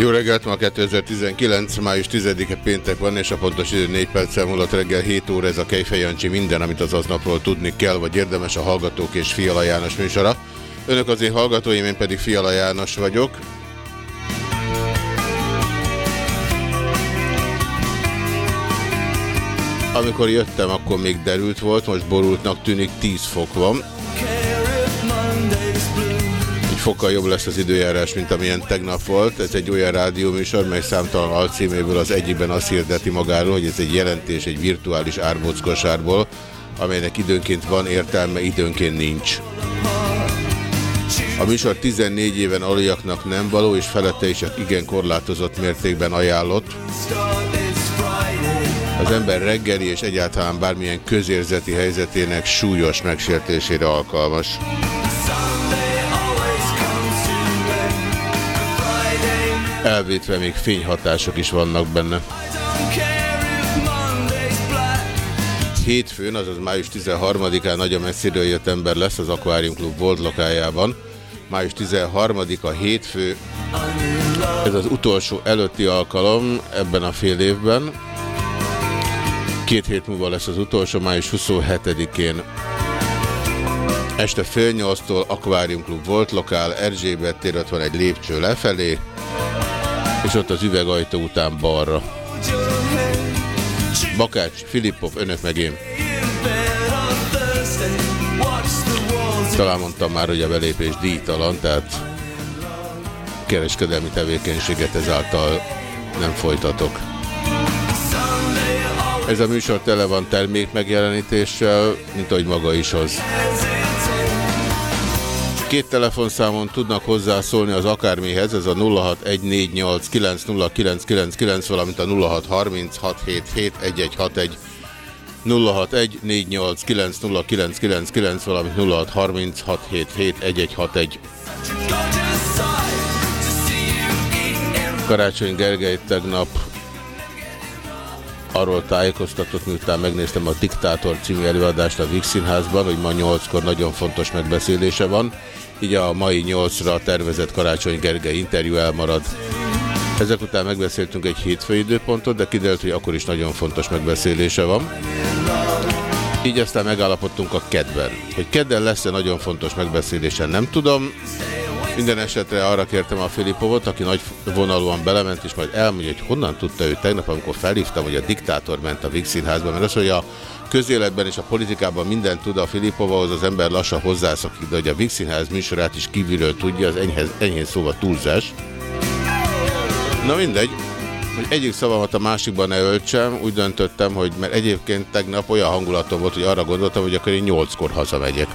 Jó reggelt, ma 2019. május 10-e péntek van, és a pontos idő 4 perccel múlott reggel 7 óra ez a Kejfej Jancsi minden, amit az aznapról tudni kell, vagy érdemes a Hallgatók és Fiala János műsora. Önök az én hallgatóim, én pedig Fiala János vagyok. Amikor jöttem, akkor még derült volt, most borultnak tűnik 10 fok van. Egy fokkal jobb lesz az időjárás, mint amilyen tegnap volt. Ez egy olyan rádióműsor, mely számtalan alcíméből az egyikben azt hirdeti magáról, hogy ez egy jelentés egy virtuális árbockosárból, amelynek időnként van értelme, időnként nincs. A műsor 14 éven aluljaknak nem való, és felette is igen korlátozott mértékben ajánlott. Az ember reggeli és egyáltalán bármilyen közérzeti helyzetének súlyos megsértésére alkalmas. Elvétve még fényhatások is vannak benne. Hétfőn, azaz május 13-án nagyon messziről jött ember lesz az Aquarium Club volt lokájában. Május 13-a hétfő, ez az utolsó előtti alkalom ebben a fél évben. Két hét múlva lesz az utolsó, május 27-én. Este fél nyolctól Aquarium Club volt lokál, Erzsébet tér, ott van egy lépcső lefelé, és ott az üvegajtó után balra. Bakács, Filippov, önök meg én. Talán mondtam már, hogy a belépés díjtalan, tehát kereskedelmi tevékenységet ezáltal nem folytatok. Ez a műsor tele van termék megjelenítéssel, mint ahogy maga is az. Két telefonszámon tudnak hozzászólni az akármihez, ez a 0614890999, valamint a 0636771161, 0614890999, valamint 0636771161. Karácsony Gergely tegnap arról tájékoztatott, miután megnéztem a Diktátor című előadást a Vix Színházban, hogy ma 8-kor nagyon fontos megbeszélése van, így a mai 8-ra tervezett Karácsony Gergely interjú elmarad. Ezek után megbeszéltünk egy hétfői időpontot, de kiderült, hogy akkor is nagyon fontos megbeszélése van. Így aztán megállapodtunk a kedven. Hogy kedden lesz-e nagyon fontos megbeszélésen, nem tudom. Minden esetre arra kértem a Filipovot, aki nagy vonalúan belement, és majd elmondja, hogy honnan tudta ő tegnap, amikor felhívtam, hogy a diktátor ment a Vix Színházba, mert az, hogy a közéletben és a politikában mindent tud a Filipovahoz, az ember lassan hozzászokik, de hogy a Vix Színház műsorát is kívülről tudja, az enyhez, enyhén szóval túlzás. Na mindegy, hogy egyik szavamat a másikban ne öltsem, úgy döntöttem, hogy mert egyébként tegnap olyan hangulatom volt, hogy arra gondoltam, hogy akkor én nyolckor hazamegyek.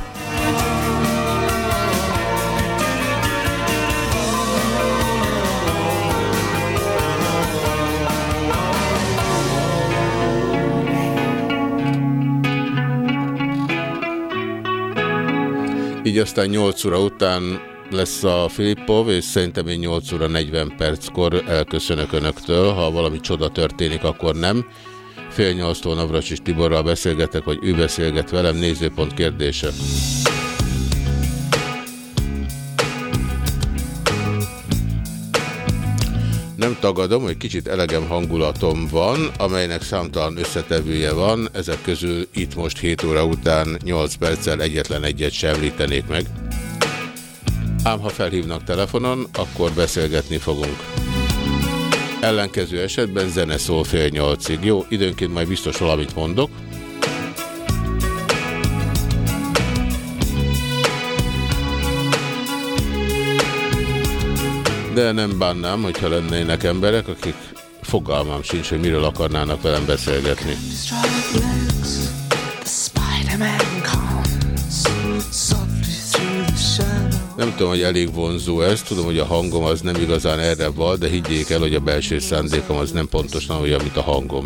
Így aztán 8 óra után lesz a Filippov, és szerintem én 8 óra 40 perckor elköszönök Önöktől. Ha valami csoda történik, akkor nem. Fél nyolctól Navracsis Tiborral beszélgetek, vagy ő beszélget velem. Nézőpont kérdése. Nem tagadom, hogy kicsit elegem hangulatom van, amelynek számtalan összetevője van, ezek közül itt most 7 óra után 8 perccel egyetlen egyet sem említenék meg. Ám ha felhívnak telefonon, akkor beszélgetni fogunk. Ellenkező esetben zene szól fél nyolcig. Jó, időnként majd biztos valamit mondok. De nem bánnám, hogyha lennének emberek, akik fogalmam sincs, hogy miről akarnának velem beszélgetni. Nem tudom, hogy elég vonzó ez, tudom, hogy a hangom az nem igazán erre van, de higgyék el, hogy a belső szándékom az nem pontosan olyan, mint a hangom.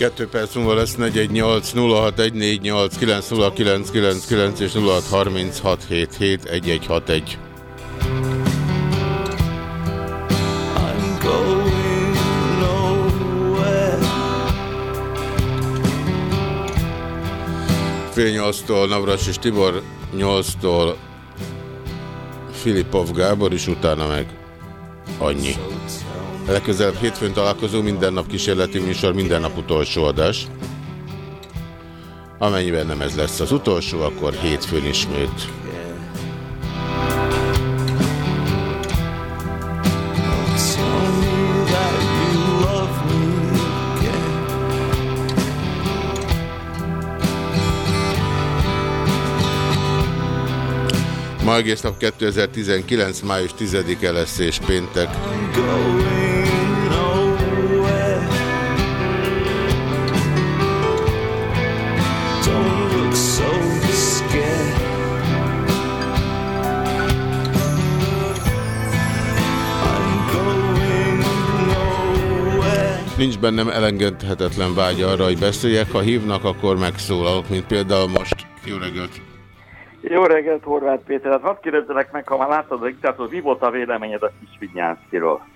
Kettő perc múlva lesz 418 061489 0999 és 0636771161. Fél nyolctól Navras és Tibor, nyolctól Filipov Gábor, és utána meg annyi. Legközelebb hétfőn találkozó, minden nap kísérleti műsor, minden nap utolsó adás. Amennyiben nem ez lesz az utolsó, akkor hétfőn ismét. Ma egész nap 2019. május 10-e lesz és péntek. Bennem elengedhetetlen vágy arra, hogy beszéljek. Ha hívnak, akkor megszólalok, mint például most. Jó reggelt! Jó reggelt, Horváth Péter. Hát hadd kérdezzelek meg, ha már láttad a diktátor, mi volt a véleményed a Kisvidnyánszkiról?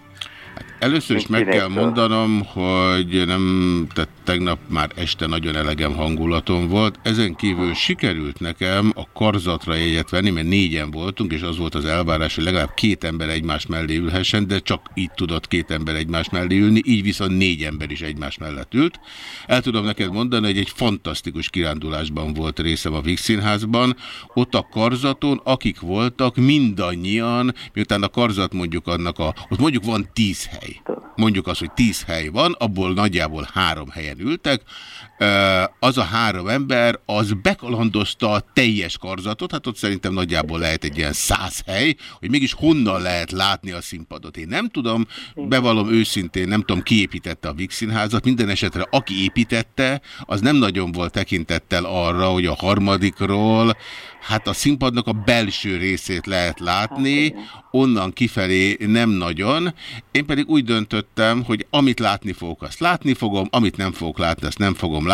Először is meg kell mondanom, hogy nem, tehát tegnap már este nagyon elegem hangulatom volt. Ezen kívül sikerült nekem a karzatra jegyet venni, mert négyen voltunk, és az volt az elvárás, hogy legalább két ember egymás mellé ülhessen, de csak így tudott két ember egymás mellé ülni, így viszont négy ember is egymás mellett ült. El tudom neked mondani, hogy egy fantasztikus kirándulásban volt részem a Vix Színházban. Ott a karzaton, akik voltak, mindannyian, miután a karzat mondjuk annak a, ott mondjuk van tíz hely mondjuk az, hogy tíz hely van, abból nagyjából három helyen ültek, az a három ember, az bekalandozta a teljes karzatot, hát ott szerintem nagyjából lehet egy ilyen száz hely, hogy mégis honnan lehet látni a színpadot. Én nem tudom, bevallom őszintén, nem tudom, ki építette a Vix Színházat, minden esetre aki építette, az nem nagyon volt tekintettel arra, hogy a harmadikról, hát a színpadnak a belső részét lehet látni, onnan kifelé nem nagyon. Én pedig úgy döntöttem, hogy amit látni fogok, azt látni fogom, amit nem fogok látni, azt nem fogom látni.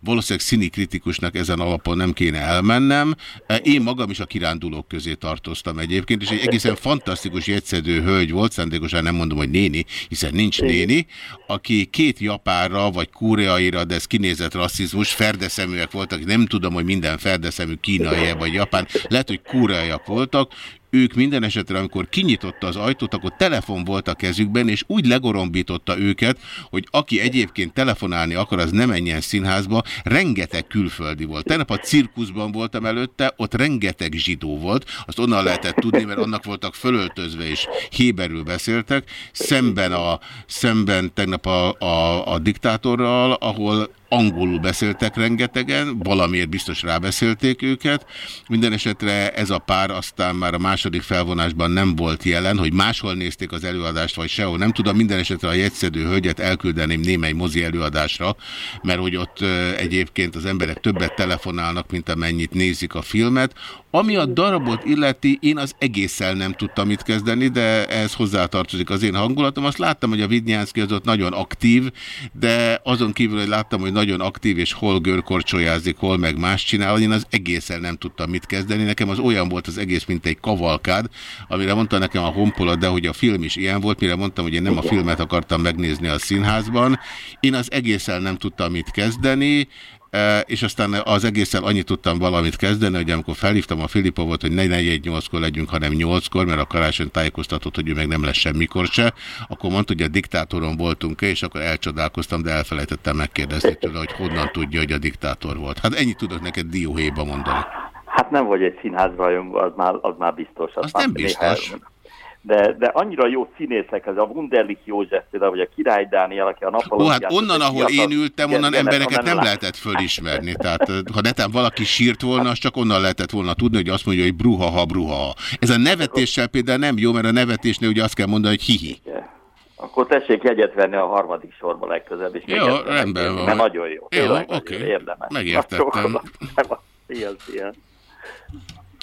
Valószínűleg színi kritikusnak ezen alapon nem kéne elmennem. Én magam is a kirándulók közé tartoztam egyébként, és egy egészen fantasztikus jegyszedő hölgy volt, szándékosan nem mondom, hogy néni, hiszen nincs néni, aki két japára vagy koreaira, de ez kinézett rasszizmus, ferdeszeműek voltak, nem tudom, hogy minden ferdeszemű kínai vagy japán, lehet, hogy koreaiak voltak, ők minden esetre, amikor kinyitotta az ajtót, akkor telefon volt a kezükben, és úgy legorombította őket, hogy aki egyébként telefonálni akar, az nem menjen színházba, rengeteg külföldi volt. Tegnap a cirkuszban voltam előtte, ott rengeteg zsidó volt, azt onnan lehetett tudni, mert annak voltak fölöltözve, és héberül beszéltek, szemben, a, szemben tegnap a, a, a diktátorral, ahol angolul beszéltek rengetegen, valamiért biztos rábeszélték őket. Minden esetre ez a pár aztán már a második felvonásban nem volt jelen, hogy máshol nézték az előadást, vagy sehol. Nem tudom, minden esetre a jegyszedő hölgyet elküldeném némely mozi előadásra, mert hogy ott egyébként az emberek többet telefonálnak, mint amennyit nézik a filmet. Ami a darabot illeti, én az egésszel nem tudtam mit kezdeni, de ehhez hozzátartozik az én hangulatom. Azt láttam, hogy a Vidnyánszki az ott nagyon aktív, de azon kívül, hogy láttam, hogy nagyon aktív, és hol görkorcsolyázik, hol meg más csinál, én az egészen nem tudtam mit kezdeni. Nekem az olyan volt az egész, mint egy kavalkád, amire mondta nekem a honpola, de hogy a film is ilyen volt, mire mondtam, hogy én nem a filmet akartam megnézni a színházban. Én az egészen nem tudtam mit kezdeni, és aztán az egészen annyit tudtam valamit kezdeni, hogy amikor felhívtam a Filipovot, hogy ne 4-8-kor legyünk, hanem 8-kor, mert a karácsony tájékoztatott, hogy ő meg nem lesz semmikor se, akkor mondta, hogy a diktátoron voltunk -e, és akkor elcsodálkoztam, de elfelejtettem megkérdezni tőle, hogy honnan tudja, hogy a diktátor volt. Hát ennyit tudok neked dióhéjba mondani. Hát nem vagy egy színházrajongó, az már, az már biztos. Az, az nem biztos. Néha de, de annyira jó színészek, ez a Wunderlich József, például, vagy a Király Dániel, aki a napalon... Ó, hát onnan, ahol én ültem, onnan embereket nem lehetett fölismerni. Tehát ha netán valaki sírt volna, az csak onnan lehetett volna tudni, hogy azt mondja, hogy bruha-ha, bruha. Ez a nevetéssel például nem jó, mert a nevetésnél ugye azt kell mondani, hogy hihi. Akkor tessék jegyet venni a harmadik sorba legközelebb. És jó, rendben van. Mert nagyon jó. Jó, oké. Okay. Megértettem. Szia, szia.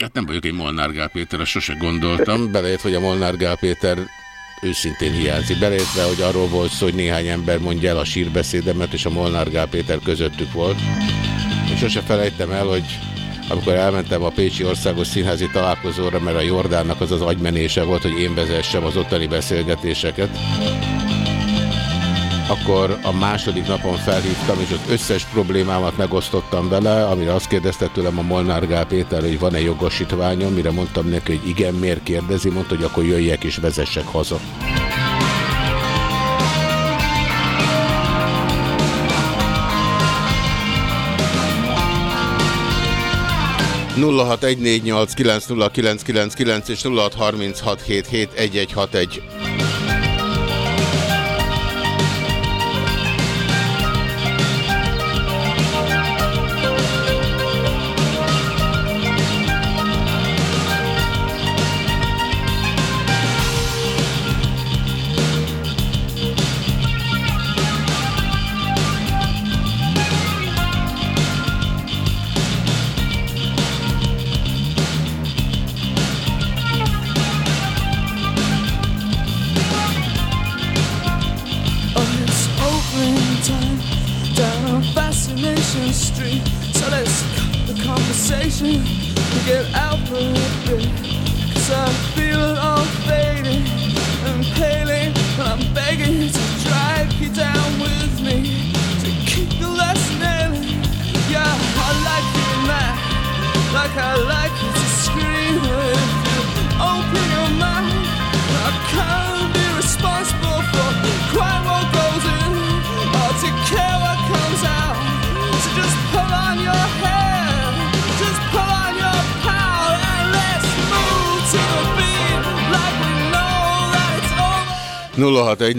Hát nem vagyok egy Molnár Gál Péter, azt sose gondoltam. Belejött, hogy a Molnár Gál Péter őszintén hiányzik. Beleértve, hogy arról volt szó, hogy néhány ember mondja el a sírbeszédemet, és a Molnár Gál Péter közöttük volt. És sose felejtem el, hogy amikor elmentem a Pécsi Országos Színházi találkozóra, mert a Jordánnak az az agymenése volt, hogy én vezessem az ottani beszélgetéseket, akkor a második napon felhívtam, és az összes problémámat megosztottam vele, amire azt kérdezte tőlem a Molnár Gál Péter, hogy van-e jogosítványom, mire mondtam neki, hogy igen, miért kérdezi, mondta, hogy akkor jöjjek és vezessek haza. 0614890999 és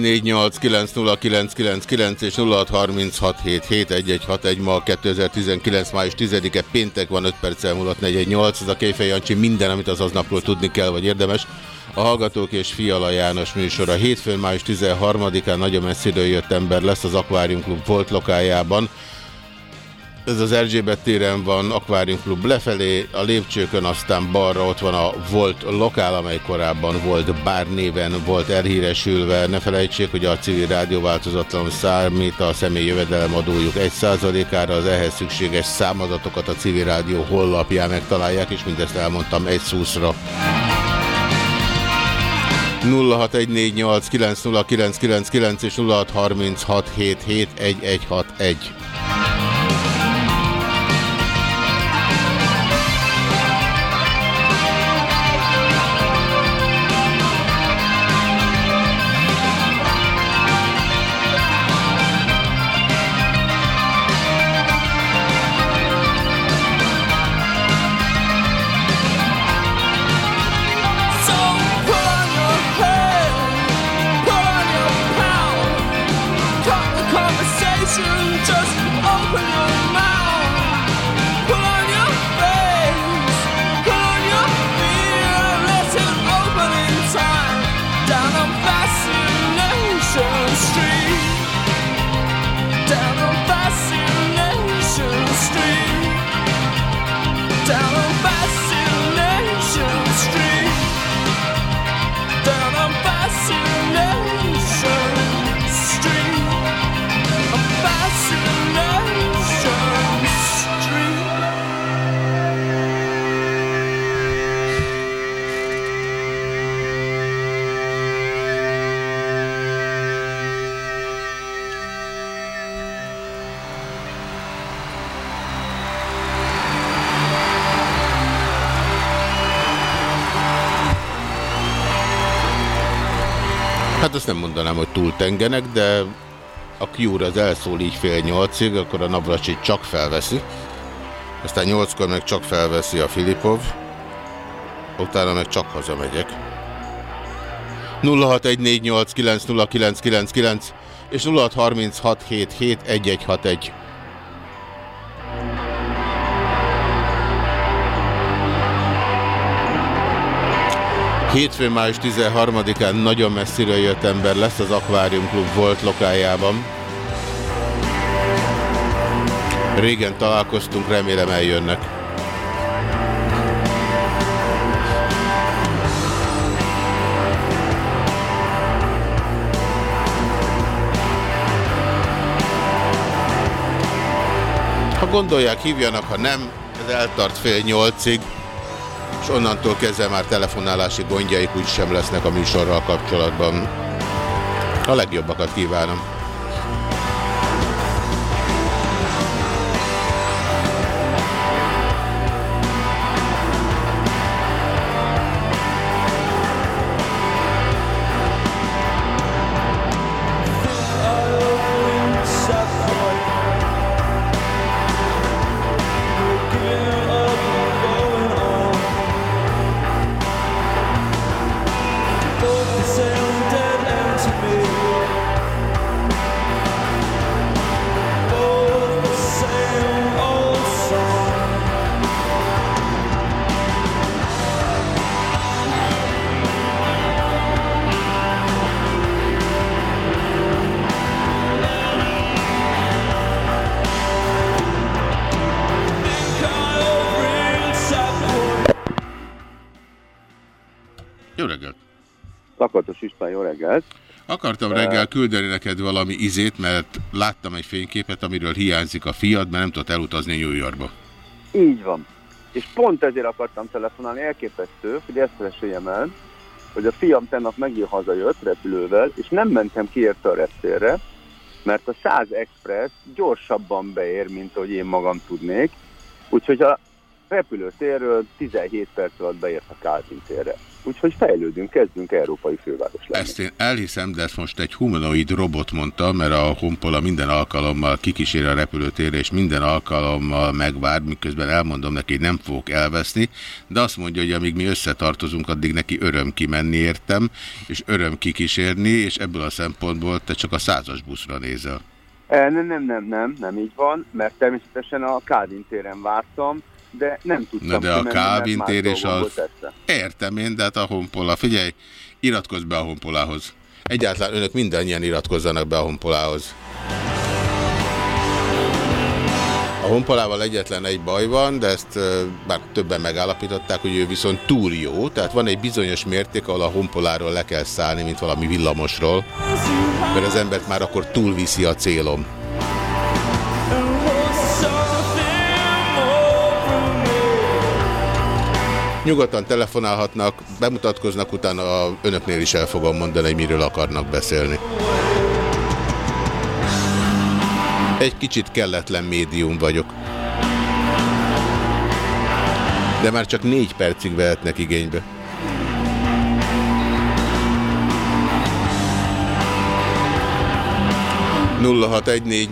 0636771161. és 0636771161 ma 2019. május 10-e péntek van 5 perccel múlott 418. Ez a Kéfej Jancsi minden, amit az aznapról tudni kell, vagy érdemes. A Hallgatók és Fiala János műsora hétfőn május 13-án nagyon messziről jött ember lesz az Aquarium Club volt lokájában. Ez az Erzsébet téren van, Aquarium Club lefelé, a lépcsőkön aztán balra ott van a Volt lokál, amely korábban volt bár néven, volt elhíresülve. Ne felejtsék, hogy a civil rádió változatlan számít a személy jövedelem adójuk 1%-ára, az ehhez szükséges számadatokat a civil rádió hollapján megtalálják, és mindezt elmondtam egy szúszra. 0614890999 és 0636771161. Hát azt nem mondanám, hogy túl tengenek, de a Cure az elszól így fél nyolcig, akkor a Navracsit csak felveszi. Aztán nyolckor meg csak felveszi a Filipov. Utána meg csak hazamegyek. 0614890999 és 0636771161. Hétfőn május 13-án nagyon messziről jött ember lesz az Aquarium Klub volt lokájában. Régen találkoztunk, remélem eljönnek. Ha gondolják, hívjanak, ha nem, ez eltart fél nyolcig és onnantól kezdve már telefonálási gondjaik úgy sem lesznek a műsorral kapcsolatban. A legjobbakat kívánom. Akartam reggel küldeni neked valami izét, mert láttam egy fényképet, amiről hiányzik a fiad, mert nem tudott elutazni New Yorkba. Így van. És pont ezért akartam telefonálni, elképesztő, hogy ezt meséljem el, hogy a fiam tegnap megint hazajött repülővel, és nem mentem ki érte a reptérre, mert a 100 Express gyorsabban beér, mint hogy én magam tudnék, úgyhogy a repülőtérről 17 perc alatt beért a Calvin térre. Úgyhogy fejlődünk, kezdünk európai főváros lenni. Ezt én elhiszem, de ezt most egy humanoid robot mondta, mert a Honpola minden alkalommal kikísér a repülőtérre, és minden alkalommal megvár, miközben elmondom neki, hogy nem fogok elveszni, de azt mondja, hogy amíg mi összetartozunk, addig neki öröm kimenni értem, és öröm kikísérni, és ebből a szempontból te csak a százas buszra nézel. E, nem, nem, nem, nem, nem így van, mert természetesen a Calvin téren vártam, de nem tudtam Na de a Calvin tér és este. Értem én, de hát a Honpola. Figyelj, iratkozz be a Honpolához. Egyáltalán önök mindannyian iratkozzanak be a Honpolához. A Honpolával egyetlen egy baj van, de ezt ö, bár többen megállapították, hogy ő viszont túl jó, tehát van egy bizonyos mérték, ahol a Honpoláról le kell szállni, mint valami villamosról, mert az embert már akkor túlviszi a célom. Nyugodtan telefonálhatnak, bemutatkoznak, utána a önöknél is el fogom mondani, hogy miről akarnak beszélni. Egy kicsit kelletlen médium vagyok. De már csak négy percig vehetnek igénybe. nulla hat egy négy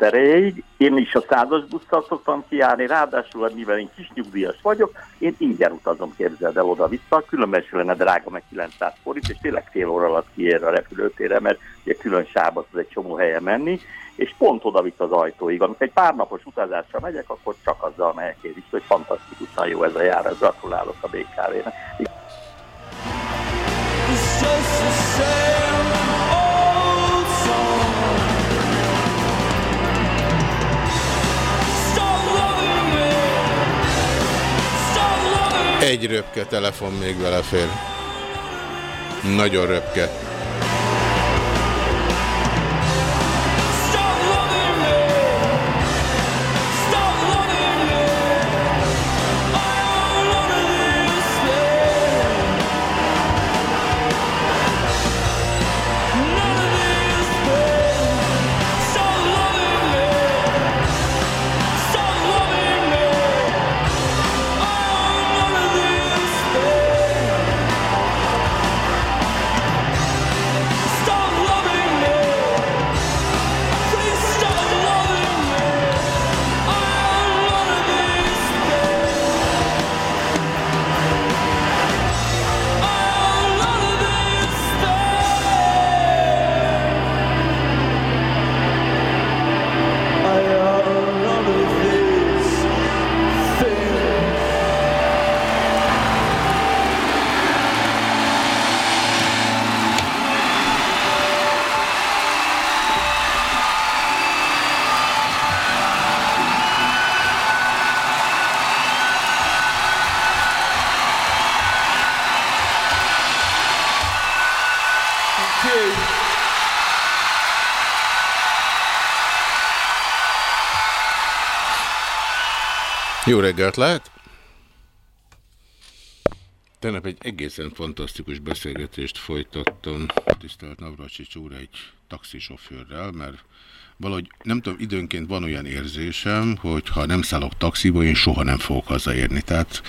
mondat erejéig. Én is a százas busszal szoktam kijárni, ráadásul, mivel én kis nyugdíjas vagyok, én ingyen utazom, képzeld el oda-vissza, különben lenne drága, meg 900 forint, és tényleg fél óra alatt kiér a repülőtérre, mert ugye külön sábat az egy csomó helyen menni, és pont oda vitt az ajtóig. Amikor egy pár napos utazásra megyek, akkor csak azzal megyek én is, hogy fantasztikusan jó ez a járás. Gratulálok a BKV-nek. Egy röpke telefon még belefér. Nagyon röpke. Jó reggelt lehet! Tegnap egy egészen fantasztikus beszélgetést folytattam tisztelt Navracsics úr egy taxisofőrrel, mert valahogy nem tudom, időnként van olyan érzésem, hogy ha nem szállok taxiba, én soha nem fogok hazaérni. Tehát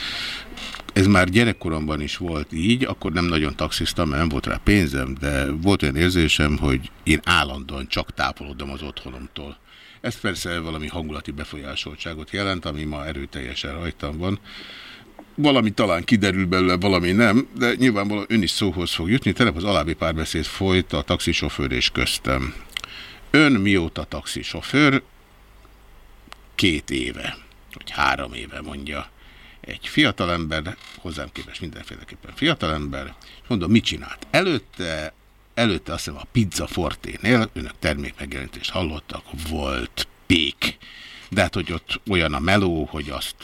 ez már gyerekkoromban is volt így, akkor nem nagyon taxisztam, mert nem volt rá pénzem, de volt olyan érzésem, hogy én állandóan csak távolodom az otthonomtól. Ez persze valami hangulati befolyásoltságot jelent, ami ma erőteljesen rajtam van. Valami talán kiderül belőle, valami nem, de nyilvánvalóan ön is szóhoz fog jutni. Telep az alábbi párbeszéd folyt a taxisofőr és köztem. Ön mióta taxisofőr? Két éve, vagy három éve mondja. Egy fiatalember, hozzám képest mindenféleképpen fiatalember, és mondom, mit csinált? Előtte előtte azt hiszem a Pizza Forténél, önök termékmegjelentést hallottak, volt pék. De hát, hogy ott olyan a meló, hogy azt,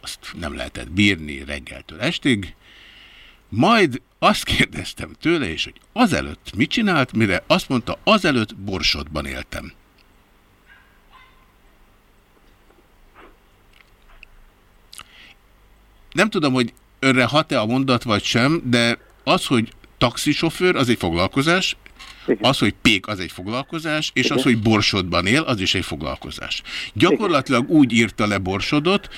azt nem lehetett bírni reggeltől estig. Majd azt kérdeztem tőle, és hogy azelőtt mit csinált, mire azt mondta, azelőtt Borsodban éltem. Nem tudom, hogy önre hat-e a mondat vagy sem, de az, hogy taxisofőr, az egy foglalkozás, igen. Az, hogy pék, az egy foglalkozás, és Igen. az, hogy Borsodban él, az is egy foglalkozás. Gyakorlatilag Igen. úgy írta le Borsodot,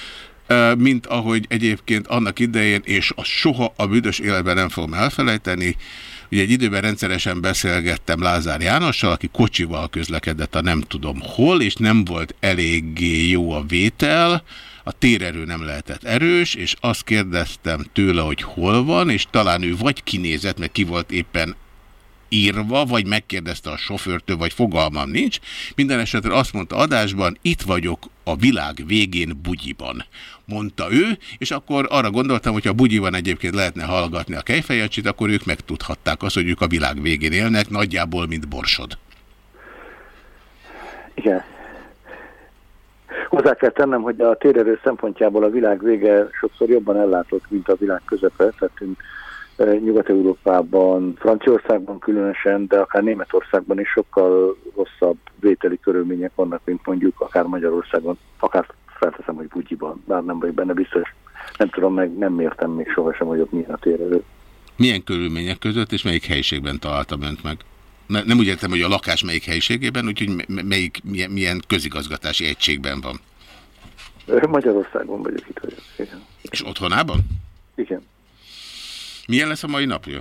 mint ahogy egyébként annak idején, és a soha a büdös életben nem fogom elfelejteni, Ugye egy időben rendszeresen beszélgettem Lázár Jánossal, aki kocsival közlekedett a nem tudom hol, és nem volt eléggé jó a vétel, a térerő nem lehetett erős, és azt kérdeztem tőle, hogy hol van, és talán ő vagy kinézett, mert ki volt éppen írva, vagy megkérdezte a sofőrtől, vagy fogalmam nincs. Minden esetre azt mondta adásban, itt vagyok a világ végén bugyiban, mondta ő, és akkor arra gondoltam, hogy ha bugyiban egyébként lehetne hallgatni a kejfejecsit, akkor ők megtudhatták azt, hogy ők a világ végén élnek, nagyjából, mint Borsod. Igen. Hozzá kell tennem, hogy a térerő szempontjából a világ vége sokszor jobban ellátott, mint a világ közepe, tehát Nyugat-Európában, Franciaországban különösen, de akár Németországban is sokkal rosszabb vételi körülmények vannak, mint mondjuk akár Magyarországon, akár felteszem, hogy Bugyiban, bár nem vagyok benne biztos. Nem tudom, meg nem mértem még sohasem, hogy ott milyen a térelő. Milyen körülmények között, és melyik helyiségben találtam önt meg? Nem úgy értem, hogy a lakás melyik helyiségében, úgyhogy melyik, milyen, milyen közigazgatási egységben van? Magyarországon vagyok itt vagyok. Igen. És otthonában? Igen. Milyen lesz a mai napja?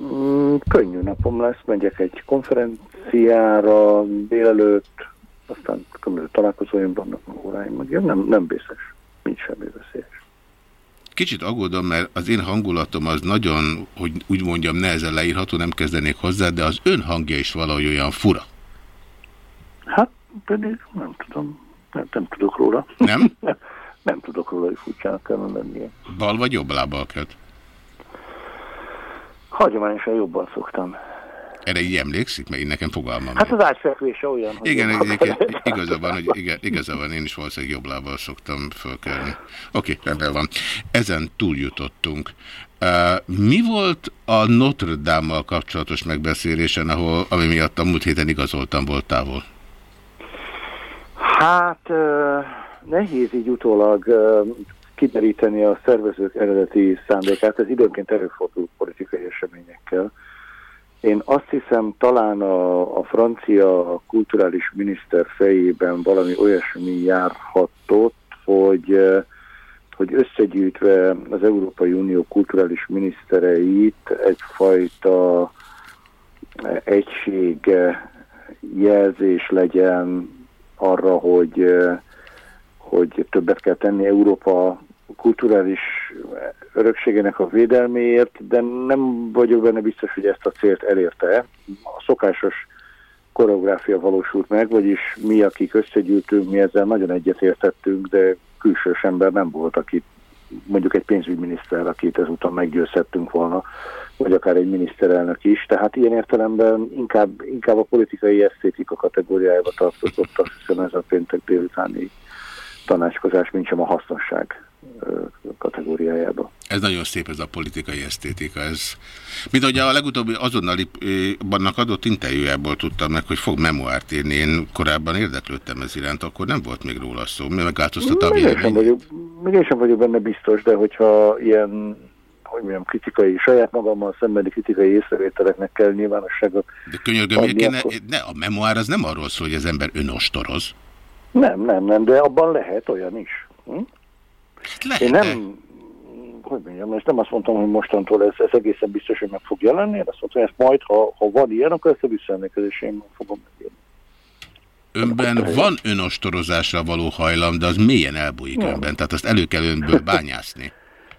Mm, könnyű napom lesz, megyek egy konferenciára délelőtt, aztán különböző találkozóim vannak óráim, meg nem, nem vészes, nincs semmi veszélyes. Kicsit aggódom, mert az én hangulatom az nagyon, hogy úgy mondjam, nehezen leírható, nem kezdenék hozzá, de az ön hangja is valahogy olyan fura. Hát pedig nem tudom, nem, nem tudok róla. Nem? nem, nem tudok róla, hogy furcsának kellene lennie. Bal vagy jobb lábbal köt? Hagyományosan jobban szoktam. Erre így emlékszik? Mert én nekem fogalmam. Hát az ágyfekvése olyan, hogy... Igen, egyébként igaza van, hogy igen, igaza van, én is valószínűleg jobb lábbal szoktam fölkelni. Oké, rendben van. Ezen túljutottunk. Uh, mi volt a Notre Dame-mal kapcsolatos megbeszélésen, ahol, ami miatt a múlt héten igazoltam volt távol? Hát uh, nehéz így utólag uh, kideríteni a szervezők eredeti szándékát, ez időnként előfordul politikai eseményekkel. Én azt hiszem, talán a, a francia kulturális miniszter fejében valami olyasmi járhatott, hogy, hogy összegyűjtve az Európai Unió kulturális minisztereit egyfajta egység jelzés legyen arra, hogy, hogy többet kell tenni. Európa kulturális örökségének a védelméért, de nem vagyok benne biztos, hogy ezt a célt elérte. A szokásos koreográfia valósult meg, vagyis mi, akik összegyűltünk, mi ezzel nagyon egyetértettünk, de külsős ember nem volt, aki mondjuk egy pénzügyminiszter, akit ezúton meggyőzhettünk volna, vagy akár egy miniszterelnök is. Tehát ilyen értelemben inkább, inkább a politikai esztétika kategóriájába tartozott, azt ez a péntek délutáni tanácskozás, mint sem a hasznosság kategóriájába. Ez nagyon szép ez a politikai esztétika. Ez, mint ahogy a legutóbbi azonnali bannak adott interjújából tudtam meg, hogy fog memoárt írni. Én korábban érdeklődtem ez iránt, akkor nem volt még róla szó. Mi megváltoztatta a vélemény? Még én sem vagyok benne biztos, de hogyha ilyen hogy mondjam, kritikai, saját magammal szembeni kritikai észrevételeknek kell nyilvánosságot. De könyörgöm, adni, akkor... ne, a memoár az nem arról szól, hogy az ember önostoroz. Nem, nem, nem, de abban lehet olyan is. Hm? Én nem, hogy mondjam, ezt nem azt mondtam, hogy mostantól ez, ez egészen biztos, hogy meg fog jelenni, én azt mondtam, hogy ezt majd, ha, ha van ilyen, akkor ezt a visszaemlékezés én fogom megírni. Önben van önostorozásra való hajlam, de az mélyen elbújik nem. önben, tehát azt elő kell önből bányászni.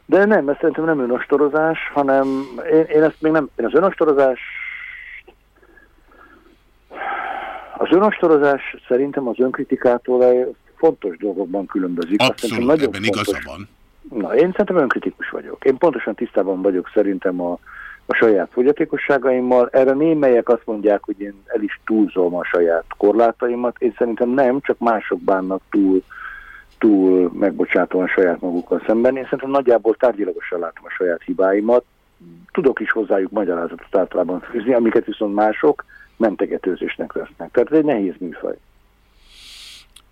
De nem, ez szerintem nem önostorozás, hanem én, én ezt még nem, én az önostorozás az önostorozás szerintem az önkritikától fontos dolgokban különbözik. Abszolút, nagyon ebben fontos. igaza van. Na, én szerintem önkritikus vagyok. Én pontosan tisztában vagyok szerintem a, a saját fogyatékosságaimmal. Erre némelyek azt mondják, hogy én el is túlzom a saját korlátaimat. Én szerintem nem, csak mások bánnak túl, túl megbocsátóan saját magukkal szemben. Én szerintem nagyjából tárgyilagosan látom a saját hibáimat. Tudok is hozzájuk magyarázatot általában fűzni, amiket viszont mások mentegetőzésnek vesznek. Tehát ez egy nehéz műfaj.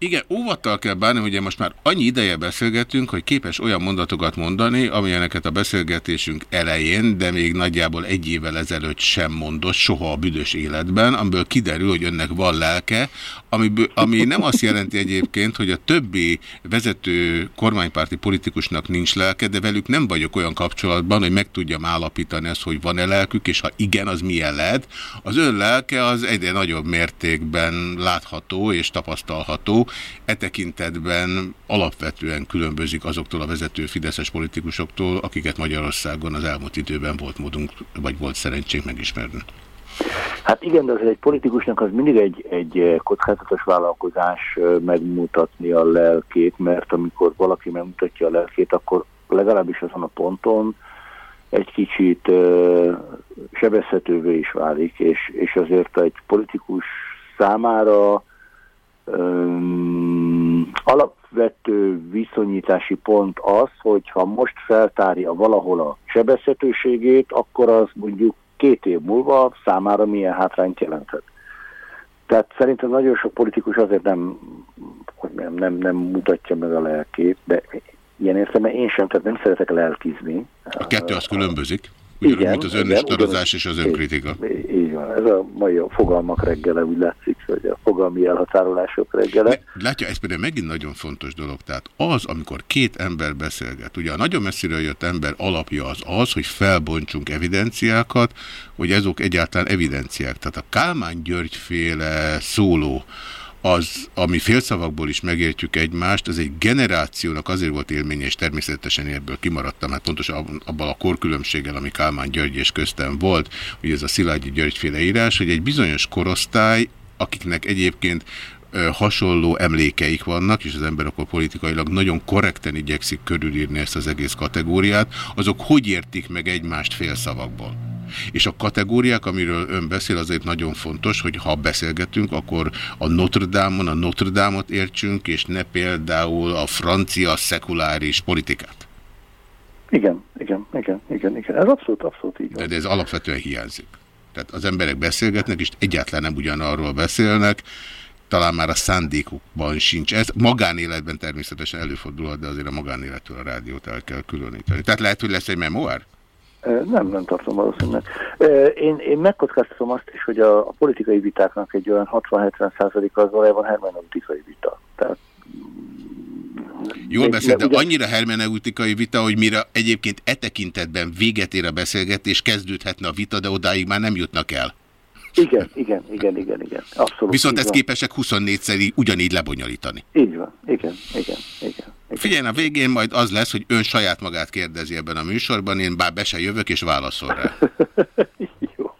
Igen, óvattal kell bánni, ugye most már annyi ideje beszélgetünk, hogy képes olyan mondatokat mondani, amilyeneket a beszélgetésünk elején, de még nagyjából egy évvel ezelőtt sem mondott soha a büdös életben, amiből kiderül, hogy önnek van lelke, amiből, ami nem azt jelenti egyébként, hogy a többi vezető kormánypárti politikusnak nincs lelke, de velük nem vagyok olyan kapcsolatban, hogy meg tudjam állapítani ezt, hogy van-e lelkük, és ha igen, az milyen lehet. Az ön lelke az egyre nagyobb mértékben látható és tapasztalható, e tekintetben alapvetően különbözik azoktól a vezető fideszes politikusoktól, akiket Magyarországon az elmúlt időben volt módunk, vagy volt szerencsénk megismerni. Hát igen, de az egy politikusnak az mindig egy, egy kockázatos vállalkozás megmutatni a lelkét, mert amikor valaki megmutatja a lelkét, akkor legalábbis azon a ponton egy kicsit uh, sebezhetővé is válik, és, és azért egy politikus számára alapvető viszonyítási pont az, hogy ha most feltárja valahol a sebezhetőségét, akkor az mondjuk két év múlva számára milyen hátrányt jelenthet. Tehát szerintem nagyon sok politikus azért nem, hogy nem, nem, nem mutatja meg a lelkét, de ilyen értelemben én sem, tehát nem szeretek lelkizni. A kettő az különbözik? Ugyanúgy, igen, mint az önöstorozás és az önkritika. Így, így van, ez a mai a fogalmak reggele, úgy látszik, hogy a fogalmi elhatárolások reggele. De, látja, ez például megint nagyon fontos dolog. Tehát az, amikor két ember beszélget, ugye a nagyon messziről jött ember alapja az az, hogy felbontsunk evidenciákat, hogy ezok egyáltalán evidenciák. Tehát a Kálmán György féle szóló, az, ami félszavakból is megértjük egymást, az egy generációnak azért volt élménye, és természetesen ebből kimaradtam, hát pontosan abban a korkülönbséggel, ami Kálmán György és köztem volt, hogy ez a Szilágyi György féle írás, hogy egy bizonyos korosztály akiknek egyébként hasonló emlékeik vannak, és az ember akkor politikailag nagyon korrekten igyekszik körülírni ezt az egész kategóriát, azok hogy értik meg egymást félszavakból? És a kategóriák, amiről ön beszél, azért nagyon fontos, hogy ha beszélgetünk, akkor a Notre Dame-on a Notre Dame-ot értsünk, és ne például a francia szekuláris politikát. Igen, igen, igen, igen, igen. Ez abszolút, abszolút így van. De ez alapvetően hiányzik. Tehát az emberek beszélgetnek, és egyáltalán nem ugyanarról beszélnek, talán már a szándékukban sincs. Ez magánéletben természetesen előfordulhat, de azért a magánélettől a rádiót el kell különíteni. Tehát lehet, hogy lesz egy memoár? Nem, nem tartom valószínűleg. Én, én megkockáztatom azt is, hogy a, a politikai vitáknak egy olyan 60-70%-a az valójában hermeneutikai vita. Tehát Jól beszélt, de annyira hermeneutikai vita, hogy mire egyébként e tekintetben véget ér a beszélgetés, kezdődhetne a vita, de odáig már nem jutnak el. Igen, igen, igen, igen, igen. Abszolút. Viszont ezt képesek 24-szeri ugyanígy lebonyolítani. Így van, igen, igen, igen. Figyelj, a végén majd az lesz, hogy ön saját magát kérdezi ebben a műsorban, én bár be se jövök és válaszol rá. Jó.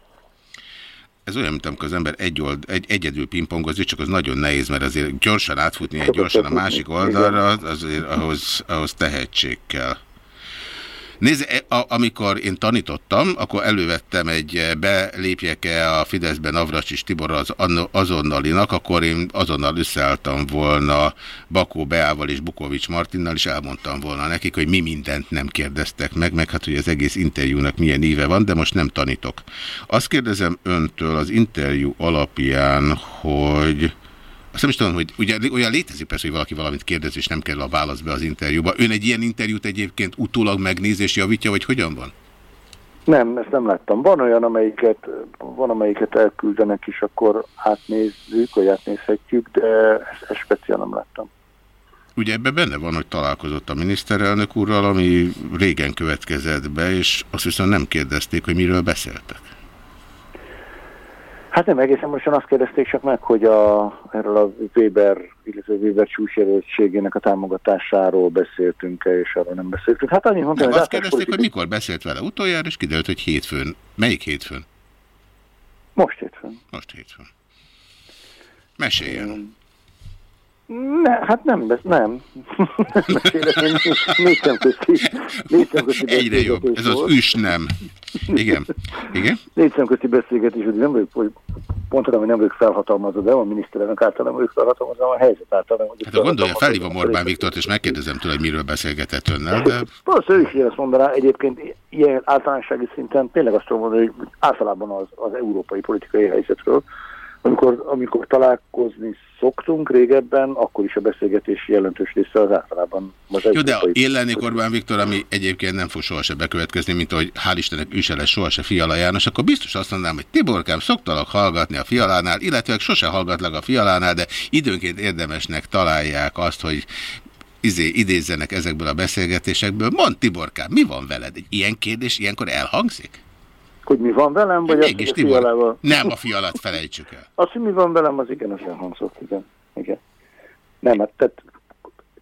Ez olyan, mint amikor az ember egy old, egy, egyedül pingpongozik, csak az nagyon nehéz, mert azért gyorsan átfutni egy gyorsan a másik oldalra, azért ahhoz, ahhoz tehetség kell. Nézd, e, amikor én tanítottam, akkor elővettem egy e, belépjek-e a Fideszben Avracsis Tibor az azonnalinak, akkor én azonnal összeálltam volna Bakó Beával és Bukovics Martinnal, és elmondtam volna nekik, hogy mi mindent nem kérdeztek meg, meg hát, hogy az egész interjúnak milyen íve van, de most nem tanítok. Azt kérdezem öntől az interjú alapján, hogy azt nem is tudom, hogy ugye olyan létezik persze, hogy valaki valamit kérdez, és nem kell a válasz be az interjúba. Ön egy ilyen interjút egyébként utólag megnéz és javítja, vagy hogyan van? Nem, ezt nem láttam. Van olyan, amelyiket, van, amelyiket elküldenek, és akkor átnézzük, vagy átnézhetjük, de ezt, ezt speciál nem láttam. Ugye ebben benne van, hogy találkozott a miniszterelnök úrral, ami régen következett be, és azt viszont nem kérdezték, hogy miről beszéltek. Hát nem egészen most azt kérdezték csak meg, hogy a, erről a Weber, illetve Weber csúcsjelöltségének a támogatásáról beszéltünk-e, és arról nem beszéltünk. Hát annyi mondtam, hogy azt kérdezték, hogy mikor beszélt vele utoljára, és kiderült, hogy hétfőn. Melyik hétfőn? Most hétfőn. Most hétfőn. Meséljen. Ne, hát nem, nem. nem mesélek, én négy szemközti, négy szemközti Egyre jobb, ez az üs nem. Igen. Igen? Négy szemközti beszélgetés, hogy nem vagyok, hogy pont hogy nem vagyok felhatalmazva, de a miniszterelnök által nem vagyok felhatalmazva, a helyzet által nem vagyok Hát gondolja, felhívom Orbán Viktort, és megkérdezem tőle, hogy miről beszélgetett önnel, de... Valószínűleg ő is ezt mondaná, egyébként ilyen általánossági szinten tényleg azt tudom mondani, hogy általában az, az európai politikai helyzetről, amikor, amikor találkozni szoktunk régebben, akkor is a beszélgetési jelentős része az általában az Jó, de én lennék Orbán Viktor, ami egyébként nem fog sohasem bekövetkezni, mint ahogy hál' Istennek ő se lesz sohasem Fiala János, akkor biztos azt mondanám, hogy Tiborkám, szoktalak hallgatni a Fialánál, illetve sose hallgatlak a Fialánál, de időnként érdemesnek találják azt, hogy izé, idézzenek ezekből a beszélgetésekből. Mond Tiborkám, mi van veled? Egy ilyen kérdés ilyenkor elhangzik? Hogy mi van velem, vagy Mégis, a fialával? Nem a fialat felejtsük el. Az, hogy mi van velem, az igen, az elhangzott, igen. igen. Nem, hát tehát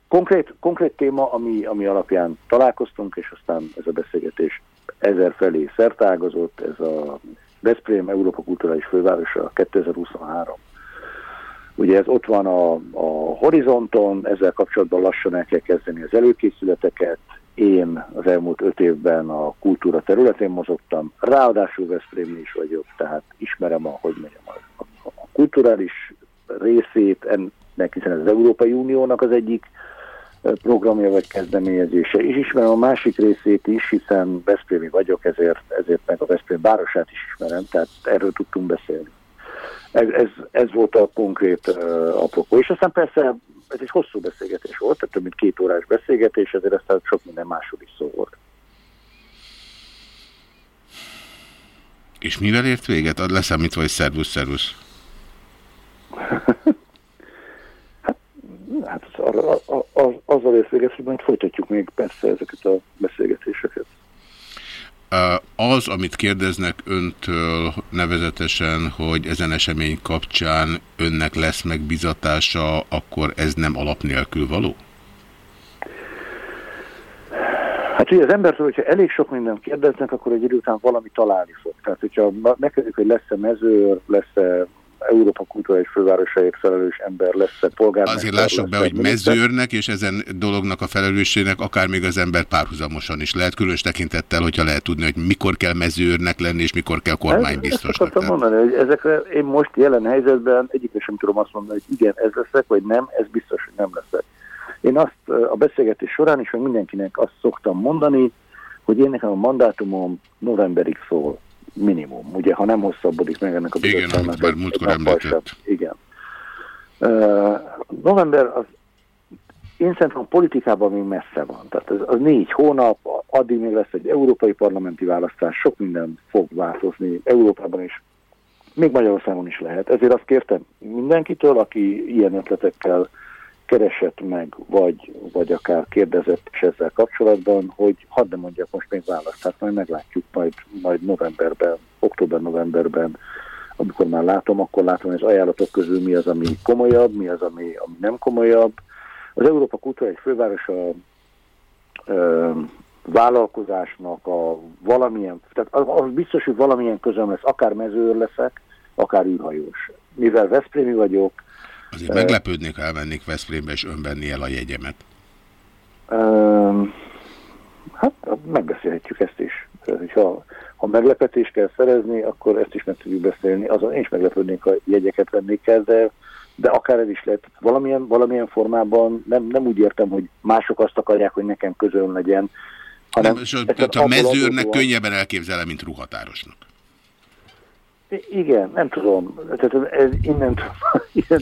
konkrét, konkrét téma, ami, ami alapján találkoztunk, és aztán ez a beszélgetés ezer felé szertágazott, ez a Veszprém Európa Kulturális Fővárosa 2023. Ugye ez ott van a, a horizonton, ezzel kapcsolatban lassan el kell kezdeni az előkészületeket, én az elmúlt öt évben a kultúra területén mozogtam, ráadásul Veszprémi is vagyok, tehát ismerem a, hogy mondjam, a, a, kulturális részét ennek, hiszen az Európai Uniónak az egyik programja vagy kezdeményezése, és ismerem a másik részét is, hiszen Veszprémi vagyok, ezért, ezért meg a Veszprém városát is ismerem, tehát erről tudtunk beszélni. Ez, ez, ez volt a konkrét uh, apropó. És aztán persze ez egy hosszú beszélgetés volt, tehát több mint két órás beszélgetés, ezért aztán sok minden másról is szó volt. És mivel ért véget? Ad leszámítva, vagy szervusz, szervusz? hát, hát az, az, az, azzal ért véget, hogy majd folytatjuk még persze ezeket a beszélgetéseket. Az, amit kérdeznek öntől nevezetesen, hogy ezen esemény kapcsán önnek lesz megbizatása, akkor ez nem alap nélkül való? Hát ugye az embertől, hogyha elég sok mindent kérdeznek, akkor egy idő után valami találni fog. Tehát, hogyha megkezdik, hogy lesz-e mezőr, lesz-e Európa kulturális fővárosáért felelős ember lesz-e, polgármester Azért lássuk be, hogy mezőrnek és ezen dolognak a felelősségnek akár még az ember párhuzamosan is lehet, különös tekintettel, hogyha lehet tudni, hogy mikor kell mezőrnek lenni, és mikor kell Ezt kormánybiztosnak. akartam lenni. mondani, hogy ezekre én most jelen helyzetben egyikre sem tudom azt mondani, hogy igen, ez leszek, vagy nem, ez biztos, hogy nem leszek. Én azt a beszélgetés során is, meg mindenkinek azt szoktam mondani, hogy én nekem a mandátumom novemberig szól, minimum, ugye, ha nem hosszabbodik meg ennek a Igen, bizottságnak amit már egy- múltkor említett. Igen. Uh, november az én szerintem a politikában még messze van. Tehát az, az négy hónap, addig még lesz egy európai parlamenti választás, sok minden fog változni Európában is, még Magyarországon is lehet. Ezért azt kértem mindenkitől, aki ilyen ötletekkel keresett meg, vagy, vagy akár kérdezett is ezzel kapcsolatban, hogy hadd ne mondjak most még választ, hát majd meglátjuk majd, majd novemberben, október-novemberben, amikor már látom, akkor látom, hogy az ajánlatok közül mi az, ami komolyabb, mi az, ami, ami nem komolyabb. Az Európa Kultúra egy fővárosa ö, vállalkozásnak a valamilyen, tehát az, az biztos, hogy valamilyen közöm lesz, akár mezőr leszek, akár űrhajós. Mivel Veszprémi vagyok, Azért meglepődnék, ha elmennék Veszprémbe, és önvenni el a jegyemet. hát megbeszélhetjük ezt is. Ha, ha meglepetés kell szerezni, akkor ezt is meg tudjuk beszélni. Azon én is meglepődnék, ha jegyeket vennék el, de, de akár ez is lehet. Valamilyen, valamilyen formában nem, nem úgy értem, hogy mások azt akarják, hogy nekem közön legyen, hanem Nem, és a, a mezőrnek könnyebben elképzelem, mint ruhatárosnak. Igen, nem tudom. Tehát ez innen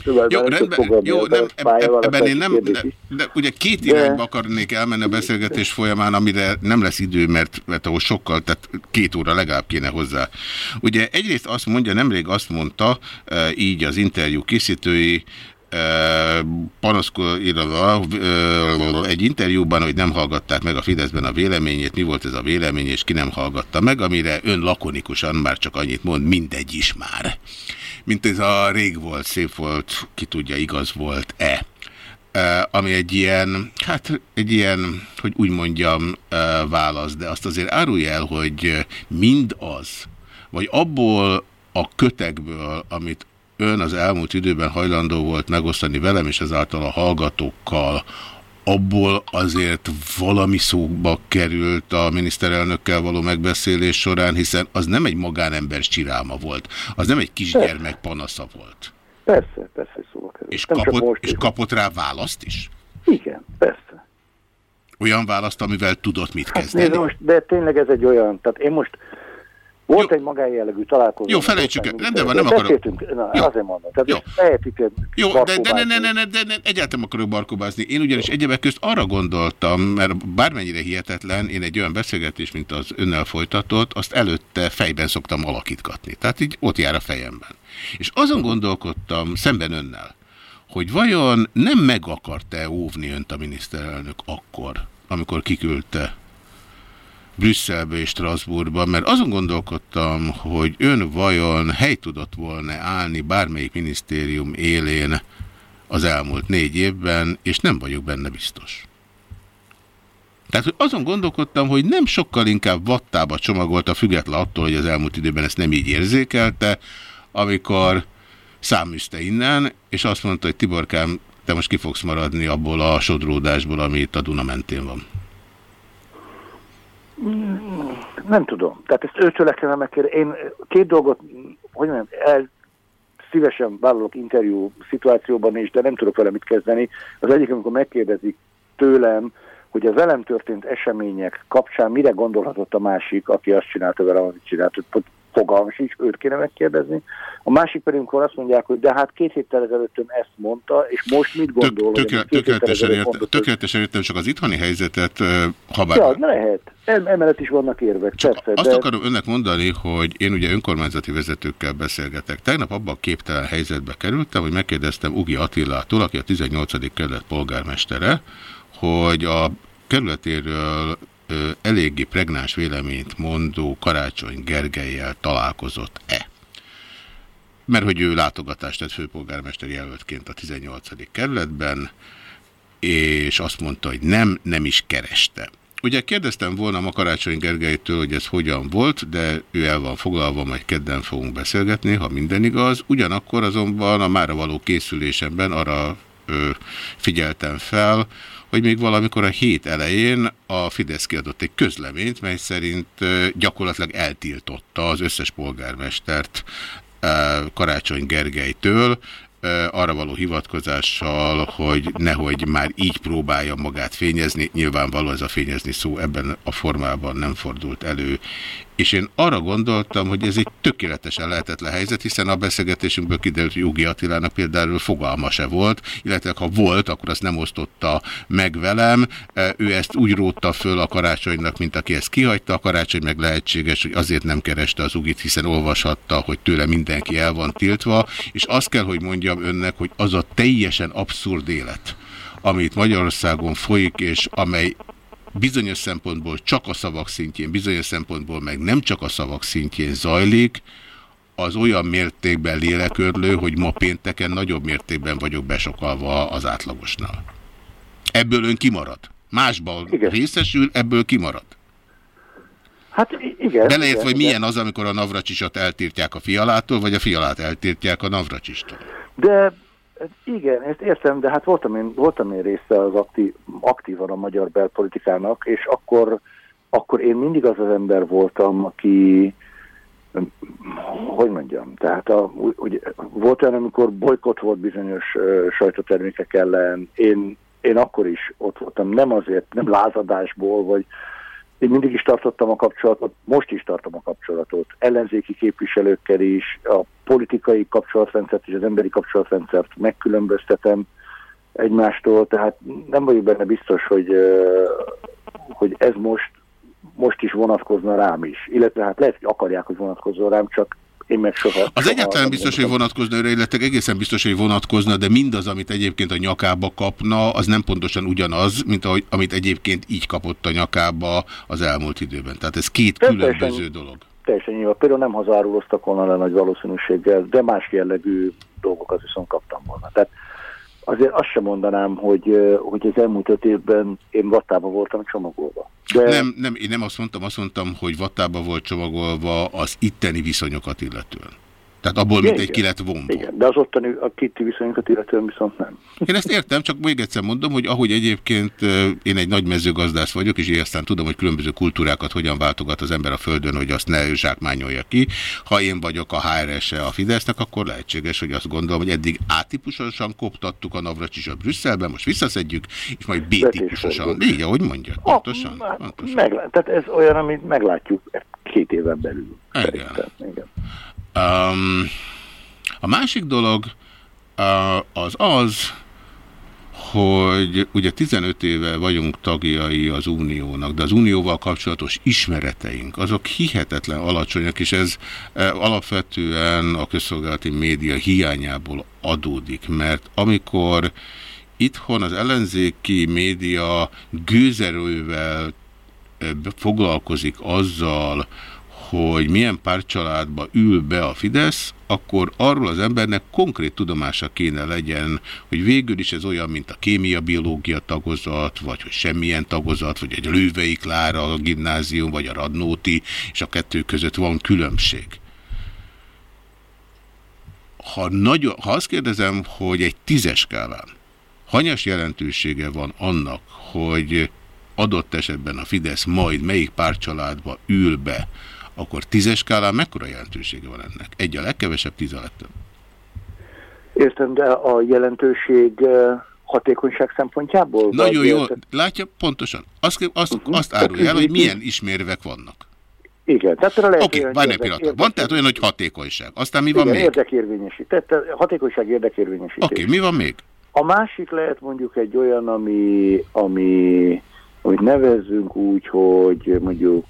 tudom. Jó, nem rendben, jó, ebben én nem, de, ugye két De- irányba akarnék elmenni a beszélgetés folyamán, amire nem lesz idő, mert, mert ahhoz sokkal, tehát két óra legalább kéne hozzá. Ugye egyrészt azt mondja, nemrég azt mondta, e, így az interjú készítői, panaszkodva egy interjúban, hogy nem hallgatták meg a Fideszben a véleményét, mi volt ez a vélemény, és ki nem hallgatta meg, amire ön lakonikusan már csak annyit mond, mindegy is már. Mint ez a rég volt, szép volt, ki tudja, igaz volt-e. Ami egy ilyen, hát egy ilyen, hogy úgy mondjam, válasz, de azt azért árulja el, hogy mind az, vagy abból a kötekből, amit ön az elmúlt időben hajlandó volt megosztani velem, és ezáltal a hallgatókkal, abból azért valami szóba került a miniszterelnökkel való megbeszélés során, hiszen az nem egy magánember csiráma volt, az nem egy kisgyermek panasza volt. Persze, persze, szóval kerül. És Nem kapott, és kapott rá választ is? Igen, persze. Olyan választ, amivel tudott mit Hát kezdeni? nézd, most, de tényleg ez egy olyan, tehát én most volt Jó. egy magánjellegű találkozó. Jó, felejtsük el. Rendben van, nem De akarok. beszéltünk, Na, Jó. azért mondom. Tehát Jó, de, de, ne, ne, ne, ne, de ne, egyáltalán nem akarok barkobázni. Én ugyanis egyebek közt arra gondoltam, mert bármennyire hihetetlen, én egy olyan beszélgetés, mint az önnel folytatott, azt előtte fejben szoktam alakítgatni. Tehát így ott jár a fejemben. És azon gondolkodtam, szemben önnel, hogy vajon nem meg akart-e óvni önt a miniszterelnök akkor, amikor kiküldte Brüsszelbe és Strasbourgba, mert azon gondolkodtam, hogy ön vajon hely tudott volna állni bármelyik minisztérium élén az elmúlt négy évben, és nem vagyok benne biztos. Tehát hogy azon gondolkodtam, hogy nem sokkal inkább vattába csomagolta, független attól, hogy az elmúlt időben ezt nem így érzékelte, amikor száműzte innen, és azt mondta, hogy Tiborkám, te most ki fogsz maradni abból a sodródásból, ami itt a Duna mentén van. Nem tudom. Tehát ezt őtől kellene megkérdezni. Én két dolgot, hogy mondjam, el, szívesen vállalok interjú szituációban is, de nem tudok vele mit kezdeni. Az egyik, amikor megkérdezik tőlem, hogy a velem történt események kapcsán mire gondolhatott a másik, aki azt csinálta velem, amit csinált, hogy fogalmas sincs, őt kéne megkérdezni. A másik pedig, amikor azt mondják, hogy de hát két héttel ezelőtt ön ezt mondta, és most mit gondol? Tök, héttel tökéletesen, érte, mondott, tökéletesen értem, csak az itthoni helyzetet, ha bár... Ja, lehet. Em- Emellett is vannak érvek, Csak persze. azt de... akarom önnek mondani, hogy én ugye önkormányzati vezetőkkel beszélgetek. Tegnap abban a képtelen helyzetbe kerültem, hogy megkérdeztem Ugi Attilától, aki a 18. kerület polgármestere, hogy a kerületéről eléggé pregnáns véleményt mondó Karácsony Gergelyel találkozott-e. Mert hogy ő látogatást tett főpolgármester jelöltként a 18. kerületben, és azt mondta, hogy nem, nem is kereste. Ugye kérdeztem volna ma Karácsony Gergelytől, hogy ez hogyan volt, de ő el van foglalva, majd kedden fogunk beszélgetni, ha minden igaz. Ugyanakkor azonban a mára való készülésemben arra ö, figyeltem fel, hogy még valamikor a hét elején a Fidesz kiadott egy közleményt, mely szerint gyakorlatilag eltiltotta az összes polgármestert Karácsony Gergelytől, arra való hivatkozással, hogy nehogy már így próbálja magát fényezni. Nyilvánvaló ez a fényezni szó ebben a formában nem fordult elő. És én arra gondoltam, hogy ez egy tökéletesen lehetetlen helyzet, hiszen a beszélgetésünkből kiderült, hogy Jogi Attilának például fogalma se volt, illetve ha volt, akkor azt nem osztotta meg velem. Ő ezt úgy rótta föl a karácsonynak, mint aki ezt kihagyta. A karácsony meg lehetséges, hogy azért nem kereste az ugit, hiszen olvashatta, hogy tőle mindenki el van tiltva. És azt kell, hogy mondjam önnek, hogy az a teljesen abszurd élet, amit Magyarországon folyik, és amely bizonyos szempontból csak a szavak szintjén, bizonyos szempontból meg nem csak a szavak szintjén zajlik, az olyan mértékben lélekörlő, hogy ma pénteken nagyobb mértékben vagyok besokalva az átlagosnál. Ebből ön kimarad. Másban igen. részesül, ebből kimarad. Hát igen. Beleértve, hogy milyen az, amikor a Navracsisot eltiltják a fialától, vagy a fialát eltiltják a Navracsistól. De igen, ezt értem, de hát voltam én, voltam én része az aktív, aktívan a magyar belpolitikának, és akkor, akkor én mindig az az ember voltam, aki, hogy mondjam, tehát a, úgy, volt olyan, amikor bolykott volt bizonyos uh, sajtótermékek ellen, én, én akkor is ott voltam, nem azért, nem lázadásból, vagy én mindig is tartottam a kapcsolatot, most is tartom a kapcsolatot, ellenzéki képviselőkkel is, a politikai kapcsolatrendszert és az emberi kapcsolatrendszert megkülönböztetem egymástól, tehát nem vagyok benne biztos, hogy, hogy ez most, most is vonatkozna rám is. Illetve hát lehet, hogy akarják, hogy vonatkozzon rám, csak én meg soha... Az soha egyáltalán biztos, hogy vonatkozna őre, illetve egészen biztos, hogy vonatkozna, de mindaz, amit egyébként a nyakába kapna, az nem pontosan ugyanaz, mint ahogy, amit egyébként így kapott a nyakába az elmúlt időben. Tehát ez két különböző teljesen, dolog. Teljesen nyilván. Például nem hazáruloztak volna le nagy valószínűséggel, de más jellegű dolgokat viszont kaptam volna. Tehát azért azt sem mondanám, hogy, hogy az elmúlt öt évben én vattába voltam csomagolva. De... Nem, nem, én nem azt mondtam, azt mondtam, hogy vattába volt csomagolva az itteni viszonyokat illetően. Tehát abból mint egy ki lett vonva. Igen, de az ottani a kitti viszonyokat illetően viszont nem. Én ezt értem, csak még egyszer mondom, hogy ahogy egyébként én egy nagy mezőgazdász vagyok, és én aztán tudom, hogy különböző kultúrákat hogyan váltogat az ember a földön, hogy azt ne zsákmányolja ki. Ha én vagyok a HRS-e a Fidesznek, akkor lehetséges, hogy azt gondolom, hogy eddig A-típusosan koptattuk a Navracsisot Brüsszelben, most visszaszedjük, és majd B-típusosan. Így, ahogy mondja. Pontosan. A, pontosan. Meg, tehát ez olyan, amit meglátjuk két éven belül. Igen. Igen. Um, a másik dolog uh, az az, hogy ugye 15 éve vagyunk tagjai az Uniónak, de az Unióval kapcsolatos ismereteink, azok hihetetlen alacsonyak, és ez e, alapvetően a közszolgálati média hiányából adódik, mert amikor itthon az ellenzéki média gőzerővel e, foglalkozik azzal, hogy milyen pártcsaládba ül be a Fidesz, akkor arról az embernek konkrét tudomása kéne legyen, hogy végül is ez olyan, mint a kémia-biológia tagozat, vagy hogy semmilyen tagozat, vagy egy Lővei Klára a gimnázium, vagy a Radnóti, és a kettő között van különbség. Ha, nagyon, ha azt kérdezem, hogy egy tízes skálán hanyas jelentősége van annak, hogy adott esetben a Fidesz majd melyik pártcsaládba ül be, akkor tízes skálán mekkora jelentősége van ennek? Egy a legkevesebb, tíz a legtöbb. Értem, de a jelentőség hatékonyság szempontjából? Nagyon jó, látja, pontosan. Azt, azt, uh -huh. azt árulja el, hogy milyen ismérvek vannak. Igen, tehát lehet, Oké, okay, várj egy pillanat. Van tehát olyan, hogy hatékonyság. Aztán mi van Igen, még? érdekérvényesítés. Tehát hatékonyság érdekérvényesítés. Oké, okay, mi van még? A másik lehet mondjuk egy olyan, ami, ami amit nevezzünk úgy, hogy mondjuk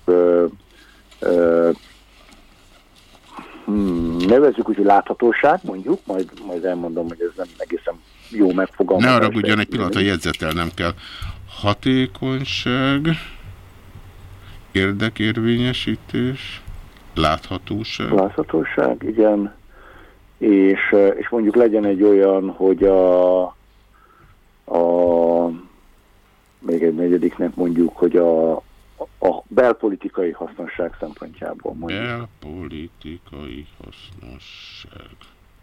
hmm, nevezzük úgy, hogy láthatóság, mondjuk, majd, majd elmondom, hogy ez nem egészen jó megfogalmazás. Ne arra ugyan egy pillanat, a jegyzetel nem kell. Hatékonyság, érdekérvényesítés, láthatóság. Láthatóság, igen. És, és mondjuk legyen egy olyan, hogy a, a még egy negyediknek mondjuk, hogy a, a belpolitikai hasznosság szempontjából mondjuk. Belpolitikai hasznosság.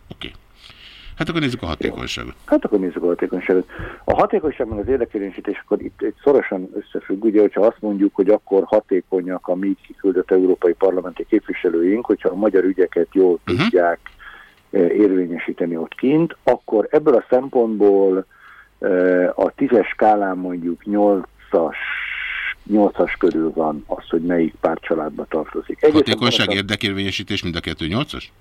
Oké. Okay. Hát akkor nézzük a hatékonyságot. Hát akkor nézzük a hatékonyságot. A hatékonyság meg az érdekérvényesítés akkor itt egy szorosan összefügg, ugye, hogyha azt mondjuk, hogy akkor hatékonyak a mi kiküldött európai parlamenti képviselőink, hogyha a magyar ügyeket jól uh mhm. -huh. tudják eh, érvényesíteni ott kint, akkor ebből a szempontból eh, a tízes skálán mondjuk nyolcas nyolcas körül van az, hogy melyik pártcsaládba tartozik. Egészen Hatékonyság érdekérvényesítés mind a kettő nyolcas?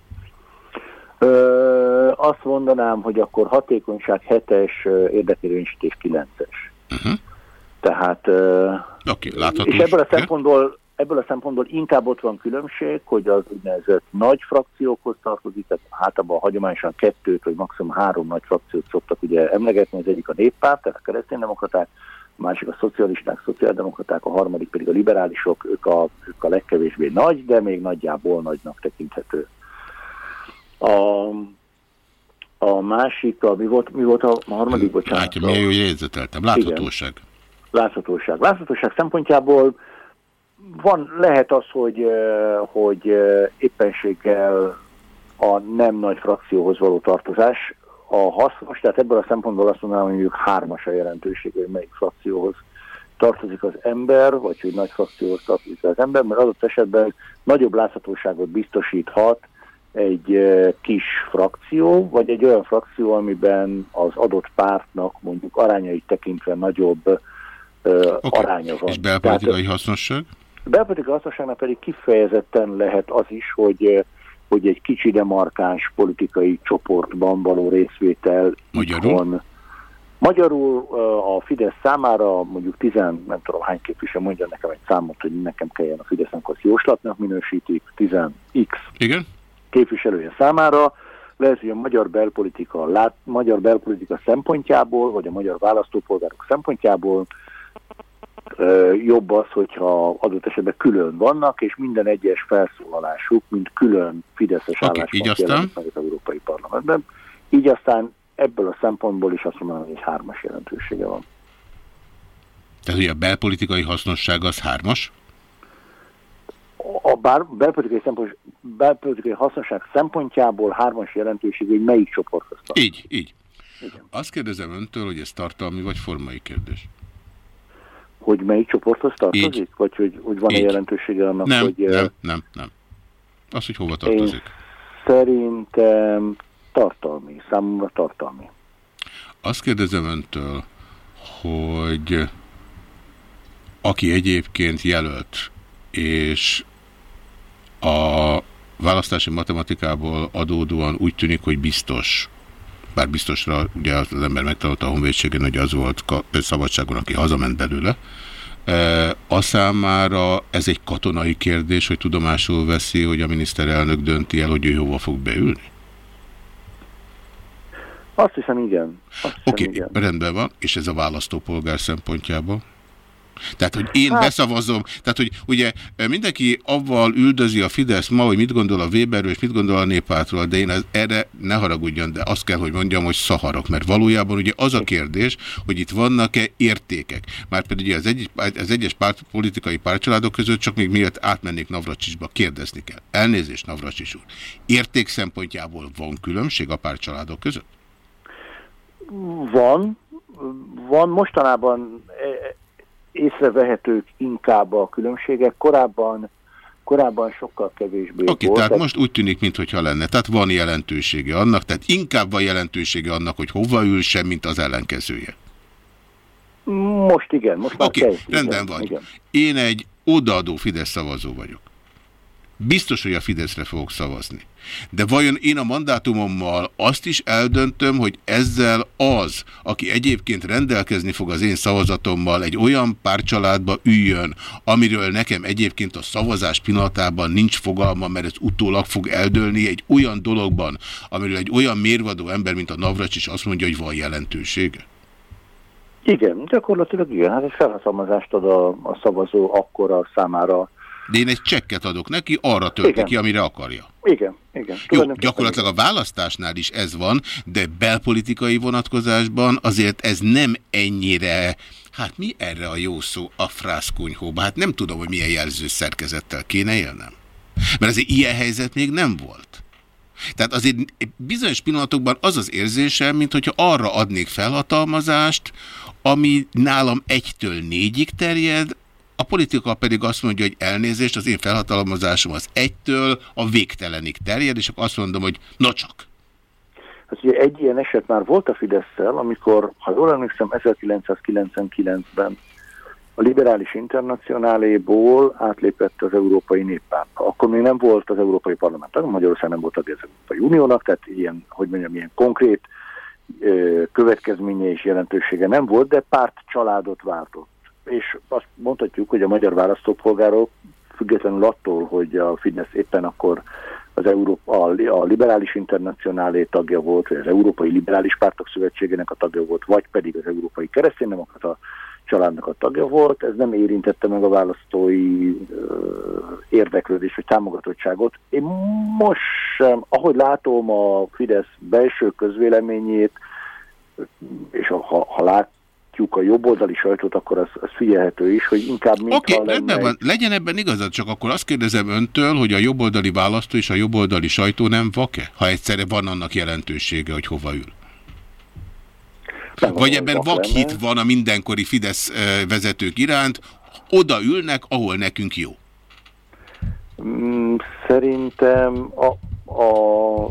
Ö, azt mondanám, hogy akkor hatékonyság 7-es, érdekérvényesítés 9-es. Uh -huh. Tehát... Okay, látható. És ebből a szempontból ebből a szempontból inkább ott van különbség, hogy az úgynevezett nagy frakciókhoz tartozik, tehát általában hagyományosan kettőt vagy maximum három nagy frakciót szoktak ugye emlegetni, az egyik a néppárt, tehát a kereszténydemokraták, a másik a szocialisták, szociáldemokraták, a harmadik pedig a liberálisok, ők a, ők a legkevésbé nagy, de még nagyjából nagynak tekinthető. A, a másik, a, mi, volt, mi volt a, a harmadik, bocsánat? Látja, milyen jó jegyzeteltem. Láthatóság. Igen. Láthatóság. Láthatóság szempontjából van, lehet az, hogy, hogy éppenséggel a nem nagy frakcióhoz való tartozás a hasznos, tehát ebből a szempontból azt mondanám, hogy mondjuk hármas a jelentőség, hogy melyik frakcióhoz tartozik az ember, vagy hogy nagy frakcióhoz tartozik az ember, mert adott esetben nagyobb láthatóságot biztosíthat egy kis frakció, vagy egy olyan frakció, amiben az adott pártnak mondjuk arányait tekintve nagyobb uh, okay. aránya van. És belpolitikai Tehát, hasznosság? Belpolitikai hasznosságnak pedig kifejezetten lehet az is, hogy hogy egy kicsi demarkáns politikai csoportban való részvétel Magyarul? Itthon, Magyarul a Fidesz számára mondjuk 10, nem tudom hány képviselő mondja nekem egy számot, hogy nekem kelljen a Fidesz, akkor jóslatnak minősítik, 10x Igen? képviselője számára, lehet, hogy a magyar belpolitika, lát, magyar belpolitika szempontjából, vagy a magyar választópolgárok szempontjából jobb az, hogyha adott esetben külön vannak, és minden egyes felszólalásuk, mint külön Fideszes okay, álláspont jelent meg az Európai Parlamentben. Így aztán ebből a szempontból is azt mondom, hogy hármas jelentősége van. Tehát, hogy a belpolitikai hasznosság az hármas? A bár, belpolitikai, szempont, belpolitikai hasznosság szempontjából hármas jelentőség, hogy melyik csoporthoz tartozik. Így, így. Igen. Azt kérdezem öntől, hogy ez tartalmi vagy formai kérdés? Hogy melyik csoporthoz tartozik? Így. Vagy hogy, hogy van-e jelentősége annak, nem, hogy... Nem, nem, nem. Az, hogy hova tartozik. Én szerintem tartalmi, számomra tartalmi. Azt kérdezem öntől, hogy aki egyébként jelölt, és a választási matematikából adódóan úgy tűnik, hogy biztos, bár biztosra ugye az ember megtalálta a honvédségen, hogy az volt szabadságon, aki hazament belőle, a számára ez egy katonai kérdés, hogy tudomásul veszi, hogy a miniszterelnök dönti el, hogy ő hova fog beülni? Azt hiszem, igen. Oké, okay, rendben van. És ez a választópolgár szempontjából? Tehát, hogy én hát... beszavazom, tehát, hogy ugye mindenki avval üldözi a Fidesz ma, hogy mit gondol a Weberről, és mit gondol a néppártról, de én az, erre ne haragudjon, de azt kell, hogy mondjam, hogy szaharok, mert valójában ugye az a kérdés, hogy itt vannak-e értékek. Márpedig ugye az, egy, az egyes párt, politikai pártcsaládok között csak még miért átmennék Navracsisba, kérdezni kell. Elnézést, Navracsis úr. Érték szempontjából van különbség a pártcsaládok között? Van. Van mostanában észrevehetők inkább a különbségek. Korábban, korábban sokkal kevésbé Oké, okay, tehát most úgy tűnik, mintha lenne. Tehát van jelentősége annak, tehát inkább van jelentősége annak, hogy hova ül sem, mint az ellenkezője. Most igen, most már Oké, okay, rendben igen, vagy. Igen. Én egy odaadó Fidesz szavazó vagyok. Biztos, hogy a Fideszre fogok szavazni. De vajon én a mandátumommal azt is eldöntöm, hogy ezzel az, aki egyébként rendelkezni fog az én szavazatommal, egy olyan párcsaládba üljön, amiről nekem egyébként a szavazás pillanatában nincs fogalma, mert ez utólag fog eldőlni egy olyan dologban, amiről egy olyan mérvadó ember, mint a Navracs is azt mondja, hogy van jelentősége? Igen, gyakorlatilag igen. Hát egy felhatalmazást ad a, a szavazó akkor a számára de én egy csekket adok neki, arra tölti ki, amire akarja. Igen, igen. Jó, gyakorlatilag a választásnál is ez van, de belpolitikai vonatkozásban azért ez nem ennyire, hát mi erre a jó szó, a frászkonyhóba? Hát nem tudom, hogy milyen jelző szerkezettel kéne élnem. Mert azért ilyen helyzet még nem volt. Tehát azért bizonyos pillanatokban az az érzésem, mint hogyha arra adnék felhatalmazást, ami nálam egytől négyig terjed, a politika pedig azt mondja, hogy elnézést, az én felhatalmazásom az egytől a végtelenig terjed, és akkor azt mondom, hogy na csak. Hát ugye egy ilyen eset már volt a fidesz amikor, ha jól emlékszem, 1999-ben a liberális internacionáléból átlépett az Európai Néppárt. Akkor még nem volt az Európai Parlament, Magyarország nem volt tagja az Európai Uniónak, tehát ilyen, hogy mondjam, ilyen konkrét ö, következménye és jelentősége nem volt, de párt családot váltott. És azt mondhatjuk, hogy a magyar választópolgárok függetlenül attól, hogy a Fidesz éppen akkor az Európa, a liberális internacionálé tagja volt, vagy az Európai Liberális Pártok Szövetségének a tagja volt, vagy pedig az Európai Kereszténydemokrata családnak a tagja volt, ez nem érintette meg a választói érdeklődés vagy támogatottságot. Én most sem, ahogy látom a Fidesz belső közvéleményét, és ha, ha látjuk a jobboldali sajtót, akkor az, az figyelhető is, hogy inkább Oké, okay, lenne... van. Legyen ebben igazad, csak akkor azt kérdezem öntől, hogy a jobboldali választó és a jobboldali sajtó nem vak-e? Ha egyszerre van annak jelentősége, hogy hova ül. Nem Vagy van, ebben vak vakhit lenne. van a mindenkori Fidesz vezetők iránt, oda ülnek, ahol nekünk jó. Mm, Szerintem a, a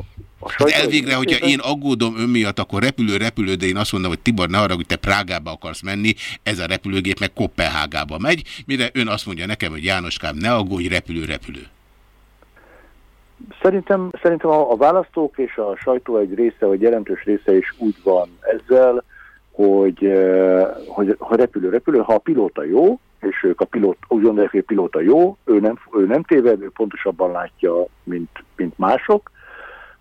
Hát elvégre, hogyha én aggódom ön miatt, akkor repülő, repülő, de én azt mondom, hogy Tibor, ne arra, hogy te Prágába akarsz menni, ez a repülőgép meg Kopenhágába megy, mire ön azt mondja nekem, hogy Jánoskám, ne aggódj, repülő, repülő. Szerintem, szerintem a, a választók és a sajtó egy része, vagy jelentős része is úgy van ezzel, hogy, hogy, hogy repülő, repülő, ha a pilóta jó, és ők a pilót, úgy gondolják, hogy a pilóta jó, ő nem, ő nem téved, ő pontosabban látja, mint, mint mások.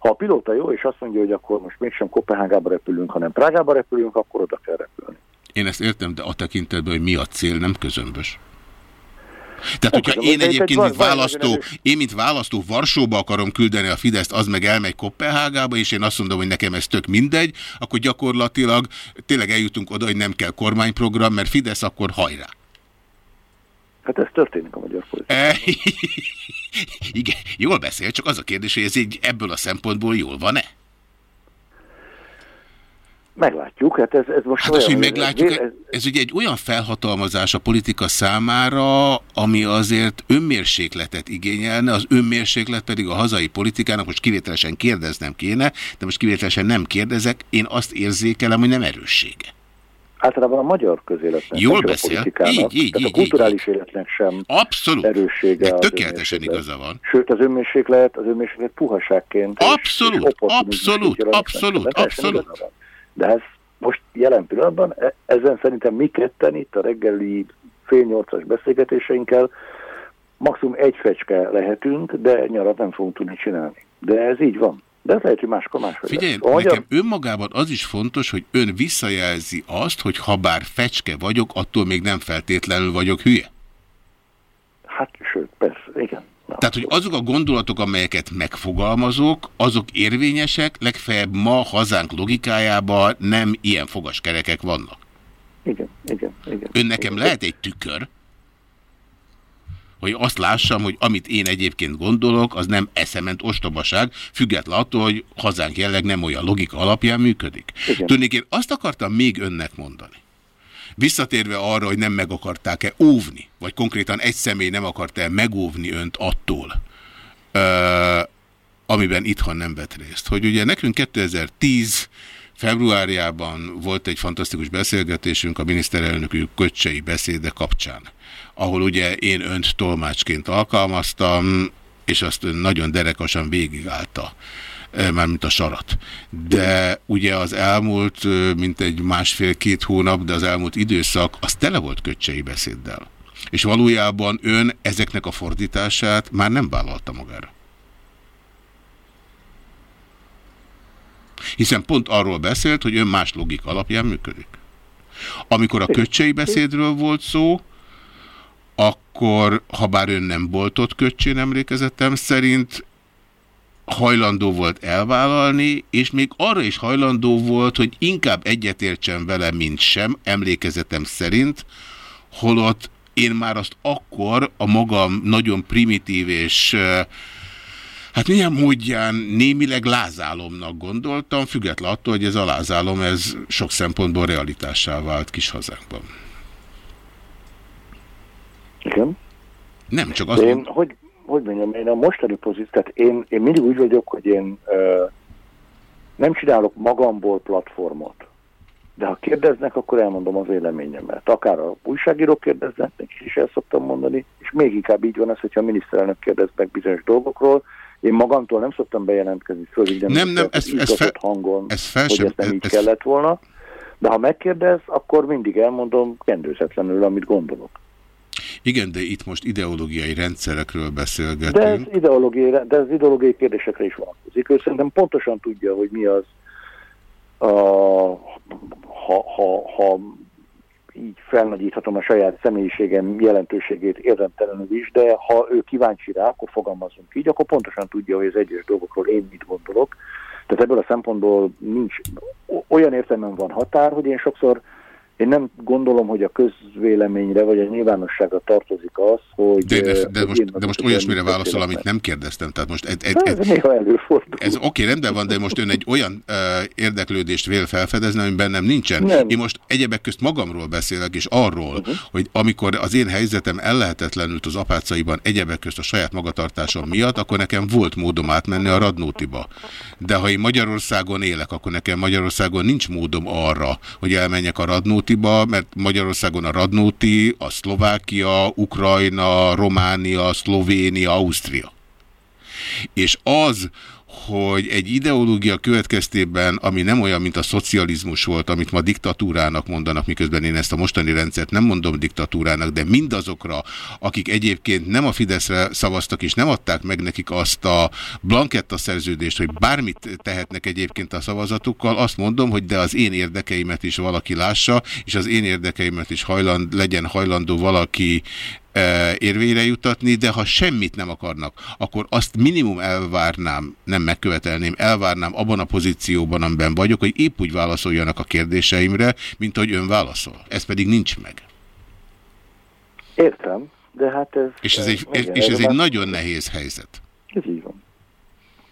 Ha a pilóta jó, és azt mondja, hogy akkor most mégsem Kopenhágába repülünk, hanem Prágába repülünk, akkor oda kell repülni. Én ezt értem, de a tekintetben, hogy mi a cél, nem közömbös. Tehát, hogyha én egyébként, mint választó, én, mint választó Varsóba akarom küldeni a Fideszt, az meg elmegy Kopenhágába, és én azt mondom, hogy nekem ez tök mindegy, akkor gyakorlatilag tényleg eljutunk oda, hogy nem kell kormányprogram, mert Fidesz akkor hajrá. Hát ez történik a magyar politikában. Igen, jól beszél, csak az a kérdés, hogy ez így ebből a szempontból jól van-e? Meglátjuk, hát ez, ez most Hát az, hogy meglátjuk, ez- ez, ez ugye egy olyan felhatalmazás a politika számára, ami azért önmérsékletet igényelne, az önmérséklet pedig a hazai politikának, most kivételesen kérdeznem kéne, de most kivételesen nem kérdezek, én azt érzékelem, hogy nem erőssége. Általában a magyar közéletnek, Jól beszél. Így, így, így, a kulturális így. életnek sem Abszolút. erőssége. De tökéletesen igaza van. Sőt, az önmérséklet, az önmérséklet puhaságként. Abszolút, abszolút, abszolút, abszolút. De ez most jelen pillanatban, e- ezen szerintem mi ketten itt a reggeli fél nyolcas beszélgetéseinkkel maximum egy fecske lehetünk, de nyarat nem fogunk tudni csinálni. De ez így van. De ez lehet, hogy máskor máshogy Figyelj, lesz. Magyar- nekem önmagában az is fontos, hogy ön visszajelzi azt, hogy ha bár fecske vagyok, attól még nem feltétlenül vagyok hülye. Hát, sőt, persze, igen. Na, Tehát, hogy azok a gondolatok, amelyeket megfogalmazok, azok érvényesek, legfeljebb ma hazánk logikájában nem ilyen fogaskerekek vannak. Igen, igen, igen. Ön nekem lehet egy tükör, hogy azt lássam, hogy amit én egyébként gondolok, az nem eszement ostobaság, független attól, hogy hazánk jelleg nem olyan logika alapján működik. Tudnék, én azt akartam még önnek mondani. Visszatérve arra, hogy nem meg akarták-e óvni, vagy konkrétan egy személy nem akarta-e megóvni önt attól, ö, amiben itthon nem vett részt. Hogy ugye nekünk 2010 februárjában volt egy fantasztikus beszélgetésünk a miniszterelnökű köcsei beszéde kapcsán, ahol ugye én önt tolmácsként alkalmaztam, és azt ön nagyon derekasan végigállta eh, mármint a sarat. De ugye az elmúlt, eh, mint egy másfél-két hónap, de az elmúlt időszak, az tele volt köcsei beszéddel. És valójában ön ezeknek a fordítását már nem vállalta magára. Hiszen pont arról beszélt, hogy ön más logika alapján működik. Amikor a köcsei beszédről volt szó, akkor, ha bár ön nem volt ott köcsén emlékezetem szerint, hajlandó volt elvállalni, és még arra is hajlandó volt, hogy inkább egyetértsen vele, mint sem, emlékezetem szerint, holott én már azt akkor a magam nagyon primitív és hát milyen módján némileg lázálomnak gondoltam, független attól, hogy ez a lázálom, ez sok szempontból realitássá vált kis hazánkban. Igen. Nem, csak azt én, hogy, hogy mondjam, én a mostani pozíció, tehát én, én mindig úgy vagyok, hogy én ö, nem csinálok magamból platformot. De ha kérdeznek, akkor elmondom a véleményemet. Akár a újságírók kérdeznek, nekik is el szoktam mondani, és még inkább így van ez, hogyha a miniszterelnök kérdez meg bizonyos dolgokról. Én magamtól nem szoktam bejelentkezni földig, nem, nem, ez, ez fel, hangon, ez fel hogy sem, ez nem ez, így ez, kellett volna. De ha megkérdez, akkor mindig elmondom kendőzetlenül, amit gondolok. Igen, de itt most ideológiai rendszerekről beszélgetünk. De ez ideológiai, de ez ideológiai kérdésekre is vonatkozik. Ő szerintem pontosan tudja, hogy mi az, a, ha, ha, ha így felnagyíthatom a saját személyiségem jelentőségét érdemtelenül is, de ha ő kíváncsi rá, akkor fogalmazunk így, akkor pontosan tudja, hogy az egyes dolgokról én mit gondolok. Tehát ebből a szempontból nincs, olyan értelemben van határ, hogy én sokszor én nem gondolom, hogy a közvéleményre vagy a nyilvánosságra tartozik az, hogy... De, de, de, most, de most olyasmire válaszol, amit nem kérdeztem. Tehát most egy, ez néha előfordul. Ez oké, okay, rendben van, de most ön egy olyan uh, érdeklődést vél felfedezni, ami bennem nincsen. Nem. Én most egyebek közt magamról beszélek, és arról, uh -huh. hogy amikor az én helyzetem ellehetetlenült az apácaiban egyebek közt a saját magatartásom miatt, akkor nekem volt módom átmenni a Radnótiba. De ha én Magyarországon élek, akkor nekem Magyarországon nincs módom arra, hogy elmenjek a Radnótiba, Radnótiba, mert Magyarországon a Radnóti, a Szlovákia, Ukrajna, Románia, Szlovénia, Ausztria. És az, hogy egy ideológia következtében, ami nem olyan, mint a szocializmus volt, amit ma diktatúrának mondanak, miközben én ezt a mostani rendszert nem mondom diktatúrának, de mindazokra, akik egyébként nem a Fideszre szavaztak, és nem adták meg nekik azt a blanketta szerződést, hogy bármit tehetnek egyébként a szavazatukkal, azt mondom, hogy de az én érdekeimet is valaki lássa, és az én érdekeimet is hajland, legyen hajlandó valaki érvényre jutatni, de ha semmit nem akarnak, akkor azt minimum elvárnám, nem megkövetelném, elvárnám abban a pozícióban, amiben vagyok, hogy épp úgy válaszoljanak a kérdéseimre, mint ahogy ön válaszol. Ez pedig nincs meg. Értem, de hát ez... És ez egy, igen, és ez egy nagyon nehéz helyzet. Ez így van.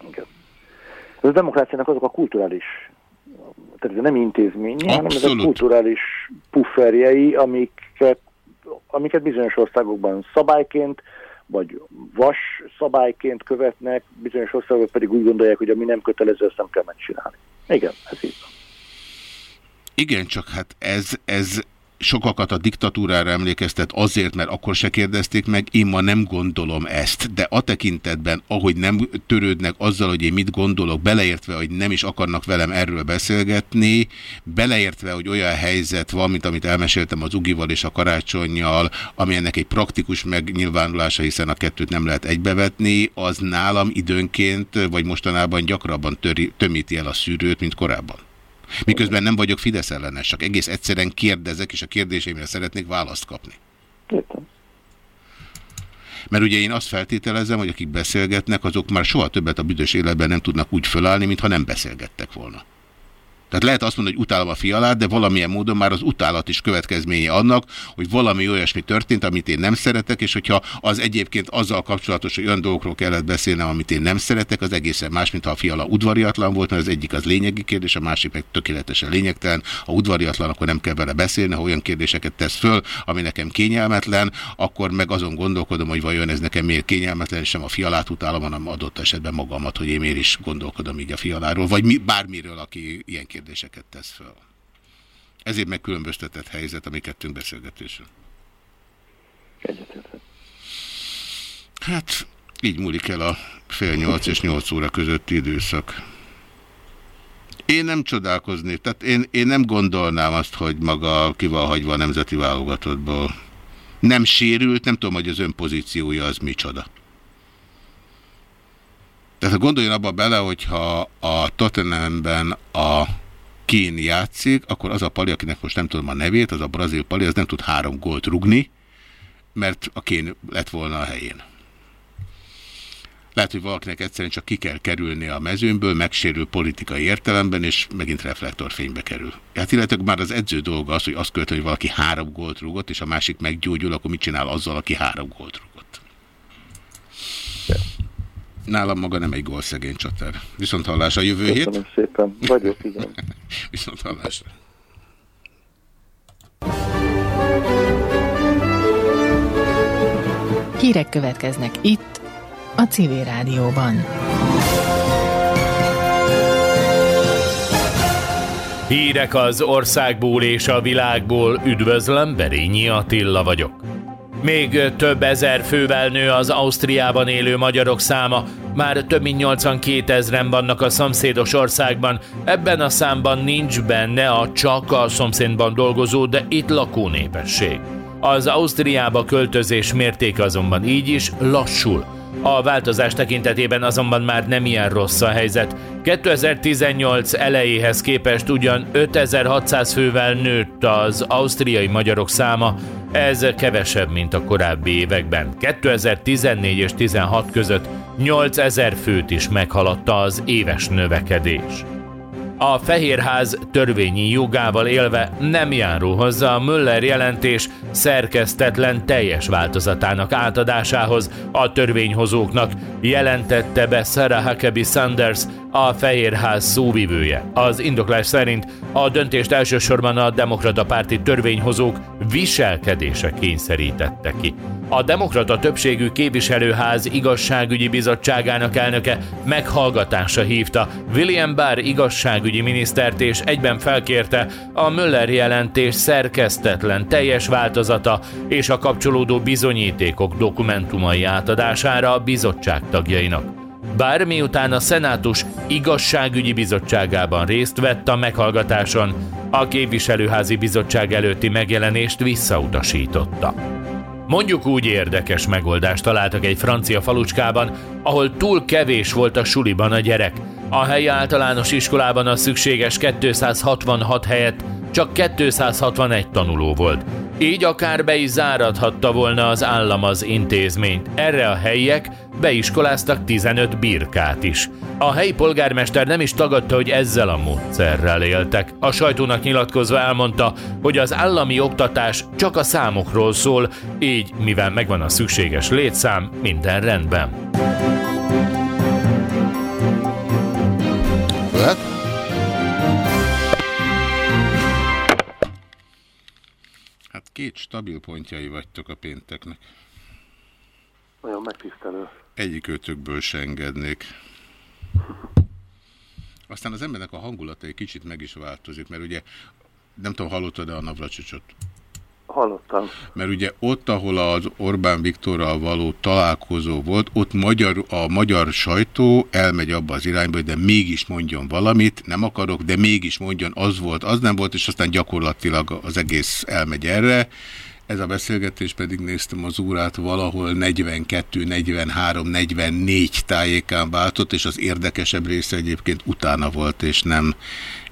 Igen. Ez a demokráciának azok a kulturális tehát ez nem intézményi, hanem ezek kulturális pufferjei, amiket amiket bizonyos országokban szabályként, vagy vas szabályként követnek, bizonyos országok pedig úgy gondolják, hogy ami nem kötelező, ezt nem kell megcsinálni. Igen, ez így van. Igen, csak hát ez, ez, sokakat a diktatúrára emlékeztet azért, mert akkor se kérdezték meg, én ma nem gondolom ezt, de a tekintetben, ahogy nem törődnek azzal, hogy én mit gondolok, beleértve, hogy nem is akarnak velem erről beszélgetni, beleértve, hogy olyan helyzet van, mint amit elmeséltem az Ugival és a Karácsonyjal, ami ennek egy praktikus megnyilvánulása, hiszen a kettőt nem lehet egybevetni, az nálam időnként, vagy mostanában gyakrabban töri, tömíti el a szűrőt, mint korábban. Miközben nem vagyok Fidesz ellenes, csak egész egyszerűen kérdezek, és a kérdéseimre szeretnék választ kapni. Értem. Mert ugye én azt feltételezem, hogy akik beszélgetnek, azok már soha többet a büdös életben nem tudnak úgy fölállni, mintha nem beszélgettek volna. Tehát lehet azt mondani, hogy utálom a fialát, de valamilyen módon már az utálat is következménye annak, hogy valami olyasmi történt, amit én nem szeretek, és hogyha az egyébként azzal kapcsolatos, hogy olyan dolgokról kellett beszélnem, amit én nem szeretek, az egészen más, mint ha a fiala udvariatlan volt, mert az egyik az lényegi kérdés, a másik meg tökéletesen lényegtelen. Ha udvariatlan, akkor nem kell vele beszélni, ha olyan kérdéseket tesz föl, ami nekem kényelmetlen, akkor meg azon gondolkodom, hogy vajon ez nekem miért kényelmetlen, sem a fialát utálom, hanem adott esetben magamat, hogy én miért is gondolkodom így a fialáról, vagy mi, bármiről, aki ilyen kérdés kérdéseket tesz fel. Ezért megkülönböztetett helyzet a mi kettőnk beszélgetésön. Hát, így múlik el a fél nyolc és nyolc óra közötti időszak. Én nem csodálkoznék, tehát én, én nem gondolnám azt, hogy maga ki van hagyva a nemzeti válogatottból. Nem sérült, nem tudom, hogy az ön pozíciója az micsoda. Tehát gondoljon abba bele, hogyha a Tottenhamben a Kén játszik, akkor az a pali, akinek most nem tudom a nevét, az a brazil pali, az nem tud három gólt rugni, mert a kén lett volna a helyén. Lehet, hogy valakinek egyszerűen csak ki kell kerülni a mezőnből, megsérül politikai értelemben, és megint reflektorfénybe kerül. Hát illetve már az edző dolga az, hogy azt követő, hogy valaki három gólt rúgott, és a másik meggyógyul, akkor mit csinál azzal, aki három gólt rúgott? Nálam maga nem egy gólszegény csatár. Viszont hallás a jövő hét. Köszönöm szépen. Vagyok, igen. Viszont hallásra. Hírek következnek itt, a Civil Rádióban. Hírek az országból és a világból. Üdvözlöm, Berényi Attila vagyok. Még több ezer fővel nő az Ausztriában élő magyarok száma, már több mint 82 ezeren vannak a szomszédos országban, ebben a számban nincs benne a csak a szomszédban dolgozó, de itt lakó népesség. Az Ausztriába költözés mértéke azonban így is lassul. A változás tekintetében azonban már nem ilyen rossz a helyzet. 2018 elejéhez képest ugyan 5600 fővel nőtt az ausztriai magyarok száma, ez kevesebb, mint a korábbi években. 2014 és 16 között 8000 főt is meghaladta az éves növekedés. A Fehérház törvényi jogával élve nem járul hozzá a Müller jelentés szerkesztetlen teljes változatának átadásához a törvényhozóknak, jelentette be Sarah Huckabee Sanders, a Fehérház szóvivője. Az indoklás szerint a döntést elsősorban a demokrata párti törvényhozók viselkedése kényszerítette ki. A demokrata többségű képviselőház igazságügyi bizottságának elnöke meghallgatása hívta William Barr igazságügyi minisztert és egyben felkérte a Müller jelentés szerkesztetlen teljes változata és a kapcsolódó bizonyítékok dokumentumai átadására a bizottság tagjainak. Bár miután a Szenátus igazságügyi bizottságában részt vett a meghallgatáson, a képviselőházi bizottság előtti megjelenést visszautasította. Mondjuk úgy érdekes megoldást találtak egy francia falucskában, ahol túl kevés volt a suliban a gyerek. A helyi általános iskolában a szükséges 266 helyett csak 261 tanuló volt. Így akár be is záradhatta volna az állam az intézményt. Erre a helyiek beiskoláztak 15 birkát is. A helyi polgármester nem is tagadta, hogy ezzel a módszerrel éltek. A sajtónak nyilatkozva elmondta, hogy az állami oktatás csak a számokról szól, így, mivel megvan a szükséges létszám, minden rendben. Lehet? két stabil pontjai vagytok a pénteknek. Nagyon megtisztelő. Egyik ötökből se engednék. Aztán az embernek a hangulata egy kicsit meg is változik, mert ugye nem tudom, hallottad-e a Navracsicsot? Hallottam. Mert ugye ott, ahol az Orbán Viktorral való találkozó volt, ott magyar, a magyar sajtó elmegy abba az irányba, de mégis mondjon valamit, nem akarok, de mégis mondjon, az volt, az nem volt, és aztán gyakorlatilag az egész elmegy erre. Ez a beszélgetés pedig néztem az órát, valahol 42, 43, 44 tájékán váltott, és az érdekesebb része egyébként utána volt, és nem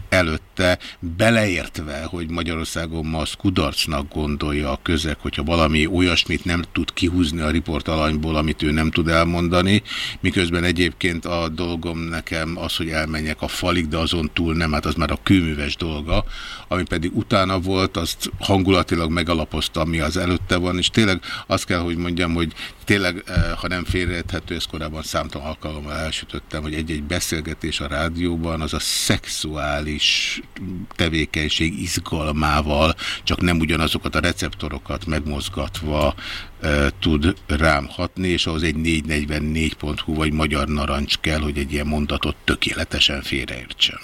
előtte, beleértve, hogy Magyarországon ma az kudarcnak gondolja a közeg, hogyha valami olyasmit nem tud kihúzni a riportalanyból, amit ő nem tud elmondani, miközben egyébként a dolgom nekem az, hogy elmenjek a falig, de azon túl nem, hát az már a kőműves dolga, ami pedig utána volt, azt hangulatilag megalapozta, ami az előtte van, és tényleg azt kell, hogy mondjam, hogy tényleg, eh, ha nem félreérthető, ezt korábban számtalan alkalommal elsütöttem, hogy egy-egy beszélgetés a rádióban az a szexuális tevékenység izgalmával, csak nem ugyanazokat a receptorokat megmozgatva e, tud rám hatni, és ahhoz egy 444.hu vagy magyar narancs kell, hogy egy ilyen mondatot tökéletesen félreértsem.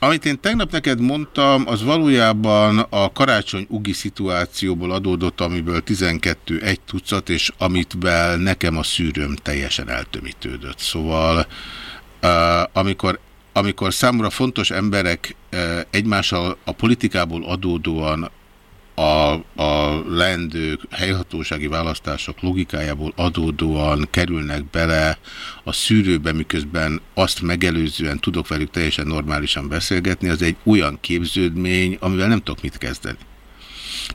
Amit én tegnap neked mondtam, az valójában a karácsony ugi szituációból adódott, amiből 12 egy tucat, és amitvel nekem a szűrőm teljesen eltömítődött. Szóval uh, amikor, amikor számomra fontos emberek uh, egymással a politikából adódóan a, a lendő helyhatósági választások logikájából adódóan kerülnek bele a szűrőbe, miközben azt megelőzően tudok velük teljesen normálisan beszélgetni, az egy olyan képződmény, amivel nem tudok mit kezdeni.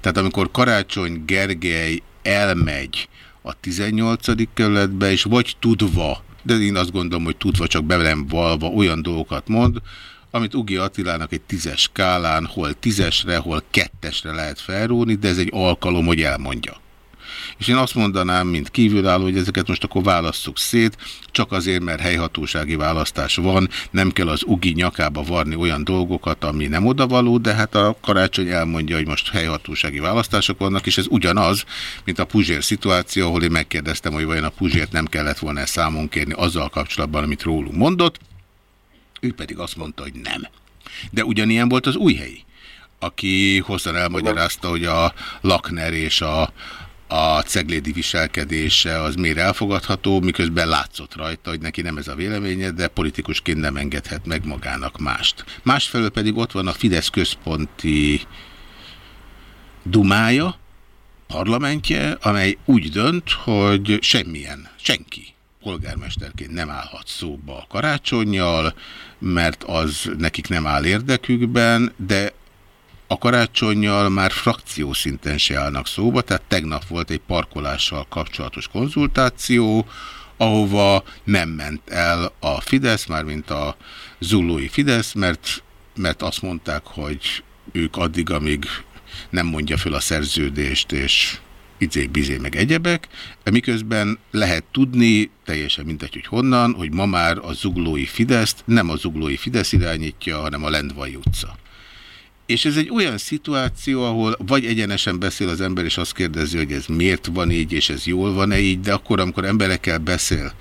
Tehát amikor Karácsony Gergely elmegy a 18. kerületbe, és vagy tudva, de én azt gondolom, hogy tudva csak belem valva olyan dolgokat mond, amit Ugi Attilának egy tízes skálán, hol tízesre, hol kettesre lehet felróni, de ez egy alkalom, hogy elmondja. És én azt mondanám, mint kívülálló, hogy ezeket most akkor válasszuk szét, csak azért, mert helyhatósági választás van, nem kell az ugi nyakába varni olyan dolgokat, ami nem odavaló, de hát a karácsony elmondja, hogy most helyhatósági választások vannak, és ez ugyanaz, mint a Puzsér szituáció, ahol én megkérdeztem, hogy vajon a Puzsért nem kellett volna -e számon kérni azzal kapcsolatban, amit rólunk mondott, ő pedig azt mondta, hogy nem. De ugyanilyen volt az újhelyi aki hosszan elmagyarázta, hogy a Lakner és a, a ceglédi viselkedése az miért elfogadható, miközben látszott rajta, hogy neki nem ez a véleménye, de politikusként nem engedhet meg magának mást. Másfelől pedig ott van a Fidesz központi dumája, parlamentje, amely úgy dönt, hogy semmilyen, senki polgármesterként nem állhat szóba a karácsonyjal, mert az nekik nem áll érdekükben, de a karácsonyjal már frakció szinten se állnak szóba, tehát tegnap volt egy parkolással kapcsolatos konzultáció, ahova nem ment el a Fidesz, mármint a zullói Fidesz, mert, mert azt mondták, hogy ők addig, amíg nem mondja föl a szerződést, és izé-bizé meg egyebek, miközben lehet tudni, teljesen mindegy, hogy honnan, hogy ma már a zuglói Fideszt nem a zuglói Fidesz irányítja, hanem a Lendvai utca. És ez egy olyan szituáció, ahol vagy egyenesen beszél az ember, és azt kérdezi, hogy ez miért van így, és ez jól van-e így, de akkor, amikor emberekkel beszél,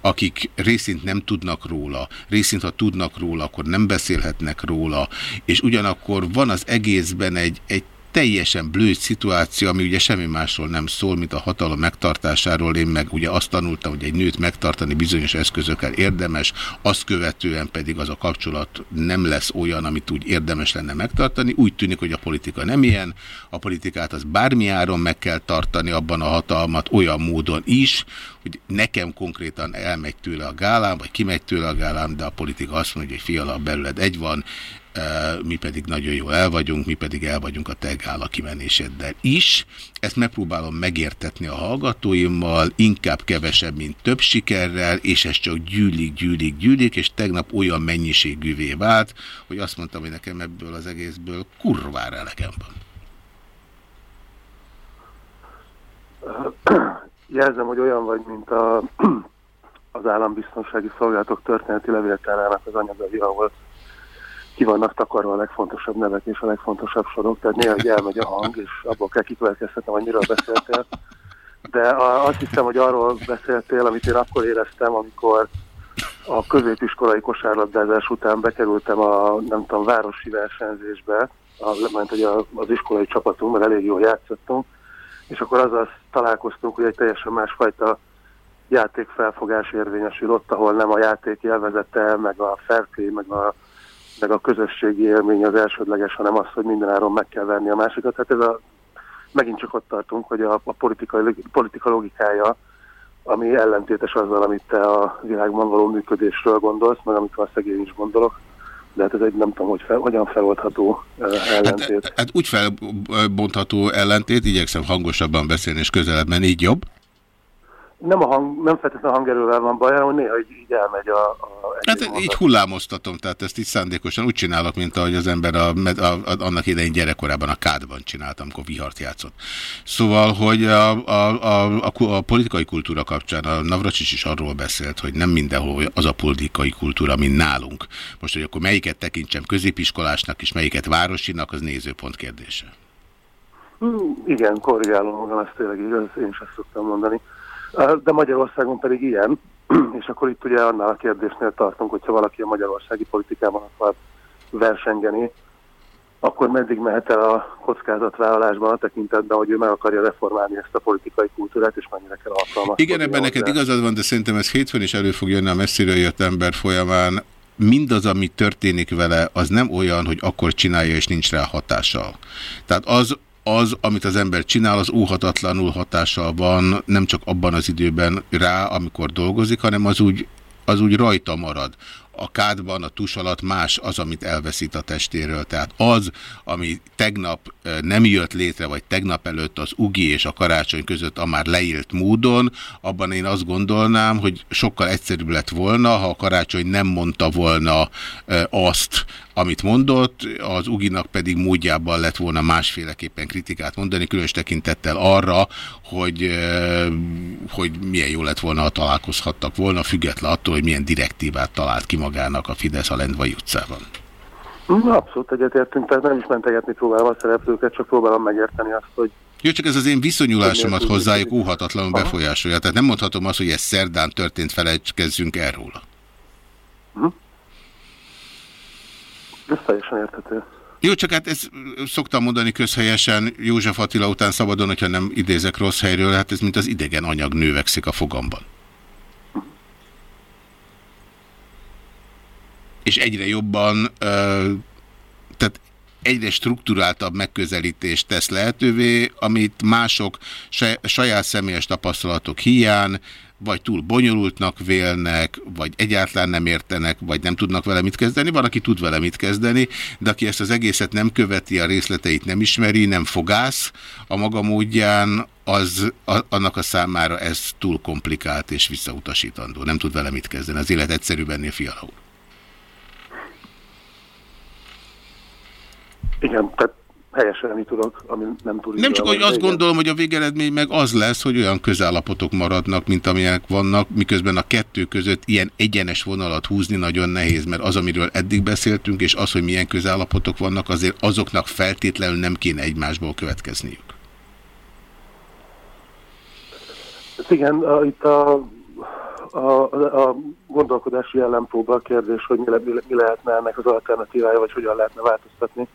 akik részint nem tudnak róla, részint ha tudnak róla, akkor nem beszélhetnek róla, és ugyanakkor van az egészben egy, egy teljesen blőd szituáció, ami ugye semmi másról nem szól, mint a hatalom megtartásáról. Én meg ugye azt tanultam, hogy egy nőt megtartani bizonyos eszközökkel érdemes, azt követően pedig az a kapcsolat nem lesz olyan, amit úgy érdemes lenne megtartani. Úgy tűnik, hogy a politika nem ilyen. A politikát az bármi áron meg kell tartani, abban a hatalmat olyan módon is, hogy nekem konkrétan elmegy tőle a gálám, vagy kimegy tőle a gálám, de a politika azt mondja, hogy fiala, belőled egy van, mi pedig nagyon jól el vagyunk, mi pedig el vagyunk a te kimenéseddel is. Ezt megpróbálom megértetni a hallgatóimmal, inkább kevesebb, mint több sikerrel, és ez csak gyűlik, gyűlik, gyűlik, és tegnap olyan mennyiségűvé vált, hogy azt mondtam, hogy nekem ebből az egészből kurvára elegem van. Jelzem, hogy olyan vagy, mint a, az állambiztonsági szolgálatok történeti levéltárának az anyagai, ahol ki vannak takarva a legfontosabb nevek és a legfontosabb sorok, tehát néha elmegy a hang, és abból kell kikövetkeztetem, hogy miről beszéltél. De azt hiszem, hogy arról beszéltél, amit én akkor éreztem, amikor a középiskolai kosárlabdázás után bekerültem a, nem tudom, városi versenyzésbe, a, mert hogy a, az iskolai csapatunk, mert elég jól játszottunk, és akkor azzal találkoztunk, hogy egy teljesen másfajta játékfelfogás érvényesül ott, ahol nem a játék élvezete, meg a fair play, meg a meg a közösségi élmény az elsődleges, hanem az, hogy mindenáron meg kell venni a másikat. Hát ez a, megint csak ott tartunk, hogy a, a politika, politika logikája, ami ellentétes azzal, amit te a világban való működésről gondolsz, meg amit a szegény is gondolok. De hát ez egy nem tudom, hogy fel, hogyan feloldható uh, ellentét. Hát, hát úgy felbontható ellentét, igyekszem hangosabban beszélni és közelebb menni, így jobb? Nem, a hang, nem feltétlenül a hangerővel van baj, hanem néha így, így elmegy a... a hát mondat. így hullámoztatom, tehát ezt így szándékosan úgy csinálok, mint ahogy az ember a, a, a, annak idején gyerekkorában a kádban csináltam, amikor vihart játszott. Szóval, hogy a, a, a, a, a politikai kultúra kapcsán a Navracsics is arról beszélt, hogy nem mindenhol az a politikai kultúra, mint nálunk. Most, hogy akkor melyiket tekintsem középiskolásnak, és melyiket városinak, az nézőpont kérdése. Hmm, igen, korrigálom magam, ez tényleg igaz, én is ezt szoktam mondani. De Magyarországon pedig ilyen, és akkor itt ugye annál a kérdésnél tartunk, hogyha valaki a magyarországi politikában akar versengeni, akkor meddig mehet el a kockázatvállalásban a tekintetben, hogy ő meg akarja reformálni ezt a politikai kultúrát, és mennyire kell alkalmazni. Igen, ebben neked igazad van, de szerintem ez hétfőn is elő fog jönni a messziről jött ember folyamán. Mindaz, ami történik vele, az nem olyan, hogy akkor csinálja, és nincs rá hatással. Tehát az, az, amit az ember csinál, az óhatatlanul hatással van nem csak abban az időben rá, amikor dolgozik, hanem az úgy, az úgy rajta marad. a kádban, a tus alatt más az, amit elveszít a testéről. Tehát az, ami tegnap nem jött létre, vagy tegnap előtt az ugi és a karácsony között a már leírt módon, abban én azt gondolnám, hogy sokkal egyszerűbb lett volna, ha a karácsony nem mondta volna azt, amit mondott, az Uginak pedig módjában lett volna másféleképpen kritikát mondani, különös tekintettel arra, hogy, hogy milyen jó lett volna, ha találkozhattak volna, független attól, hogy milyen direktívát talált ki magának a Fidesz a Lendvai utcában. Abszolút egyetértünk, tehát nem is mentegetni próbálom a szereplőket, csak próbálom megérteni azt, hogy jó, csak ez az én viszonyulásomat hozzájuk óhatatlanul befolyásolja. Tehát nem mondhatom azt, hogy ez szerdán történt, felejtkezzünk erről. Hm? Ez teljesen érthető. Jó, csak hát ezt szoktam mondani közhelyesen József Attila után szabadon, hogyha nem idézek rossz helyről, hát ez mint az idegen anyag nővekszik a fogamban. És egyre jobban, tehát egyre struktúráltabb megközelítést tesz lehetővé, amit mások saját személyes tapasztalatok hiány, vagy túl bonyolultnak vélnek, vagy egyáltalán nem értenek, vagy nem tudnak vele mit kezdeni. Van, aki tud vele mit kezdeni, de aki ezt az egészet nem követi, a részleteit nem ismeri, nem fogász a maga módján, az, a, annak a számára ez túl komplikált és visszautasítandó. Nem tud vele mit kezdeni. Az élet egyszerűbb ennél fiala. Igen, tehát helyesen nem tudok, ami nem túl Nem csak, hogy azt gondolom, hogy a végeredmény meg az lesz, hogy olyan közállapotok maradnak, mint amilyenek vannak, miközben a kettő között ilyen egyenes vonalat húzni nagyon nehéz, mert az, amiről eddig beszéltünk, és az, hogy milyen közállapotok vannak, azért azoknak feltétlenül nem kéne egymásból következniük. Igen, a, itt a, a, a gondolkodási ellenpróba a kérdés, hogy mi, le, mi lehetne ennek az alternatívája, vagy hogyan lehetne változtatni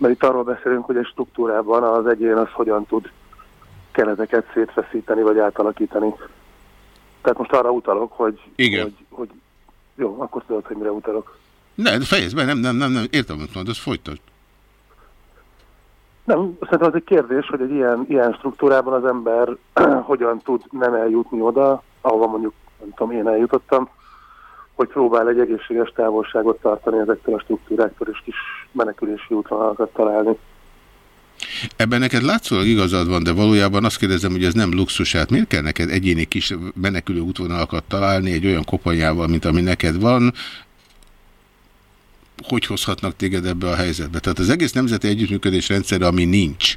mert itt arról beszélünk, hogy egy struktúrában az egyén az hogyan tud kereteket szétfeszíteni vagy átalakítani. Tehát most arra utalok, hogy, Igen. hogy, hogy jó, akkor tudod, hogy mire utalok. Ne, fejezd be, nem, nem, nem, nem, értem, hogy mondod, folytasd. Nem, szerintem az egy kérdés, hogy egy ilyen, ilyen struktúrában az ember hogyan tud nem eljutni oda, ahova mondjuk, nem tudom, én eljutottam, hogy próbál egy egészséges távolságot tartani ezektől a struktúráktól, és kis menekülési útvonalakat találni. Ebben neked látszólag igazad van, de valójában azt kérdezem, hogy ez nem luxusát. Miért kell neked egyéni kis menekülő útvonalakat találni egy olyan kopanyával, mint ami neked van? Hogy hozhatnak téged ebbe a helyzetbe? Tehát az egész nemzeti együttműködés rendszer, ami nincs,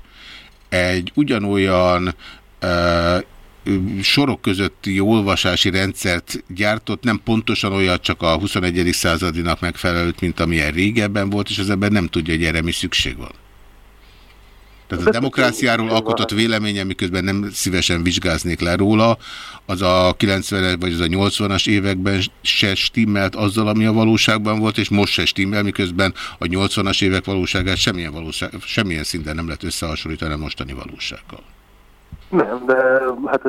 egy ugyanolyan uh, sorok közötti olvasási rendszert gyártott, nem pontosan olyat, csak a 21. századinak megfelelőt, mint amilyen régebben volt, és az ember nem tudja, hogy erre mi szükség van. Tehát a demokráciáról alkotott véleménye, miközben nem szívesen vizsgáznék le róla, az a 90 vagy az a 80-as években se stimmelt azzal, ami a valóságban volt, és most se stimmel, miközben a 80-as évek valóságát semmilyen, valóság, semmilyen szinten nem lehet összehasonlítani a mostani valósággal. Nem, de hát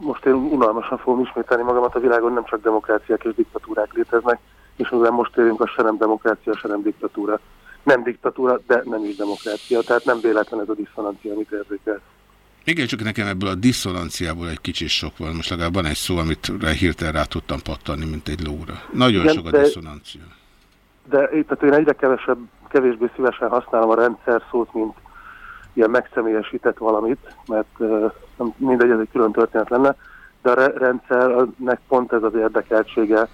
most én unalmasan fogom ismételni magamat, a világon nem csak demokráciák és diktatúrák léteznek, és amivel most érünk, az se nem demokrácia, se nem diktatúra. Nem diktatúra, de nem is demokrácia, tehát nem véletlen ez a diszonancia, amit érzékel. Igen, csak nekem ebből a diszonanciából egy kicsit sok van. Most legalább van egy szó, amit hirtelen rá tudtam pattanni, mint egy lóra. Nagyon Igen, sok a de, diszonancia. De tehát én egyre kevesebb, kevésbé szívesen használom a rendszer szót, mint ilyen megszemélyesített valamit, mert uh, mindegy, ez egy külön történet lenne, de a rendszernek pont ez az érdekeltsége,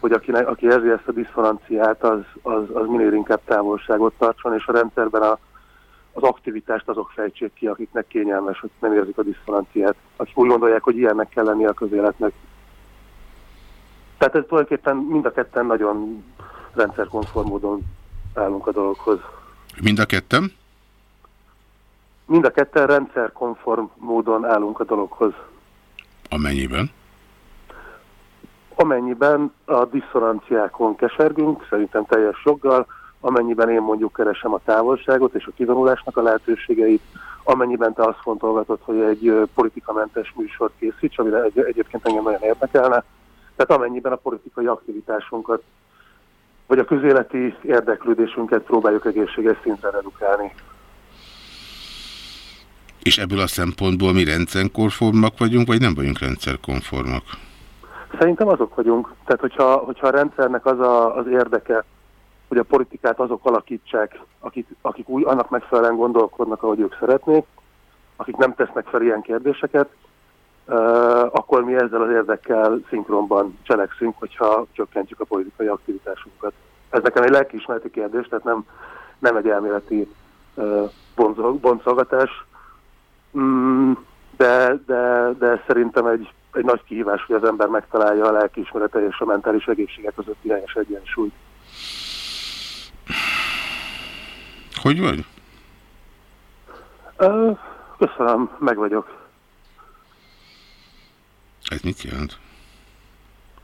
hogy akinek, aki érzi ezt a diszonanciát, az, az, az minél inkább távolságot tartson, és a rendszerben a, az aktivitást azok fejtsék ki, akiknek kényelmes, hogy nem érzik a diszonanciát, akik úgy gondolják, hogy ilyennek kell lenni a közéletnek. Tehát ez tulajdonképpen mind a ketten nagyon rendszerkonform módon állunk a dologhoz. Mind a ketten? Mind a ketten rendszerkonform módon állunk a dologhoz. Amennyiben? Amennyiben a diszonanciákon kesergünk, szerintem teljes joggal, amennyiben én mondjuk keresem a távolságot és a kivonulásnak a lehetőségeit, amennyiben te azt fontolgatod, hogy egy politikamentes műsort készíts, amire egy, egyébként engem nagyon érdekelne, tehát amennyiben a politikai aktivitásunkat vagy a közéleti érdeklődésünket próbáljuk egészséges szintre redukálni. És ebből a szempontból mi rendszerkonformak vagyunk, vagy nem vagyunk rendszerkonformak? Szerintem azok vagyunk. Tehát, hogyha, hogyha a rendszernek az a, az érdeke, hogy a politikát azok alakítsák, akik, akik úgy annak megfelelően gondolkodnak, ahogy ők szeretnék, akik nem tesznek fel ilyen kérdéseket, uh, akkor mi ezzel az érdekkel szinkronban cselekszünk, hogyha csökkentjük a politikai aktivitásunkat. Ez nekem egy lelkiismereti kérdés, tehát nem, nem egy elméleti uh, boncolgatás, mm, de, de, de szerintem egy, egy nagy kihívás, hogy az ember megtalálja a lelkiismerete és a mentális egészsége között irányos egyensúlyt. Hogy vagy? Köszönöm, meg vagyok. Ez mit jelent?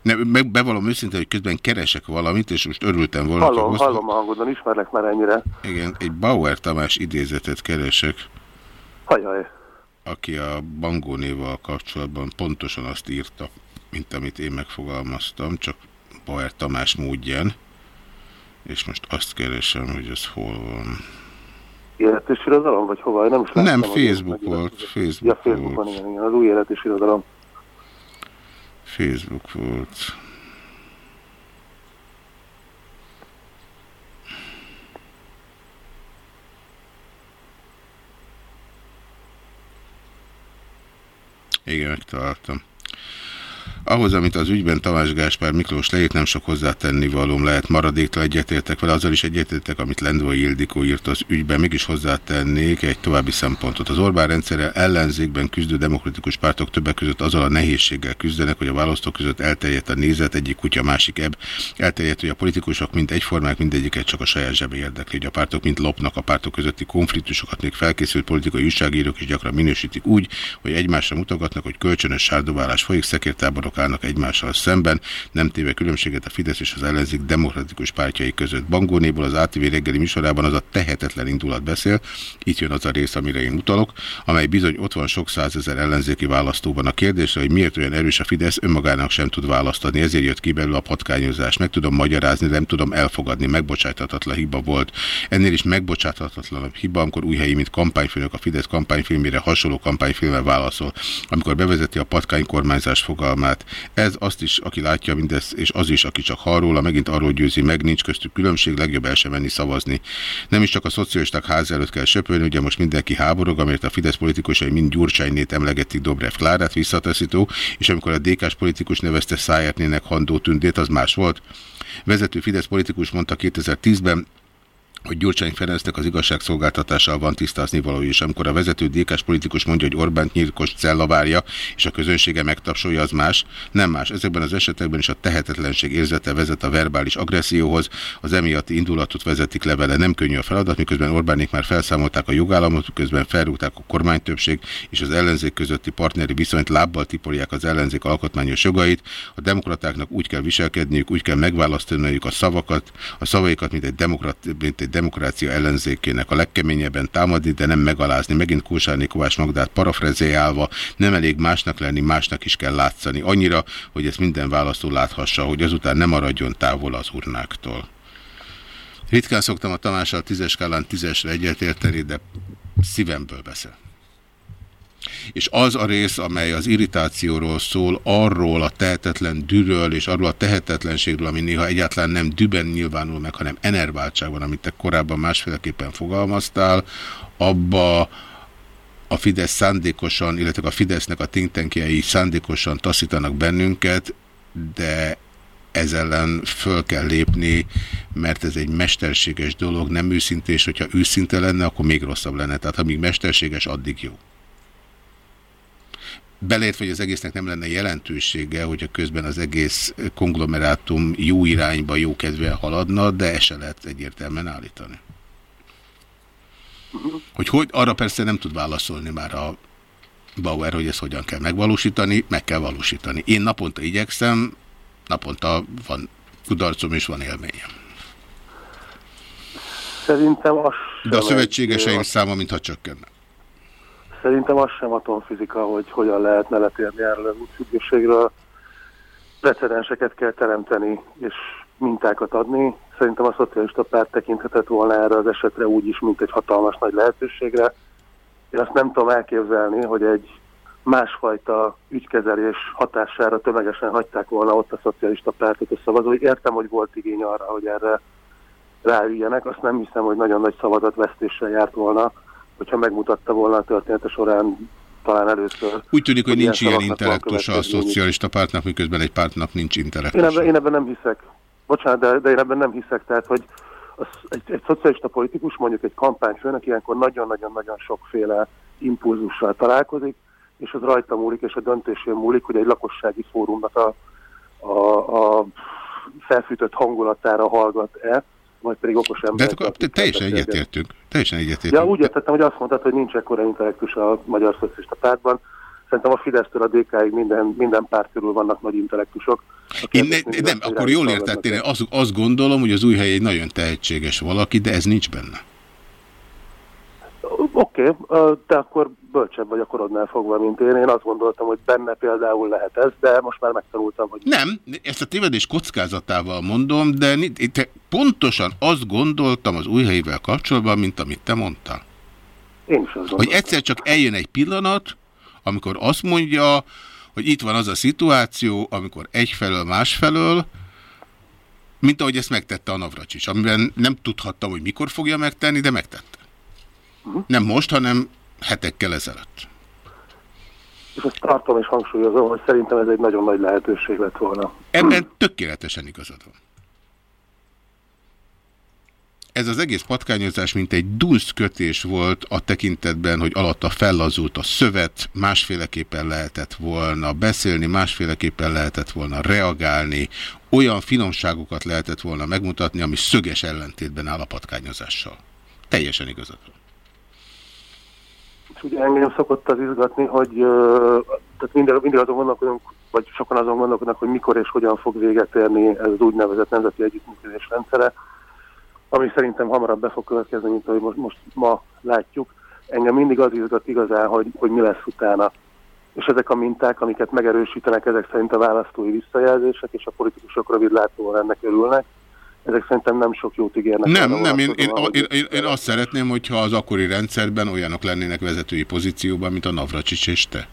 Ne, meg bevallom őszintén, hogy közben keresek valamit, és most örültem volna. Hallom, hallom a hangodon, ismerlek már ennyire. Igen, egy Bauer Tamás idézetet keresek. Hajaj. Aki a Bangónéval kapcsolatban pontosan azt írta, mint amit én megfogalmaztam, csak Bauer Tamás módján. És most azt keresem, hogy ez hol van. Élet és irodalom, vagy hova? Nem, is Nem Facebook volt. Facebook ja, Facebook van, igen, igen, az új élet és irodalom. Facebook volt. Igen, megtaláltam. Ahhoz, amit az ügyben Tamás Gáspár Miklós leírt, nem sok hozzátenni valóm lehet. Maradéktól egyetértek vele, azzal is egyetértek, amit Lendvai Ildikó írt az ügyben. Mégis hozzátennék egy további szempontot. Az Orbán rendszerrel ellenzékben küzdő demokratikus pártok többek között azzal a nehézséggel küzdenek, hogy a választók között elterjedt a nézet, egyik kutya, másik ebb. Elterjedt, hogy a politikusok mind egyformák, mindegyiket csak a saját zsebe érdekli, hogy a pártok mind lopnak a pártok közötti konfliktusokat, még felkészült politikai újságírók is gyakran minősítik úgy, hogy egymásra mutogatnak, hogy kölcsönös sárdobálás folyik, szekértáborok állnak egymással szemben, nem téve különbséget a Fidesz és az ellenzék demokratikus pártjai között. Bangónéból az ATV reggeli műsorában az a tehetetlen indulat beszél, itt jön az a rész, amire én utalok, amely bizony ott van sok százezer ellenzéki választóban. A kérdésre, hogy miért olyan erős a Fidesz, önmagának sem tud választani, ezért jött ki belőle a patkányozás. Meg tudom magyarázni, nem tudom elfogadni, megbocsájthatatlan hiba volt. Ennél is megbocsáthatatlanabb hiba, amikor új helyi, mint kampányfőnök a Fidesz kampányfilmére hasonló kampányfilmmel válaszol, amikor bevezeti a patkány kormányzás fogalmát. Ez azt is, aki látja mindezt, és az is, aki csak hall róla, megint arról győzi meg, nincs köztük különbség, legjobb el sem menni szavazni. Nem is csak a szocialisták ház előtt kell söpölni, ugye most mindenki háborog, amért a Fidesz politikusai mind Gyurcsánynét emlegetik Dobrev Klárát visszataszító, és amikor a DK-s politikus nevezte Szájárnének Handó Tündét, az más volt. Vezető Fidesz politikus mondta 2010-ben, hogy Gyurcsány Ferencnek az igazságszolgáltatással van tisztázni való, és amikor a vezető DK-s politikus mondja, hogy Orbán nyírkos cella várja, és a közönsége megtapsolja, az más. Nem más. Ezekben az esetekben is a tehetetlenség érzete vezet a verbális agresszióhoz, az emiatti indulatot vezetik le vele. Nem könnyű a feladat, miközben Orbánik már felszámolták a jogállamot, közben felrúgták a kormánytöbbség, és az ellenzék közötti partneri viszonyt lábbal tipolják az ellenzék alkotmányos jogait. A demokratáknak úgy kell viselkedniük, úgy kell megválasztaniuk a szavakat, a szavaikat, mint egy, demokrat, mint egy demokrácia ellenzékének a legkeményebben támadni, de nem megalázni. Megint Kósárné Kovács Magdát parafrezéjálva, nem elég másnak lenni, másnak is kell látszani. Annyira, hogy ezt minden választó láthassa, hogy azután nem maradjon távol az urnáktól. Ritkán szoktam a Tamással tízes skálán tízesre egyetérteni, de szívemből beszél. És az a rész, amely az irritációról szól, arról a tehetetlen dűről és arról a tehetetlenségről, ami néha egyáltalán nem düben nyilvánul meg, hanem enerváltságban, amit te korábban másféleképpen fogalmaztál, abba a Fidesz szándékosan, illetve a Fidesznek a tinktenkjei szándékosan taszítanak bennünket, de ez ellen föl kell lépni, mert ez egy mesterséges dolog, nem őszintés, hogyha őszinte lenne, akkor még rosszabb lenne. Tehát amíg mesterséges, addig jó. Beleértve, hogy az egésznek nem lenne jelentősége, hogyha közben az egész konglomerátum jó irányba, jó kedvel haladna, de ezt se lehet egyértelműen állítani. Hogy, hogy arra persze nem tud válaszolni már a Bauer, hogy ezt hogyan kell megvalósítani, meg kell valósítani. Én naponta igyekszem, naponta van kudarcom és van élményem. Szerintem az De a szövetségeseim száma mintha csökkenne. Szerintem az sem atomfizika, hogy hogyan lehetne letérni erről az útfüggőségről. Precedenseket kell teremteni, és mintákat adni. Szerintem a szocialista párt tekinthetett volna erre az esetre úgy is, mint egy hatalmas nagy lehetőségre. Én azt nem tudom elképzelni, hogy egy másfajta ügykezelés hatására tömegesen hagyták volna ott a szocialista pártot a szavazói. Értem, hogy volt igény arra, hogy erre ráüljenek, azt nem hiszem, hogy nagyon nagy szavazatvesztéssel járt volna, hogyha megmutatta volna a története során talán először. Úgy tűnik, hogy, hogy nincs ilyen intellektus a szocialista pártnak, miközben egy pártnak nincs intellektus. Én ebben, én ebben nem hiszek. Bocsánat, de, de én ebben nem hiszek. Tehát, hogy az, egy, egy szocialista politikus, mondjuk egy kampányfőnök ilyenkor nagyon-nagyon-nagyon sokféle impulzussal találkozik, és az rajta múlik, és a döntésén múlik, hogy egy lakossági fórumnak a, a, a felfűtött hangulatára hallgat-e, vagy pedig okos ember. De akkor teljesen egyetértünk. Teljesen egyetértünk. Ja, úgy értettem, hogy azt mondtad, hogy nincs ekkora intellektus a Magyar Szocialista Pártban. Szerintem a Fidesztől a DK-ig minden, minden párt körül vannak nagy intellektusok. Én ne, nem, akkor jól értettél. Én azt, azt gondolom, hogy az új hely egy nagyon tehetséges valaki, de ez nincs benne. Oké, okay, te akkor bölcsebb vagy a korodnál fogva, mint én. Én azt gondoltam, hogy benne például lehet ez, de most már megtanultam, hogy... Nem, ezt a tévedés kockázatával mondom, de te pontosan azt gondoltam az új helyével kapcsolatban, mint amit te mondtál. Én is azt gondoltam. Hogy egyszer csak eljön egy pillanat, amikor azt mondja, hogy itt van az a szituáció, amikor egyfelől, másfelől, mint ahogy ezt megtette a Navracsics, amiben nem tudhattam, hogy mikor fogja megtenni, de megtette. Uh -huh. Nem most, hanem hetekkel ezelőtt. És azt tartom és hangsúlyozom, hogy szerintem ez egy nagyon nagy lehetőség lett volna. Ebben tökéletesen igazad van. Ez az egész patkányozás, mint egy dulsz kötés volt a tekintetben, hogy alatta fellazult a szövet, másféleképpen lehetett volna beszélni, másféleképpen lehetett volna reagálni, olyan finomságokat lehetett volna megmutatni, ami szöges ellentétben áll a patkányozással. Teljesen igazad van és ugye engem szokott az izgatni, hogy tehát mindig, mindig azon gondolkodunk, vagy sokan azon gondolkodnak, hogy mikor és hogyan fog véget érni ez az úgynevezett nemzeti együttműködés rendszere, ami szerintem hamarabb be fog következni, mint ahogy most, most ma látjuk. Engem mindig az izgat igazán, hogy, hogy mi lesz utána. És ezek a minták, amiket megerősítenek, ezek szerint a választói visszajelzések, és a politikusok rövidlátóan ennek örülnek ezek szerintem nem sok jót ígérnek. Nem, nem, én, én, én, én, én azt szeretném, hogyha az akkori rendszerben olyanok lennének vezetői pozícióban, mint a Navracsics és te.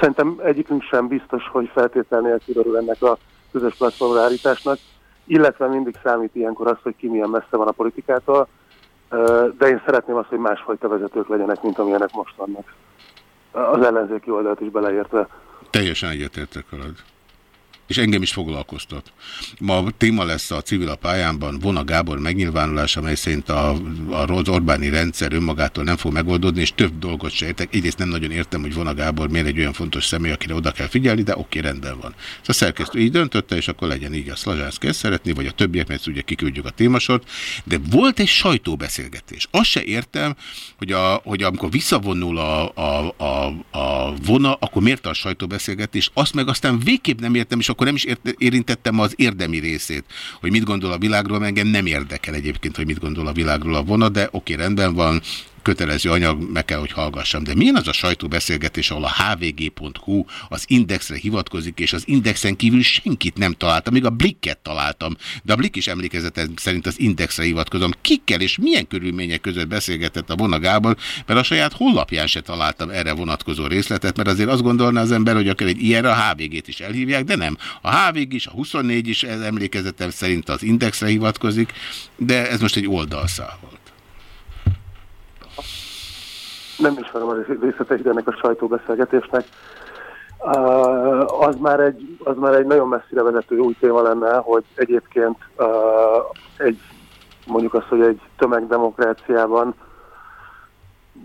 Szerintem egyikünk sem biztos, hogy feltétel nélkül örül ennek a közös platformra állításnak, illetve mindig számít ilyenkor az, hogy ki milyen messze van a politikától, de én szeretném azt, hogy másfajta vezetők legyenek, mint amilyenek most vannak. Az ellenzéki oldalt is beleértve. Teljesen egyetértek veled és engem is foglalkoztat. Ma téma lesz a civil a pályámban Vona Gábor megnyilvánulás, amely szerint a, a az Orbáni rendszer önmagától nem fog megoldódni, és több dolgot se értek. Egyrészt nem nagyon értem, hogy Vona Gábor miért egy olyan fontos személy, akire oda kell figyelni, de oké, rendben van. Ez a szerkesztő így döntötte, és akkor legyen így a Szlazsánszki ezt szeretni, vagy a többiek, mert ugye kiküldjük a témasort. De volt egy sajtóbeszélgetés. Azt se értem, hogy, a, hogy amikor visszavonul a, a, a, a vona, akkor miért a sajtóbeszélgetés? Azt meg aztán végképp nem értem, és akkor akkor nem is érintettem az érdemi részét, hogy mit gondol a világról, engem nem érdekel egyébként, hogy mit gondol a világról a vonat, de oké, rendben van, kötelező anyag, meg kell, hogy hallgassam. De milyen az a sajtóbeszélgetés, ahol a hvg.hu az indexre hivatkozik, és az indexen kívül senkit nem találtam, még a Blikket találtam, de a Blik is emlékezett szerint az indexre hivatkozom. Kikkel és milyen körülmények között beszélgetett a Vona Gábor, mert a saját honlapján se találtam erre vonatkozó részletet, mert azért azt gondolná az ember, hogy akár egy ilyenre a HVG-t is elhívják, de nem. A HVG is, a 24 is ez emlékezetem szerint az indexre hivatkozik, de ez most egy oldalszál nem ismerem a részleteit ennek a sajtóbeszélgetésnek. Uh, az, már egy, az már egy nagyon messzire vezető új téma lenne, hogy egyébként uh, egy, mondjuk azt, hogy egy tömegdemokráciában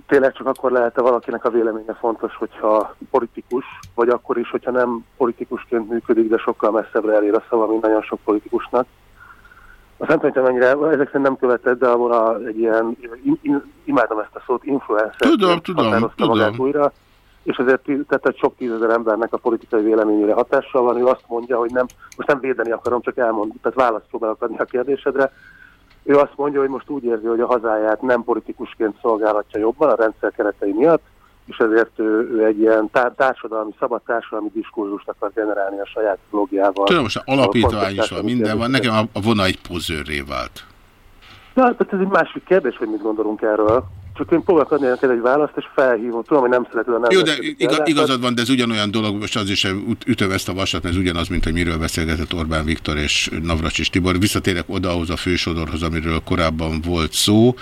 tényleg csak akkor lehet-e valakinek a véleménye fontos, hogyha politikus, vagy akkor is, hogyha nem politikusként működik, de sokkal messzebbre elér a szava, mint nagyon sok politikusnak. Azt nem tudom, mennyire, ezek szerint nem követett, de abban egy ilyen, imádom ezt a szót, influencer. Tudom, tudom, tudom. Újra, és ezért tehát sok tízezer embernek a politikai véleményére hatással van. Ő azt mondja, hogy nem, most nem védeni akarom, csak elmondani, tehát választ próbálok adni a kérdésedre. Ő azt mondja, hogy most úgy érzi, hogy a hazáját nem politikusként szolgálhatja jobban a rendszer keretei miatt, és ezért ő, ő egy ilyen társadalmi, szabad társadalmi diskurzust akar generálni a saját blogjával. Tudom, most alapítvány is van, minden van. Nekem a, vona egy pozőrré vált. Na, tehát ez egy másik kérdés, hogy mit gondolunk erről. Csak én próbálok adni neked egy választ, és felhívom. Tudom, hogy nem szereted a nem Jó, de igaz, igazad van, de ez ugyanolyan dolog, most az is ütöm ezt a vasat, ez ugyanaz, mint hogy miről beszélgetett Orbán Viktor és Navracsis Tibor. Visszatérek oda ahhoz a fősodorhoz, amiről korábban volt szó.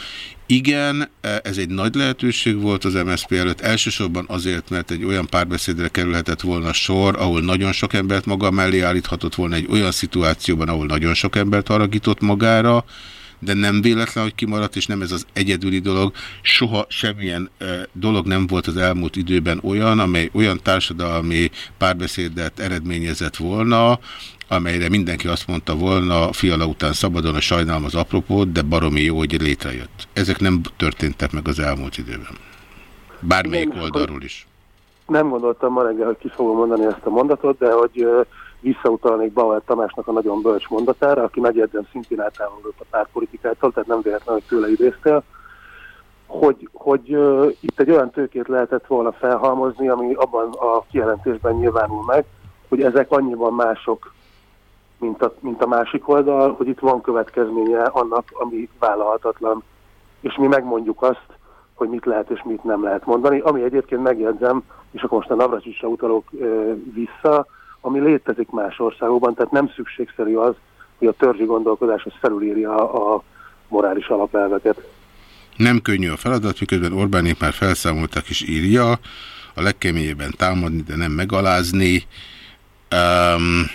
Igen, ez egy nagy lehetőség volt az MSZP előtt, elsősorban azért, mert egy olyan párbeszédre kerülhetett volna sor, ahol nagyon sok embert maga mellé állíthatott volna egy olyan szituációban, ahol nagyon sok embert haragított magára, de nem véletlen, hogy kimaradt, és nem ez az egyedüli dolog. Soha semmilyen dolog nem volt az elmúlt időben olyan, amely olyan társadalmi párbeszédet eredményezett volna, amelyre mindenki azt mondta volna, fiala után szabadon, a sajnálom az apropót, de baromi jó, hogy létrejött. Ezek nem történtek meg az elmúlt időben. Bármelyik oldalról is. Nem gondoltam ma reggel, hogy ki fogom mondani ezt a mondatot, de hogy visszautalnék Bauer Tamásnak a nagyon bölcs mondatára, aki megjegyzem szintén eltávolodott a pártpolitikától, tehát nem véletlenül, hogy tőle idéztél, hogy, hogy uh, itt egy olyan tőkét lehetett volna felhalmozni, ami abban a kijelentésben nyilvánul meg, hogy ezek annyiban mások, mint a, mint a másik oldal, hogy itt van következménye annak, ami vállalhatatlan. És mi megmondjuk azt, hogy mit lehet és mit nem lehet mondani, ami egyébként megjegyzem, és akkor most a Navracsisra utalok uh, vissza, ami létezik más országokban, tehát nem szükségszerű az, hogy a törzsi gondolkodás az felülírja a morális alapelveket. Nem könnyű a feladat, miközben Orbánék már felszámoltak is írja, a legkeményebben támadni, de nem megalázni. Um,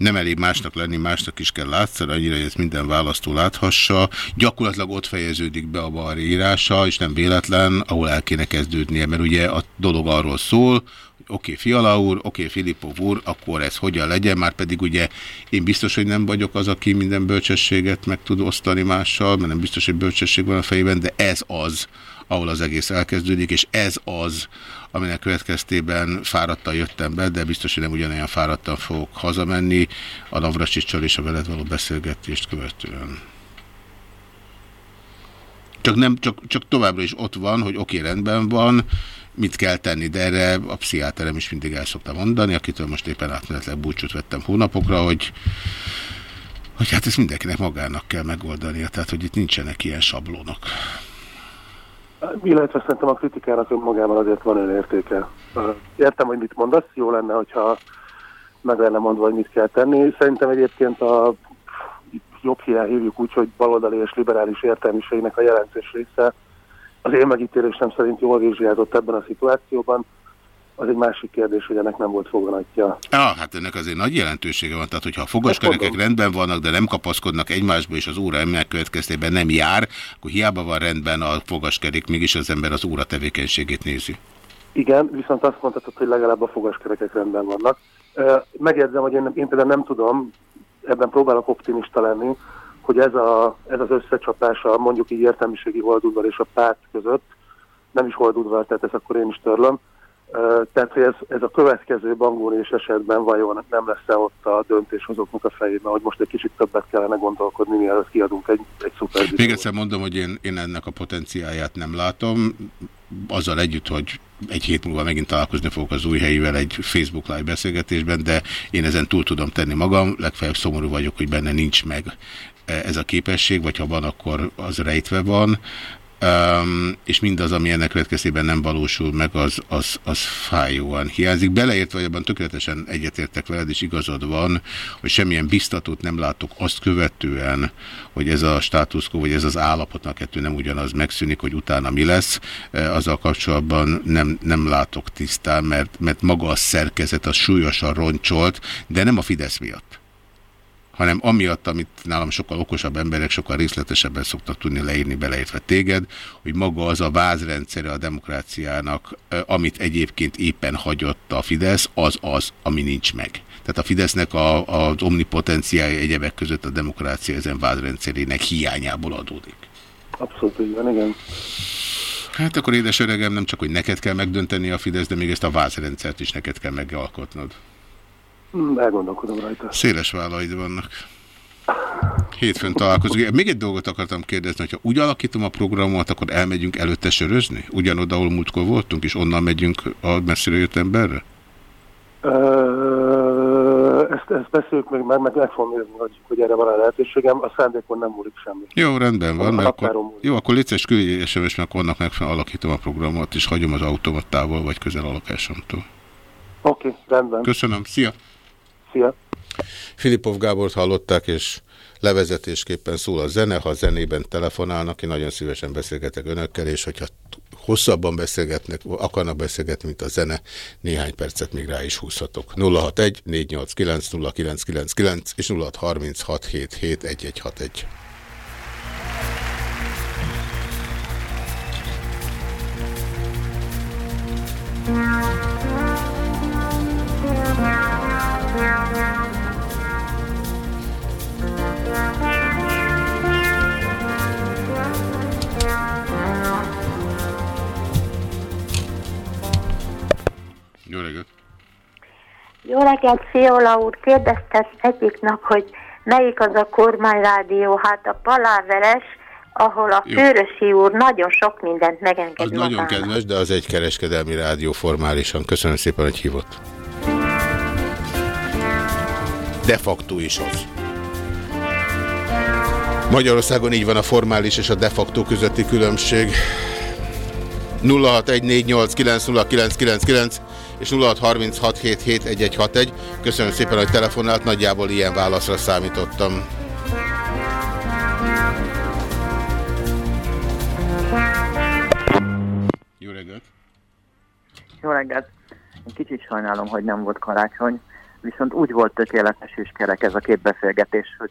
nem elég másnak lenni, másnak is kell látszani, annyira, hogy ezt minden választó láthassa. Gyakorlatilag ott fejeződik be a bal írása, és nem véletlen, ahol el kéne kezdődnie, mert ugye a dolog arról szól, oké, okay, Fiala úr, oké, okay, Filipov úr, akkor ez hogyan legyen, már pedig ugye én biztos, hogy nem vagyok az, aki minden bölcsességet meg tud osztani mással, mert nem biztos, hogy bölcsesség van a fejében, de ez az, ahol az egész elkezdődik, és ez az, aminek következtében fáradtan jöttem be, de biztos, hogy nem ugyanolyan fáradtan fogok hazamenni a Navracsicsal és a veled való beszélgetést követően. Csak, nem, csak, csak továbbra is ott van, hogy oké, rendben van, mit kell tenni, de erre a pszichiáterem is mindig el szokta mondani, akitől most éppen átmenetleg búcsút vettem hónapokra, hogy, hogy hát ezt mindenkinek magának kell megoldania, tehát hogy itt nincsenek ilyen sablónok. Illetve szerintem a kritikának önmagában azért van önértéke. Értem, hogy mit mondasz, jó lenne, hogyha meg lenne mondva, hogy mit kell tenni. Szerintem egyébként a jobb hiány hívjuk úgy, hogy baloldali és liberális értelmiségnek a jelentős része az én megítélésem szerint jól vizsgálódott ebben a szituációban. Az egy másik kérdés, hogy ennek nem volt foganatja. Ah, hát ennek azért nagy jelentősége van. Tehát, hogyha a fogaskerekek rendben vannak, de nem kapaszkodnak egymásba, és az óra ennek következtében nem jár, akkor hiába van rendben a fogaskerék, mégis az ember az óra tevékenységét nézi. Igen, viszont azt mondhatod, hogy legalább a fogaskerekek rendben vannak. Megjegyzem, hogy én, én például nem tudom, ebben próbálok optimista lenni, hogy ez, a, ez az összecsapás a mondjuk így értelmiségi holdudvar és a párt között, nem is holdudvar, tehát ez akkor én is törlöm, tehát, hogy ez, ez a következő bangónés esetben vajon nem lesz-e ott a döntéshozóknak a fejében, hogy most egy kicsit többet kellene gondolkodni, mielőtt kiadunk egy, egy szuper Még egyszer mondom, hogy én, én ennek a potenciáját nem látom, azzal együtt, hogy egy hét múlva megint találkozni fogok az új helyivel egy Facebook live beszélgetésben, de én ezen túl tudom tenni magam, legfeljebb szomorú vagyok, hogy benne nincs meg ez a képesség, vagy ha van, akkor az rejtve van. Um, és mindaz, ami ennek következtében nem valósul meg, az, az, az fájóan hiányzik. Beleértve, vagy abban tökéletesen egyetértek veled, és igazad van, hogy semmilyen biztatót nem látok azt követően, hogy ez a státuszkó, vagy ez az állapotnak kettő nem ugyanaz megszűnik, hogy utána mi lesz. Azzal kapcsolatban nem, nem látok tisztán, mert, mert maga a szerkezet az súlyosan roncsolt, de nem a Fidesz miatt hanem amiatt, amit nálam sokkal okosabb emberek sokkal részletesebben szoktak tudni leírni beleértve téged, hogy maga az a vázrendszere a demokráciának, amit egyébként éppen hagyott a Fidesz, az az, ami nincs meg. Tehát a Fidesznek a, az omnipotenciája egyebek között a demokrácia ezen vázrendszerének hiányából adódik. Abszolút így van, igen. Hát akkor édes öregem, nem csak, hogy neked kell megdönteni a Fidesz, de még ezt a vázrendszert is neked kell megalkotnod. Hmm, elgondolkodom rajta. Széles vállaid vannak. Hétfőn találkozunk. Még egy dolgot akartam kérdezni, hogyha úgy alakítom a programot, akkor elmegyünk előtte sörözni? Ugyanoda, ahol múltkor voltunk, és onnan megyünk a messzire jött emberre? Ezt ezt beszéljük meg, meg, meg, meg fogom nézni, hogy, hogy erre van a lehetőségem. A szándékon nem múlik semmi. Jó, rendben van, mert akkor, jó, akkor létszes küldj SMS, mert annak megfelelően alakítom a programot, és hagyom az automatával, vagy közel a lakásomtól. Oké, rendben. Köszönöm, szia! Szia! Filipov Gábort hallották, és levezetésképpen szól a zene, ha a zenében telefonálnak, én nagyon szívesen beszélgetek önökkel, és hogyha hosszabban beszélgetnek, akarnak beszélgetni, mint a zene, néhány percet még rá is húzhatok. 061 489 0999 és 0636 771161. Jó Jó reggelt, Fiola úr! Kérdezte egyik nap, hogy melyik az a kormányrádió, hát a Paláveres, ahol a. Főrösi úr nagyon sok mindent Az megenged nagyon magának. kedves, de az egy kereskedelmi rádió formálisan. Köszönöm szépen, hogy hívott. De facto is az. Magyarországon így van a formális és a de facto közötti különbség. 0614890999 és 0636771161. Köszönöm szépen, hogy telefonált, nagyjából ilyen válaszra számítottam. Jó reggelt! Jó reggelt! Én kicsit sajnálom, hogy nem volt karácsony, viszont úgy volt tökéletes és kerek ez a két beszélgetés, hogy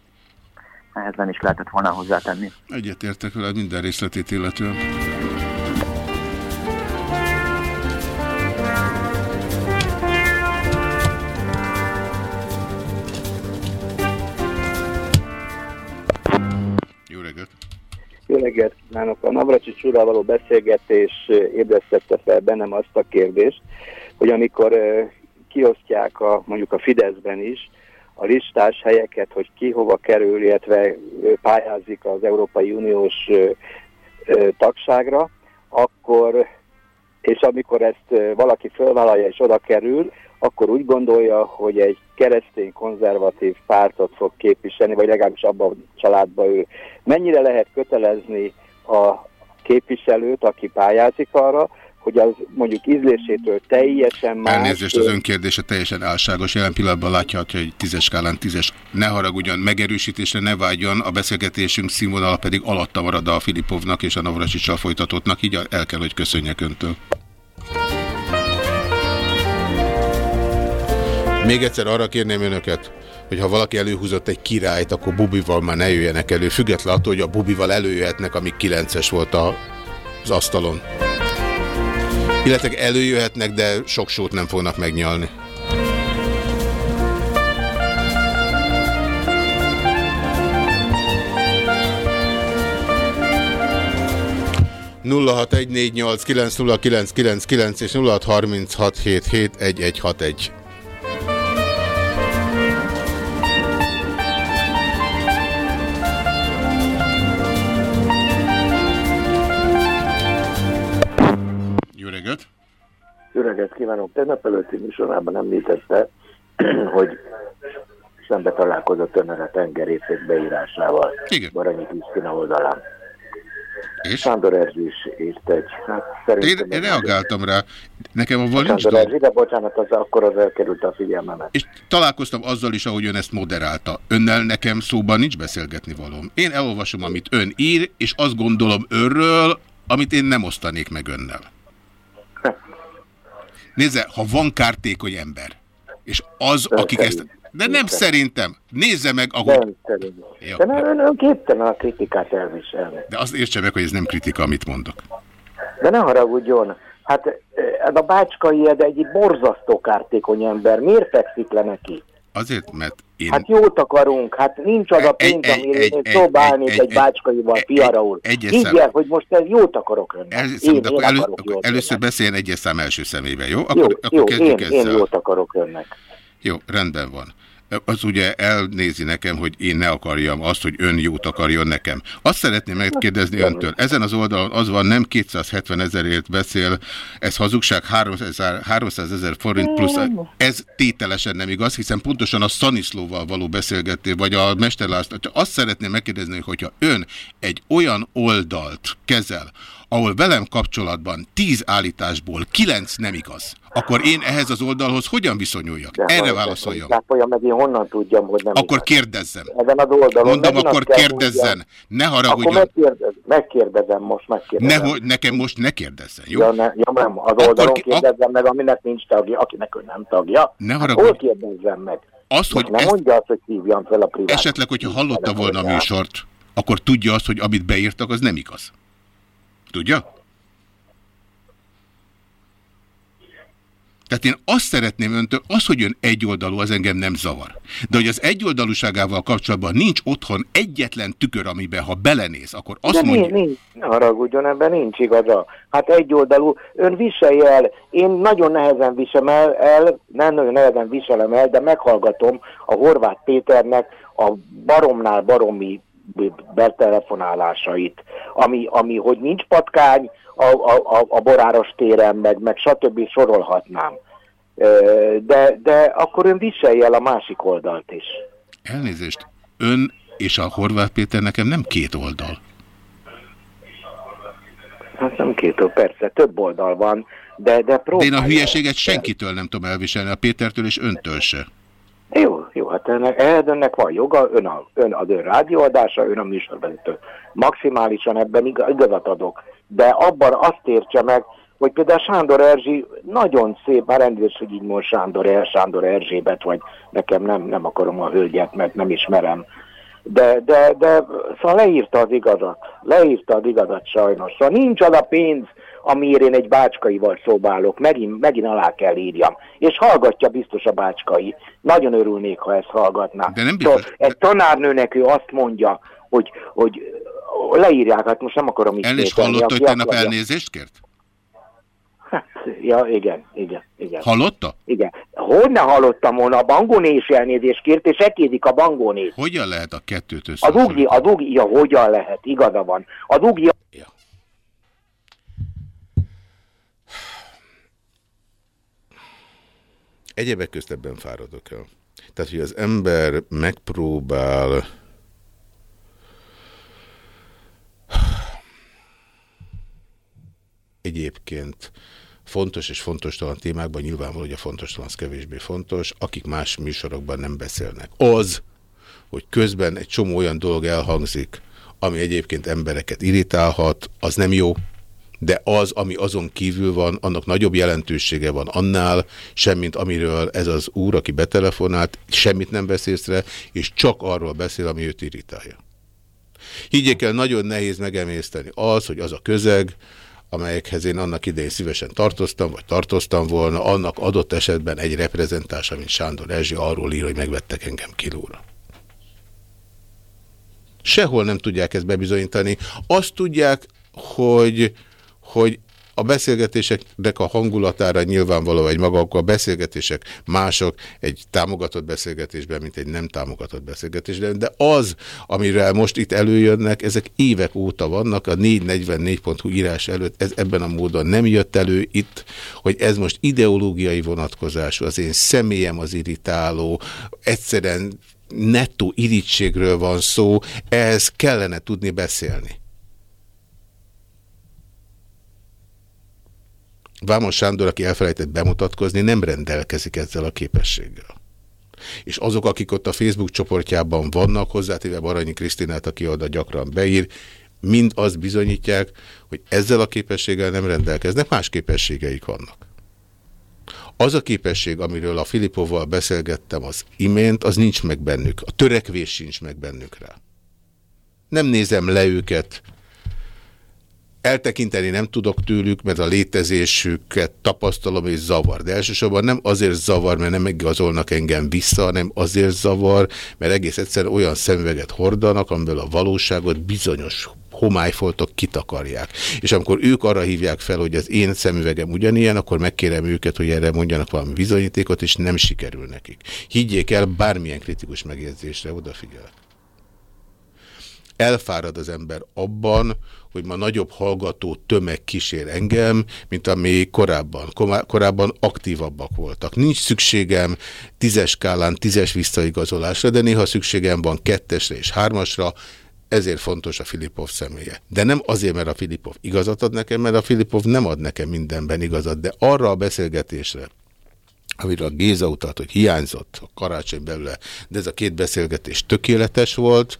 ehhez nem is lehetett volna hozzátenni. Egyetértek veled minden részletét illetően. Jó reggelt kívánok! A Navracsics úrral való beszélgetés ébresztette fel bennem azt a kérdést, hogy amikor kiosztják a, mondjuk a Fideszben is a listás helyeket, hogy ki hova kerül, illetve pályázik az Európai Uniós tagságra, akkor, és amikor ezt valaki fölvállalja és oda kerül, akkor úgy gondolja, hogy egy keresztény konzervatív pártot fog képviselni, vagy legalábbis abban a családban ő. Mennyire lehet kötelezni a képviselőt, aki pályázik arra, hogy az mondjuk ízlésétől teljesen más... Elnézést az önkérdése teljesen álságos. Jelen pillanatban látja, hogy tízes skálán tízes. Ne haragudjon, megerősítésre ne vágyon, a beszélgetésünk színvonala pedig alatta marad a Filipovnak és a Navracsicsal folytatottnak, így el kell, hogy köszönjek öntől. Még egyszer arra kérném önöket, hogy ha valaki előhúzott egy királyt, akkor bubival már ne jöjjenek elő, független attól, hogy a bubival előjöhetnek, amíg 9-es volt az asztalon. Illetve előjöhetnek, de sok sót nem fognak megnyalni. nulla és nulla hét egy Jó reggelt kívánok! Tegnap előtti műsorában említette, hogy szembe találkozott önnel a tengerészek beírásával. Igen. Baranyi Krisztina oldalán. És? Sándor Erzsi is írt egy. Hát, szerintem Én, én reagáltam rá. Nekem abban nincs Sándor. Erzsi, de bocsánat, az akkor az elkerült a figyelmemet. És találkoztam azzal is, ahogy ön ezt moderálta. Önnel nekem szóban nincs beszélgetni valóm. Én elolvasom, amit ön ír, és azt gondolom önről, amit én nem osztanék meg önnel. Nézze, ha van kártékony ember, és az, Ön akik ezt... szerint. De nem Ön szerintem. Nézze meg, ahogy... Nem szerint. Jó. De nem, ön, ön képtelen a kritikát elviselni. De azt értse meg, hogy ez nem kritika, amit mondok. De ne haragudjon, hát ez a bácskai Ede egy borzasztó kártékony ember. Miért fekszik le neki? Azért, mert én... Hát jót akarunk, hát nincs az a pénz, amire egy- én egy- egy- egy bácskaival, fiara úr. egyes Higgy szám- el, hogy most ez jót akarok önnek. Ez, Én, akkor én elő, akkor először beszéljen egyes szám első személyben, jó? Jó, Akkor, akkor jó én, én jót akarok önnek. Jó, rendben van. Az ugye elnézi nekem, hogy én ne akarjam azt, hogy ön jót akarjon nekem. Azt szeretném megkérdezni öntől. Ezen az oldalon az van, nem 270 ezerért beszél, ez hazugság 300 ezer forint plusz. Ez tételesen nem igaz, hiszen pontosan a Szaniszlóval való beszélgető, vagy a Mesterlászló. Azt szeretném megkérdezni, hogyha ön egy olyan oldalt kezel, ahol velem kapcsolatban tíz állításból kilenc nem igaz, akkor én ehhez az oldalhoz hogyan viszonyuljak? De Erre válaszoljon. Olyan, meg én honnan tudjam, hogy nem Akkor igaz. kérdezzem. Ezen az oldalon. Mondom, akkor kérdezzen. Ne haragudjon. Akkor megkérdez, megkérdezem most, megkérdezem. Ne, nekem most ne kérdezzen, jó? Ja, ne, ja nem, az oldalon akkor, kérdezzem meg, aminek nincs tagja, akinek ő nem tagja. Ne haragudj. Hol kérdezzem meg? Azt, hogy nem ezt... mondja azt, hogy hívjam fel a privát. Esetleg, hogyha hallotta volna a műsort, akkor tudja azt, hogy amit beírtak, az nem igaz. Tudja? Tehát én azt szeretném öntől, az, hogy ön egyoldalú, az engem nem zavar. De hogy az egyoldalúságával kapcsolatban nincs otthon egyetlen tükör, amiben ha belenéz, akkor azt De mondja... Nincs, nincs, ne haragudjon, ebben nincs igaza. Hát egyoldalú, ön viselj el, én nagyon nehezen viselem el, el, nem nagyon nehezen viselem el, de meghallgatom a Horváth Péternek a baromnál baromi betelefonálásait, ami, ami hogy nincs patkány, a, a, a Boráros téren, meg, meg stb. sorolhatnám. De, de akkor ön viselje el a másik oldalt is. Elnézést, ön és a Horváth Péter nekem nem két oldal. Hát nem két oldal, persze, több oldal van, de, de De én a hülyeséget senkitől nem tudom elviselni, a Pétertől és öntől se. Jó, jó, hát ehhez önnek van joga, ön, a, ön az ön rádióadása, ön a műsorvezető. Maximálisan ebben igazat adok de abban azt értse meg, hogy például Sándor Erzsi nagyon szép, már rendőrs, hogy így most Sándor, er, Sándor Erzsébet, vagy nekem nem, nem akarom a hölgyet, mert nem ismerem. De, de, de szóval leírta az igazat. Leírta az igazat sajnos. Szóval nincs az a pénz, amiért én egy bácskaival szobálok. Megint, megint alá kell írjam. És hallgatja biztos a bácskai. Nagyon örülnék, ha ezt hallgatná. De nem biztos. Szóval egy tanárnőnek ő azt mondja, hogy, hogy leírják, hát most nem akarom is is hallotta, hogy tegnap elnézést kért? Hát, ja, igen, igen, igen. Hallotta? Igen. Hogy ne hallottam volna, a bangóné is elnézést kért, és ekédik a bangónét. Hogyan lehet a kettőt össze? Az ugi, az ugi, ja, hogyan lehet, igaza van. Az ugi... Ja. Egyebek közt ebben fáradok el. Tehát, hogy az ember megpróbál egyébként fontos és fontos talán témákban nyilvánvaló, hogy a fontos talán az kevésbé fontos, akik más műsorokban nem beszélnek. Az, hogy közben egy csomó olyan dolog elhangzik, ami egyébként embereket irritálhat, az nem jó, de az, ami azon kívül van, annak nagyobb jelentősége van annál, semmint amiről ez az úr, aki betelefonált, semmit nem vesz észre, és csak arról beszél, ami őt irritálja. Higgyék el, nagyon nehéz megemészteni az, hogy az a közeg, amelyekhez én annak idején szívesen tartoztam, vagy tartoztam volna, annak adott esetben egy reprezentása, mint Sándor Erzsi, arról ír, hogy megvettek engem kilóra. Sehol nem tudják ezt bebizonyítani. Azt tudják, hogy, hogy a beszélgetéseknek a hangulatára nyilvánvaló egy maga, akkor a beszélgetések mások egy támogatott beszélgetésben, mint egy nem támogatott beszélgetésben, de az, amire most itt előjönnek, ezek évek óta vannak, a 444.hu írás előtt ez ebben a módon nem jött elő itt, hogy ez most ideológiai vonatkozású, az én személyem az irritáló, egyszerűen nettó irítségről van szó, ehhez kellene tudni beszélni. Vámos Sándor, aki elfelejtett bemutatkozni, nem rendelkezik ezzel a képességgel. És azok, akik ott a Facebook csoportjában vannak, hozzátéve Baranyi Krisztinát, aki oda gyakran beír, mind azt bizonyítják, hogy ezzel a képességgel nem rendelkeznek, más képességeik vannak. Az a képesség, amiről a Filipovval beszélgettem az imént, az nincs meg bennük. A törekvés sincs meg bennük rá. Nem nézem le őket, Eltekinteni nem tudok tőlük, mert a létezésüket tapasztalom és zavar. De elsősorban nem azért zavar, mert nem igazolnak engem vissza, hanem azért zavar, mert egész egyszerűen olyan szemüveget hordanak, amiből a valóságot bizonyos homályfoltok kitakarják. És amikor ők arra hívják fel, hogy az én szemüvegem ugyanilyen, akkor megkérem őket, hogy erre mondjanak valami bizonyítékot, és nem sikerül nekik. Higgyék el, bármilyen kritikus megjegyzésre odafigyelek elfárad az ember abban, hogy ma nagyobb hallgató tömeg kísér engem, mint ami korábban. Korábban aktívabbak voltak. Nincs szükségem tízes skálán tízes visszaigazolásra, de néha szükségem van kettesre és hármasra, ezért fontos a Filipov személye. De nem azért, mert a Filipov igazat ad nekem, mert a Filipov nem ad nekem mindenben igazat, de arra a beszélgetésre, amiről a Géza utalt, hogy hiányzott a karácsony belőle, de ez a két beszélgetés tökéletes volt,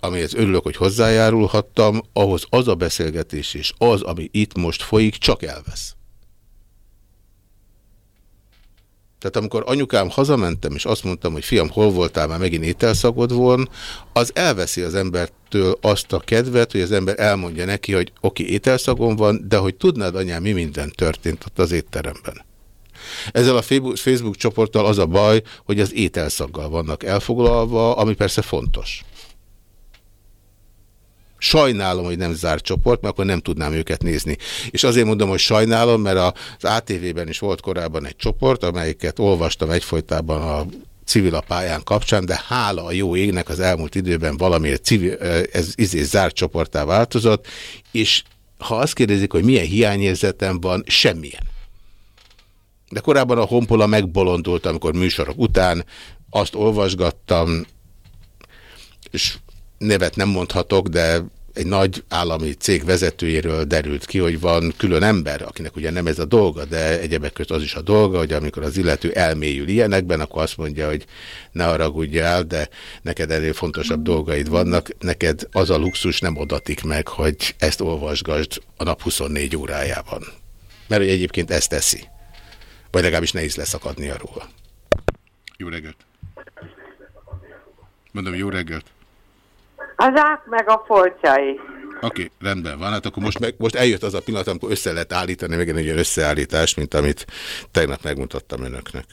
amihez örülök, hogy hozzájárulhattam, ahhoz az a beszélgetés és az, ami itt most folyik, csak elvesz. Tehát amikor anyukám hazamentem, és azt mondtam, hogy fiam, hol voltál, már megint ételszagod von, az elveszi az embertől azt a kedvet, hogy az ember elmondja neki, hogy oké, okay, van, de hogy tudnád, anyám, mi minden történt ott az étteremben. Ezzel a Facebook csoporttal az a baj, hogy az ételszaggal vannak elfoglalva, ami persze fontos. Sajnálom, hogy nem zárt csoport, mert akkor nem tudnám őket nézni. És azért mondom, hogy sajnálom, mert az ATV-ben is volt korábban egy csoport, amelyiket olvastam egyfolytában a civil a pályán kapcsán, de hála a jó égnek az elmúlt időben valamiért civil, ez izé zárt csoportá változott, és ha azt kérdezik, hogy milyen hiányérzetem van, semmilyen. De korábban a Honpola megbolondult, amikor műsorok után azt olvasgattam, és nevet nem mondhatok, de egy nagy állami cég vezetőjéről derült ki, hogy van külön ember, akinek ugye nem ez a dolga, de egyebek között az is a dolga, hogy amikor az illető elmélyül ilyenekben, akkor azt mondja, hogy ne haragudjál, de neked ennél fontosabb dolgaid vannak, neked az a luxus nem adatik meg, hogy ezt olvasgasd a nap 24 órájában. Mert hogy egyébként ezt teszi. Vagy legalábbis nehéz leszakadni arról. Jó reggelt! Mondom, jó reggelt! Az ák meg a foltjai. Oké, okay, rendben van. Hát akkor most, meg, most eljött az a pillanat, amikor össze lehet állítani, meg egy olyan összeállítás, mint amit tegnap megmutattam önöknek.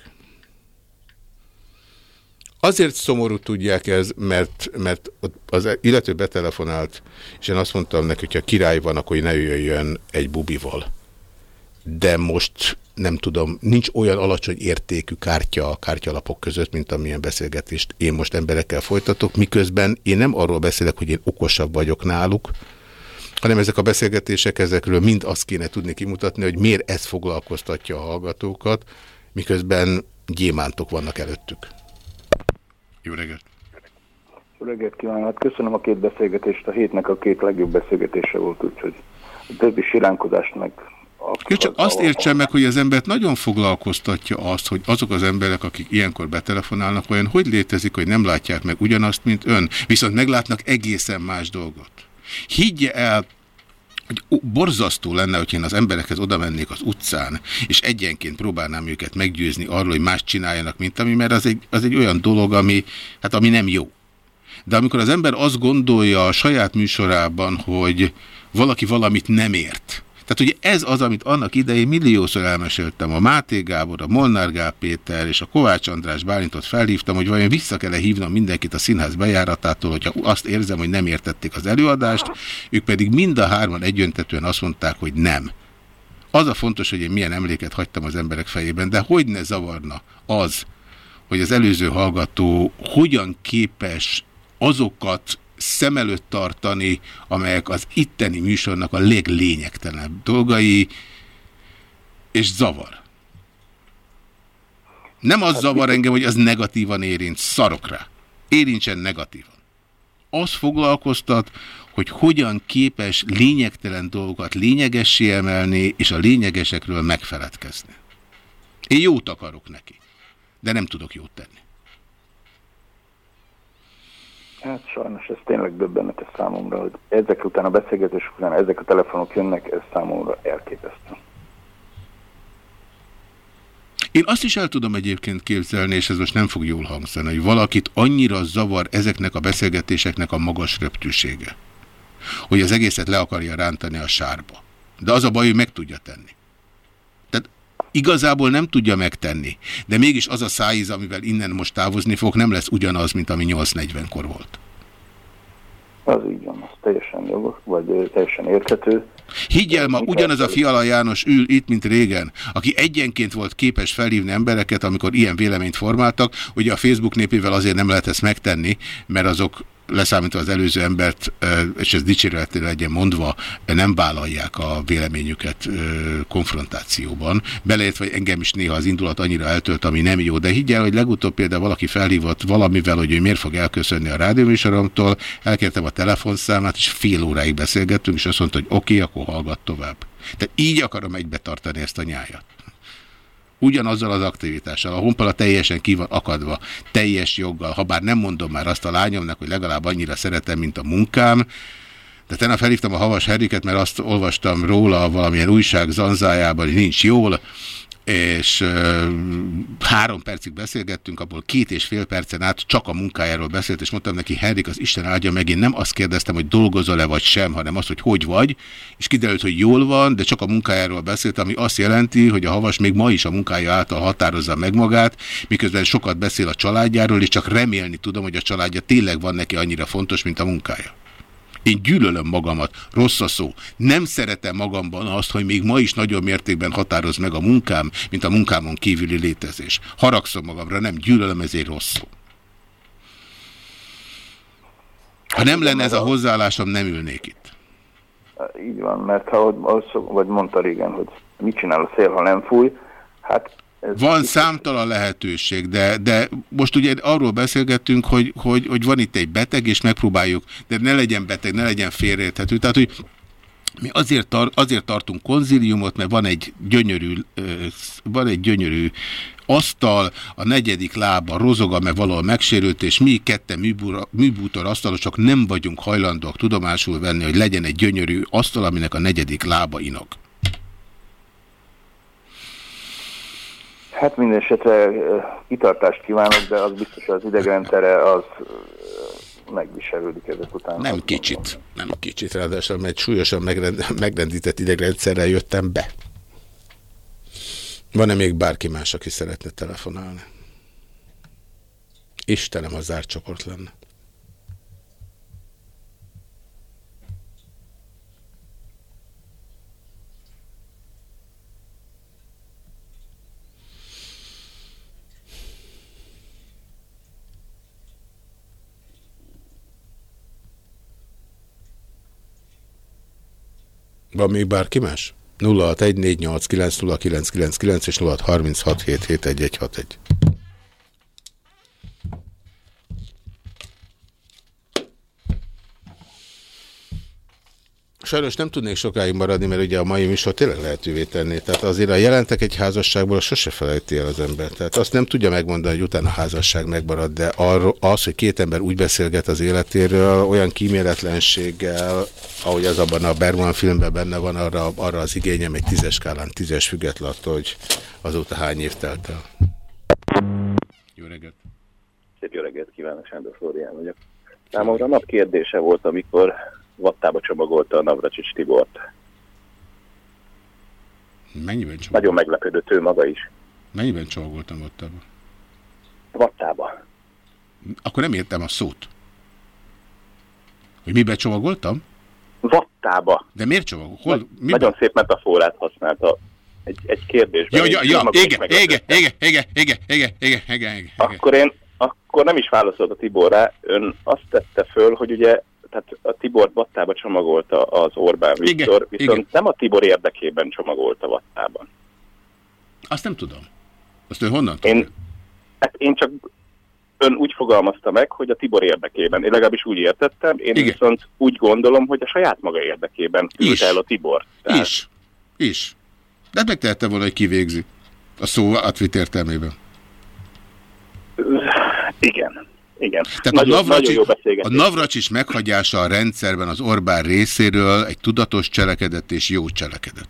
Azért szomorú tudják ez, mert, mert az illető betelefonált, és én azt mondtam neki, hogy ha király van, akkor ne jöjjön egy bubival. De most nem tudom, nincs olyan alacsony értékű kártya a kártyalapok között, mint amilyen beszélgetést én most emberekkel folytatok, miközben én nem arról beszélek, hogy én okosabb vagyok náluk, hanem ezek a beszélgetések, ezekről mind azt kéne tudni kimutatni, hogy miért ez foglalkoztatja a hallgatókat, miközben gyémántok vannak előttük. Jó reggelt! Jó reggelt kívánok! Hát köszönöm a két beszélgetést, a hétnek a két legjobb beszélgetése volt, úgyhogy a többi siránkodást meg jó, csak azt értsem meg, hogy az embert nagyon foglalkoztatja azt, hogy azok az emberek, akik ilyenkor betelefonálnak, olyan hogy létezik, hogy nem látják meg ugyanazt, mint ön, viszont meglátnak egészen más dolgot. Higgye el, hogy borzasztó lenne, hogy én az emberekhez oda mennék az utcán, és egyenként próbálnám őket meggyőzni arról, hogy más csináljanak, mint ami, mert az egy, az egy olyan dolog, ami, hát ami nem jó. De amikor az ember azt gondolja a saját műsorában, hogy valaki valamit nem ért, tehát ugye ez az, amit annak idején milliószor elmeséltem. A Máté Gábor, a Molnár Gál Péter és a Kovács András Bálintot felhívtam, hogy vajon vissza kell -e hívnom mindenkit a színház bejáratától, hogyha azt érzem, hogy nem értették az előadást, ők pedig mind a hárman egyöntetően azt mondták, hogy nem. Az a fontos, hogy én milyen emléket hagytam az emberek fejében, de hogy ne zavarna az, hogy az előző hallgató hogyan képes azokat szem előtt tartani, amelyek az itteni műsornak a leglényegtelenebb dolgai, és zavar. Nem az zavar engem, hogy az negatívan érint, szarok rá. Érintsen negatívan. Az foglalkoztat, hogy hogyan képes lényegtelen dolgokat lényegessé emelni, és a lényegesekről megfeledkezni. Én jót akarok neki, de nem tudok jót tenni. Hát sajnos ez tényleg döbbenetes számomra, hogy ezek után a beszélgetés után ezek a telefonok jönnek, ez számomra elképesztő. Én azt is el tudom egyébként képzelni, és ez most nem fog jól hangzani, hogy valakit annyira zavar ezeknek a beszélgetéseknek a magas röptűsége, hogy az egészet le akarja rántani a sárba. De az a baj, hogy meg tudja tenni. Igazából nem tudja megtenni, de mégis az a szájíz, amivel innen most távozni fog, nem lesz ugyanaz, mint ami 8.40-kor volt. Az így van, az teljesen jogos, vagy teljesen érthető. Higgyel, ma ugyanaz a Fiala János ül itt, mint régen, aki egyenként volt képes felhívni embereket, amikor ilyen véleményt formáltak. Ugye a Facebook népével azért nem lehet ezt megtenni, mert azok leszámítva az előző embert, és ez dicséretére legyen mondva, nem vállalják a véleményüket konfrontációban. Beleértve, hogy engem is néha az indulat annyira eltölt, ami nem jó, de higgyel, hogy legutóbb például valaki felhívott valamivel, hogy ő miért fog elköszönni a rádióműsoromtól, elkértem a telefonszámát, és fél óráig beszélgettünk, és azt mondta, hogy oké, okay, akkor hallgat tovább. Tehát így akarom egybetartani ezt a nyájat ugyanazzal az aktivitással. A honpala teljesen ki akadva, teljes joggal, ha bár nem mondom már azt a lányomnak, hogy legalább annyira szeretem, mint a munkám, de tegnap felhívtam a Havas Heriket, mert azt olvastam róla valamilyen újság zanzájában, hogy nincs jól, és uh, három percig beszélgettünk, abból két és fél percen át csak a munkájáról beszélt, és mondtam neki, Henrik, az Isten áldja meg, én nem azt kérdeztem, hogy dolgozol-e vagy sem, hanem azt, hogy hogy vagy, és kiderült, hogy jól van, de csak a munkájáról beszélt, ami azt jelenti, hogy a havas még ma is a munkája által határozza meg magát, miközben sokat beszél a családjáról, és csak remélni tudom, hogy a családja tényleg van neki annyira fontos, mint a munkája. Én gyűlölöm magamat, rossz a szó. Nem szeretem magamban azt, hogy még ma is nagyobb mértékben határoz meg a munkám, mint a munkámon kívüli létezés. Haragszom magamra, nem gyűlölöm, ezért rossz szó. Ha nem lenne ez a hozzáállásom, nem ülnék itt. Így van, mert ha vagy mondta régen, hogy mit csinál a szél, ha nem fúj, hát van számtalan lehetőség, de, de most ugye arról beszélgettünk, hogy, hogy, hogy van itt egy beteg, és megpróbáljuk, de ne legyen beteg, ne legyen félreérthető. Tehát, hogy mi azért, tar azért tartunk konziliumot, mert van egy gyönyörű, van egy gyönyörű asztal, a negyedik lába rozoga, mert valahol megsérült, és mi ketten műbútor asztalosok nem vagyunk hajlandóak tudomásul venni, hogy legyen egy gyönyörű asztal, aminek a negyedik lába inog. Hát minden esetre kitartást kívánok, de az biztos, hogy az idegrendszere az megviselődik ezek után. Nem kicsit, nem kicsit, ráadásul mert súlyosan megrend, megrendített idegrendszerrel jöttem be. Van-e még bárki más, aki szeretne telefonálni? Istenem, a zárt csoport lenne. Van még bárki más? 0614890999 és 0636771161. Sajnos nem tudnék sokáig maradni, mert ugye a mai műsor tényleg lehetővé tenni. Tehát azért a jelentek egy házasságból sose felejti el az ember. Tehát azt nem tudja megmondani, hogy utána a házasság megmarad, de arról, az, hogy két ember úgy beszélget az életéről, olyan kíméletlenséggel, ahogy az abban a Bergman filmben benne van, arra, arra az igényem egy tízes skálán, tízes független attól, hogy azóta hány év telt el. Jó reggelt! Szép jó reggelt kívánok, Sándor Flórián vagyok. Számomra nap kérdése volt, amikor vattába csomagolta a Navracsics Tibort. Mennyiben csomagoltam? Nagyon meglepődött ő maga is. Mennyiben csomagoltam vattába? Vattába. Akkor nem értem a szót. Hogy mibe csomagoltam? Vattába. De miért csomagol? Hol, Nagyon szép metaforát használta egy, egy kérdésben. Ja, ja, ja, ége, ége, ége, ége, ége, ége, ége, ége, ége. Akkor én akkor nem is válaszolt a Tiborra. Ön azt tette föl, hogy ugye tehát a Tibor vattába csomagolta az Orbán Viktor, igen, viszont igen. nem a Tibor érdekében csomagolta vattában. Azt nem tudom. Azt ő honnan tudja? Én, hát én csak ön úgy fogalmazta meg, hogy a Tibor érdekében. Én legalábbis úgy értettem, én Igen. viszont úgy gondolom, hogy a saját maga érdekében küldte el a Tibor. Tehát... Is. Is. De megtehette volna, hogy kivégzi. A szó átvitt értelmében. Igen. Igen. Tehát nagyon, a, Navracsis, nagyon a Navracsis meghagyása a rendszerben az Orbán részéről egy tudatos cselekedet és jó cselekedet.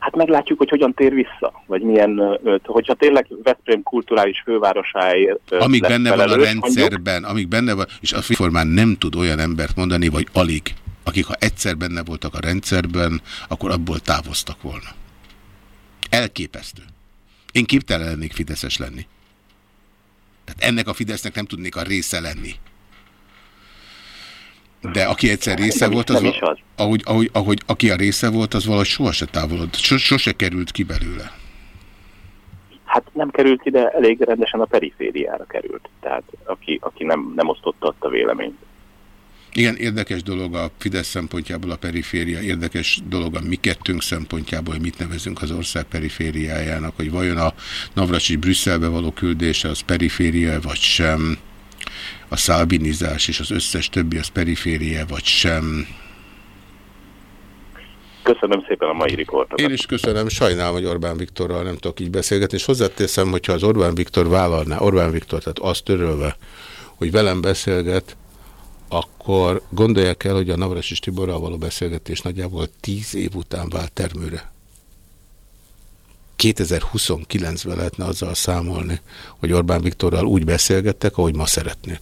Hát meglátjuk, hogy hogyan tér vissza, vagy milyen, hogyha tényleg Veszprém kulturális fővárosáért Amíg benne van a rendszerben, mondjuk. amíg benne van, és a formán nem tud olyan embert mondani, vagy alig, akik ha egyszer benne voltak a rendszerben, akkor abból távoztak volna. Elképesztő. Én képtelen lennék Fideszes lenni. Tehát ennek a Fidesznek nem tudnék a része lenni. De aki egyszer része Nem volt, az, nem az. Ahogy, ahogy, ahogy aki a része volt, az valahogy sohasem távolod, so, sose került ki belőle. Hát nem került ide, elég rendesen a perifériára került. Tehát aki, aki nem, nem osztotta azt a véleményt. Igen, érdekes dolog a Fidesz szempontjából a periféria, érdekes dolog a mi kettőnk szempontjából, hogy mit nevezünk az ország perifériájának, hogy vajon a Navracsics Brüsszelbe való küldése az periféria vagy sem, a szálbinizás és az összes többi az periféria vagy sem. Köszönöm szépen a mai riportot. Én is köszönöm, sajnálom, hogy Orbán Viktorral nem tudok így beszélgetni, és hozzáteszem, hogyha az Orbán Viktor vállalná, Orbán Viktor, tehát azt törölve, hogy velem beszélget, akkor gondolják el, hogy a Navracsics Tiborral való beszélgetés nagyjából 10 év után vált termőre. 2029-ben lehetne azzal számolni, hogy Orbán Viktorral úgy beszélgettek, ahogy ma szeretnék.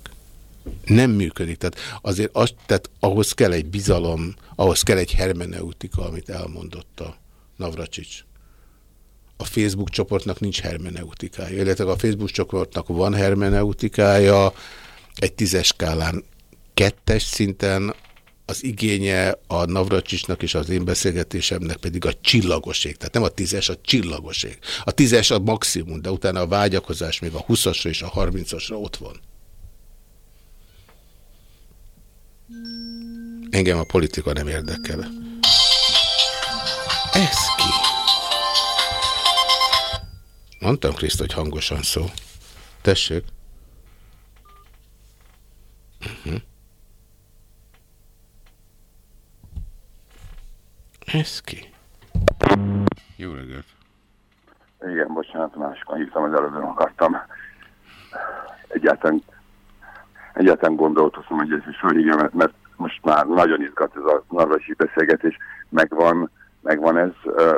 Nem működik. Tehát azért az, tehát ahhoz kell egy bizalom, ahhoz kell egy hermeneutika, amit elmondott a Navracsics. A Facebook csoportnak nincs hermeneutikája, illetve a Facebook csoportnak van hermeneutikája, egy tízes skálán kettes szinten, az igénye a Navracsicsnak és az én beszélgetésemnek pedig a csillagoség. Tehát nem a tízes, a csillagoség. A tízes a maximum, de utána a vágyakozás még a 20-asra és a 30-asra ott van. Engem a politika nem érdekel. Ez ki? Mondtam Kriszt, hogy hangosan szó. Tessék. Uh -huh. Ez ki? Jó reggelt. Igen, bocsánat, másikon hívtam, az előbb nem akartam. Egyáltalán, egyáltalán gondolkoztam, hogy ez is fölhívja, mert, mert most már nagyon izgat ez a narvasi beszélgetés. Megvan, megvan ez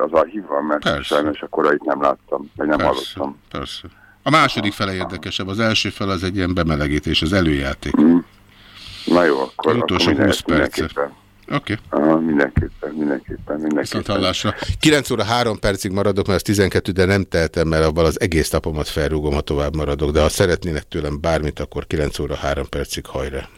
az archívban, mert Persze. sajnos a korait nem láttam, vagy nem Persze, hallottam. persze. A második fele érdekesebb, az első fel az egy ilyen bemelegítés, az előjáték. Na jó, akkor, Az utolsó akkor 20 perce. Mindenképpen. Oké. Uh, mindenképpen, mindenképpen, Viszont mindenképpen. hallásra. 9 óra 3 percig maradok, mert az 12, de nem teltem, mert abban az egész napomat felrúgom, ha tovább maradok. De ha szeretnének tőlem bármit, akkor 9 óra 3 percig hajra.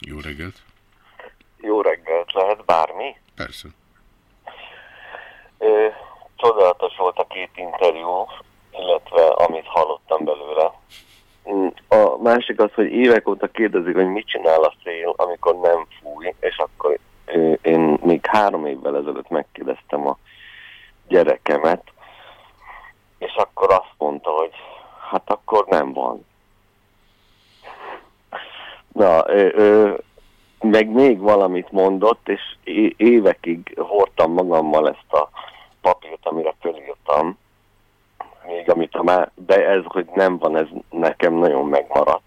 Jó reggelt. Jó reggelt, lehet bármi? Persze. Ö, csodálatos volt a két interjú, illetve amit hallottam belőle. Mm, A másik az, hogy évek óta kérdezik, hogy mit csinál a szél, amikor nem fúj, és akkor én még három évvel ezelőtt megkérdeztem a gyerekemet, és akkor azt mondta, hogy hát akkor nem van. Na, ö, ö, meg még valamit mondott, és évekig hordtam magammal ezt a papírt, amire fölírtam, amit a má- de ez, hogy nem van, ez nekem nagyon megmaradt.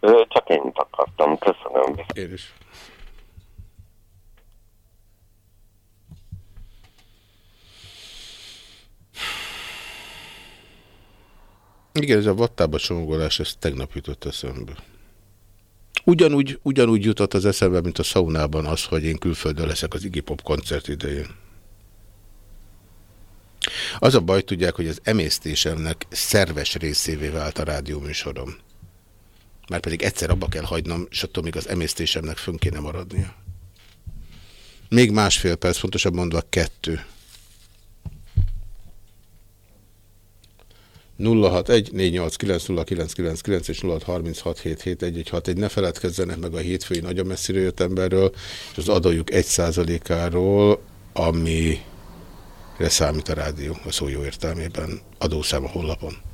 Ö, csak ennyit akartam, köszönöm. Én is. Igen, ez a vattába csomagolás, ez tegnap jutott eszembe. Ugyanúgy, ugyanúgy jutott az eszembe, mint a szaunában az, hogy én külföldön leszek az Iggy Pop koncert idején. Az a baj, tudják, hogy az emésztésemnek szerves részévé vált a rádióműsorom. Már pedig egyszer abba kell hagynom, és attól még az emésztésemnek fönn kéne maradnia. Még másfél perc, pontosabb mondva kettő. 061-489-0999 és 0636771161. Ne feledkezzenek meg a hétfői nagyon messzire jött emberről, és az adójuk 1%-áról, ami számít a rádió a szó jó értelmében adószám a honlapon.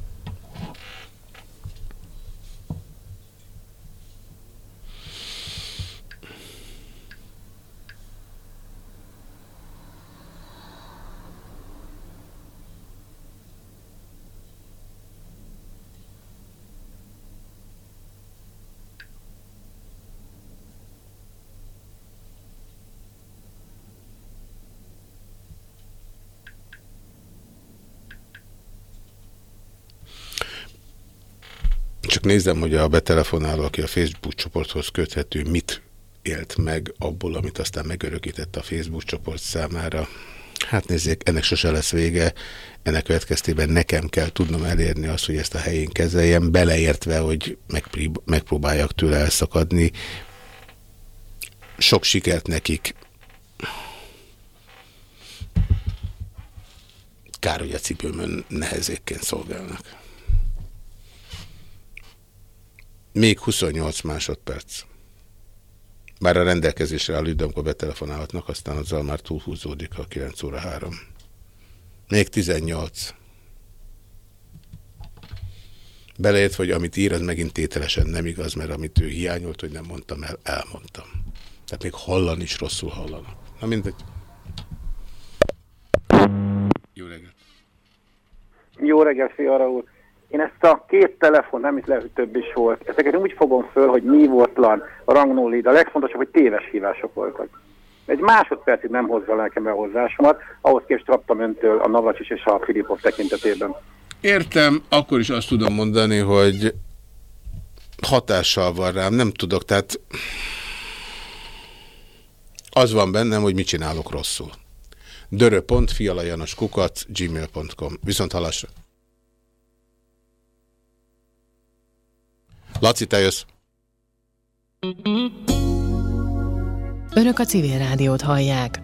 Nézem, hogy a betelefonáló, aki a Facebook csoporthoz köthető, mit élt meg abból, amit aztán megörökített a Facebook csoport számára. Hát nézzék, ennek sose lesz vége, ennek következtében nekem kell tudnom elérni azt, hogy ezt a helyén kezeljem, beleértve, hogy megpróbáljak tőle elszakadni. Sok sikert nekik. Kár, hogy a cipőmön nehezékként szolgálnak. Még 28 másodperc. Bár a rendelkezésre áll idő, amikor betelefonálhatnak, aztán azzal már túlhúzódik a 9 óra 3. Még 18. Beleért, hogy amit ír, az megint tételesen nem igaz, mert amit ő hiányolt, hogy nem mondtam el, elmondtam. Tehát még hallani is rosszul hallanak. Na mindegy. Jó reggelt. Jó reggelt, Fiara úr. Én ezt a két telefon, nem is lehet, több is volt, ezeket úgy fogom föl, hogy nívótlan, rangnóli, a legfontosabb, hogy téves hívások voltak. Egy másodpercig nem hozza a lelkem hozzásomat, ahhoz képest raptam öntől a Navacsis és a Filipov tekintetében. Értem, akkor is azt tudom mondani, hogy hatással van rám, nem tudok, tehát az van bennem, hogy mit csinálok rosszul. dörö.fialajanoskukac gmail.com Viszont halasra. Laci, te jössz. Önök a civil rádiót hallják.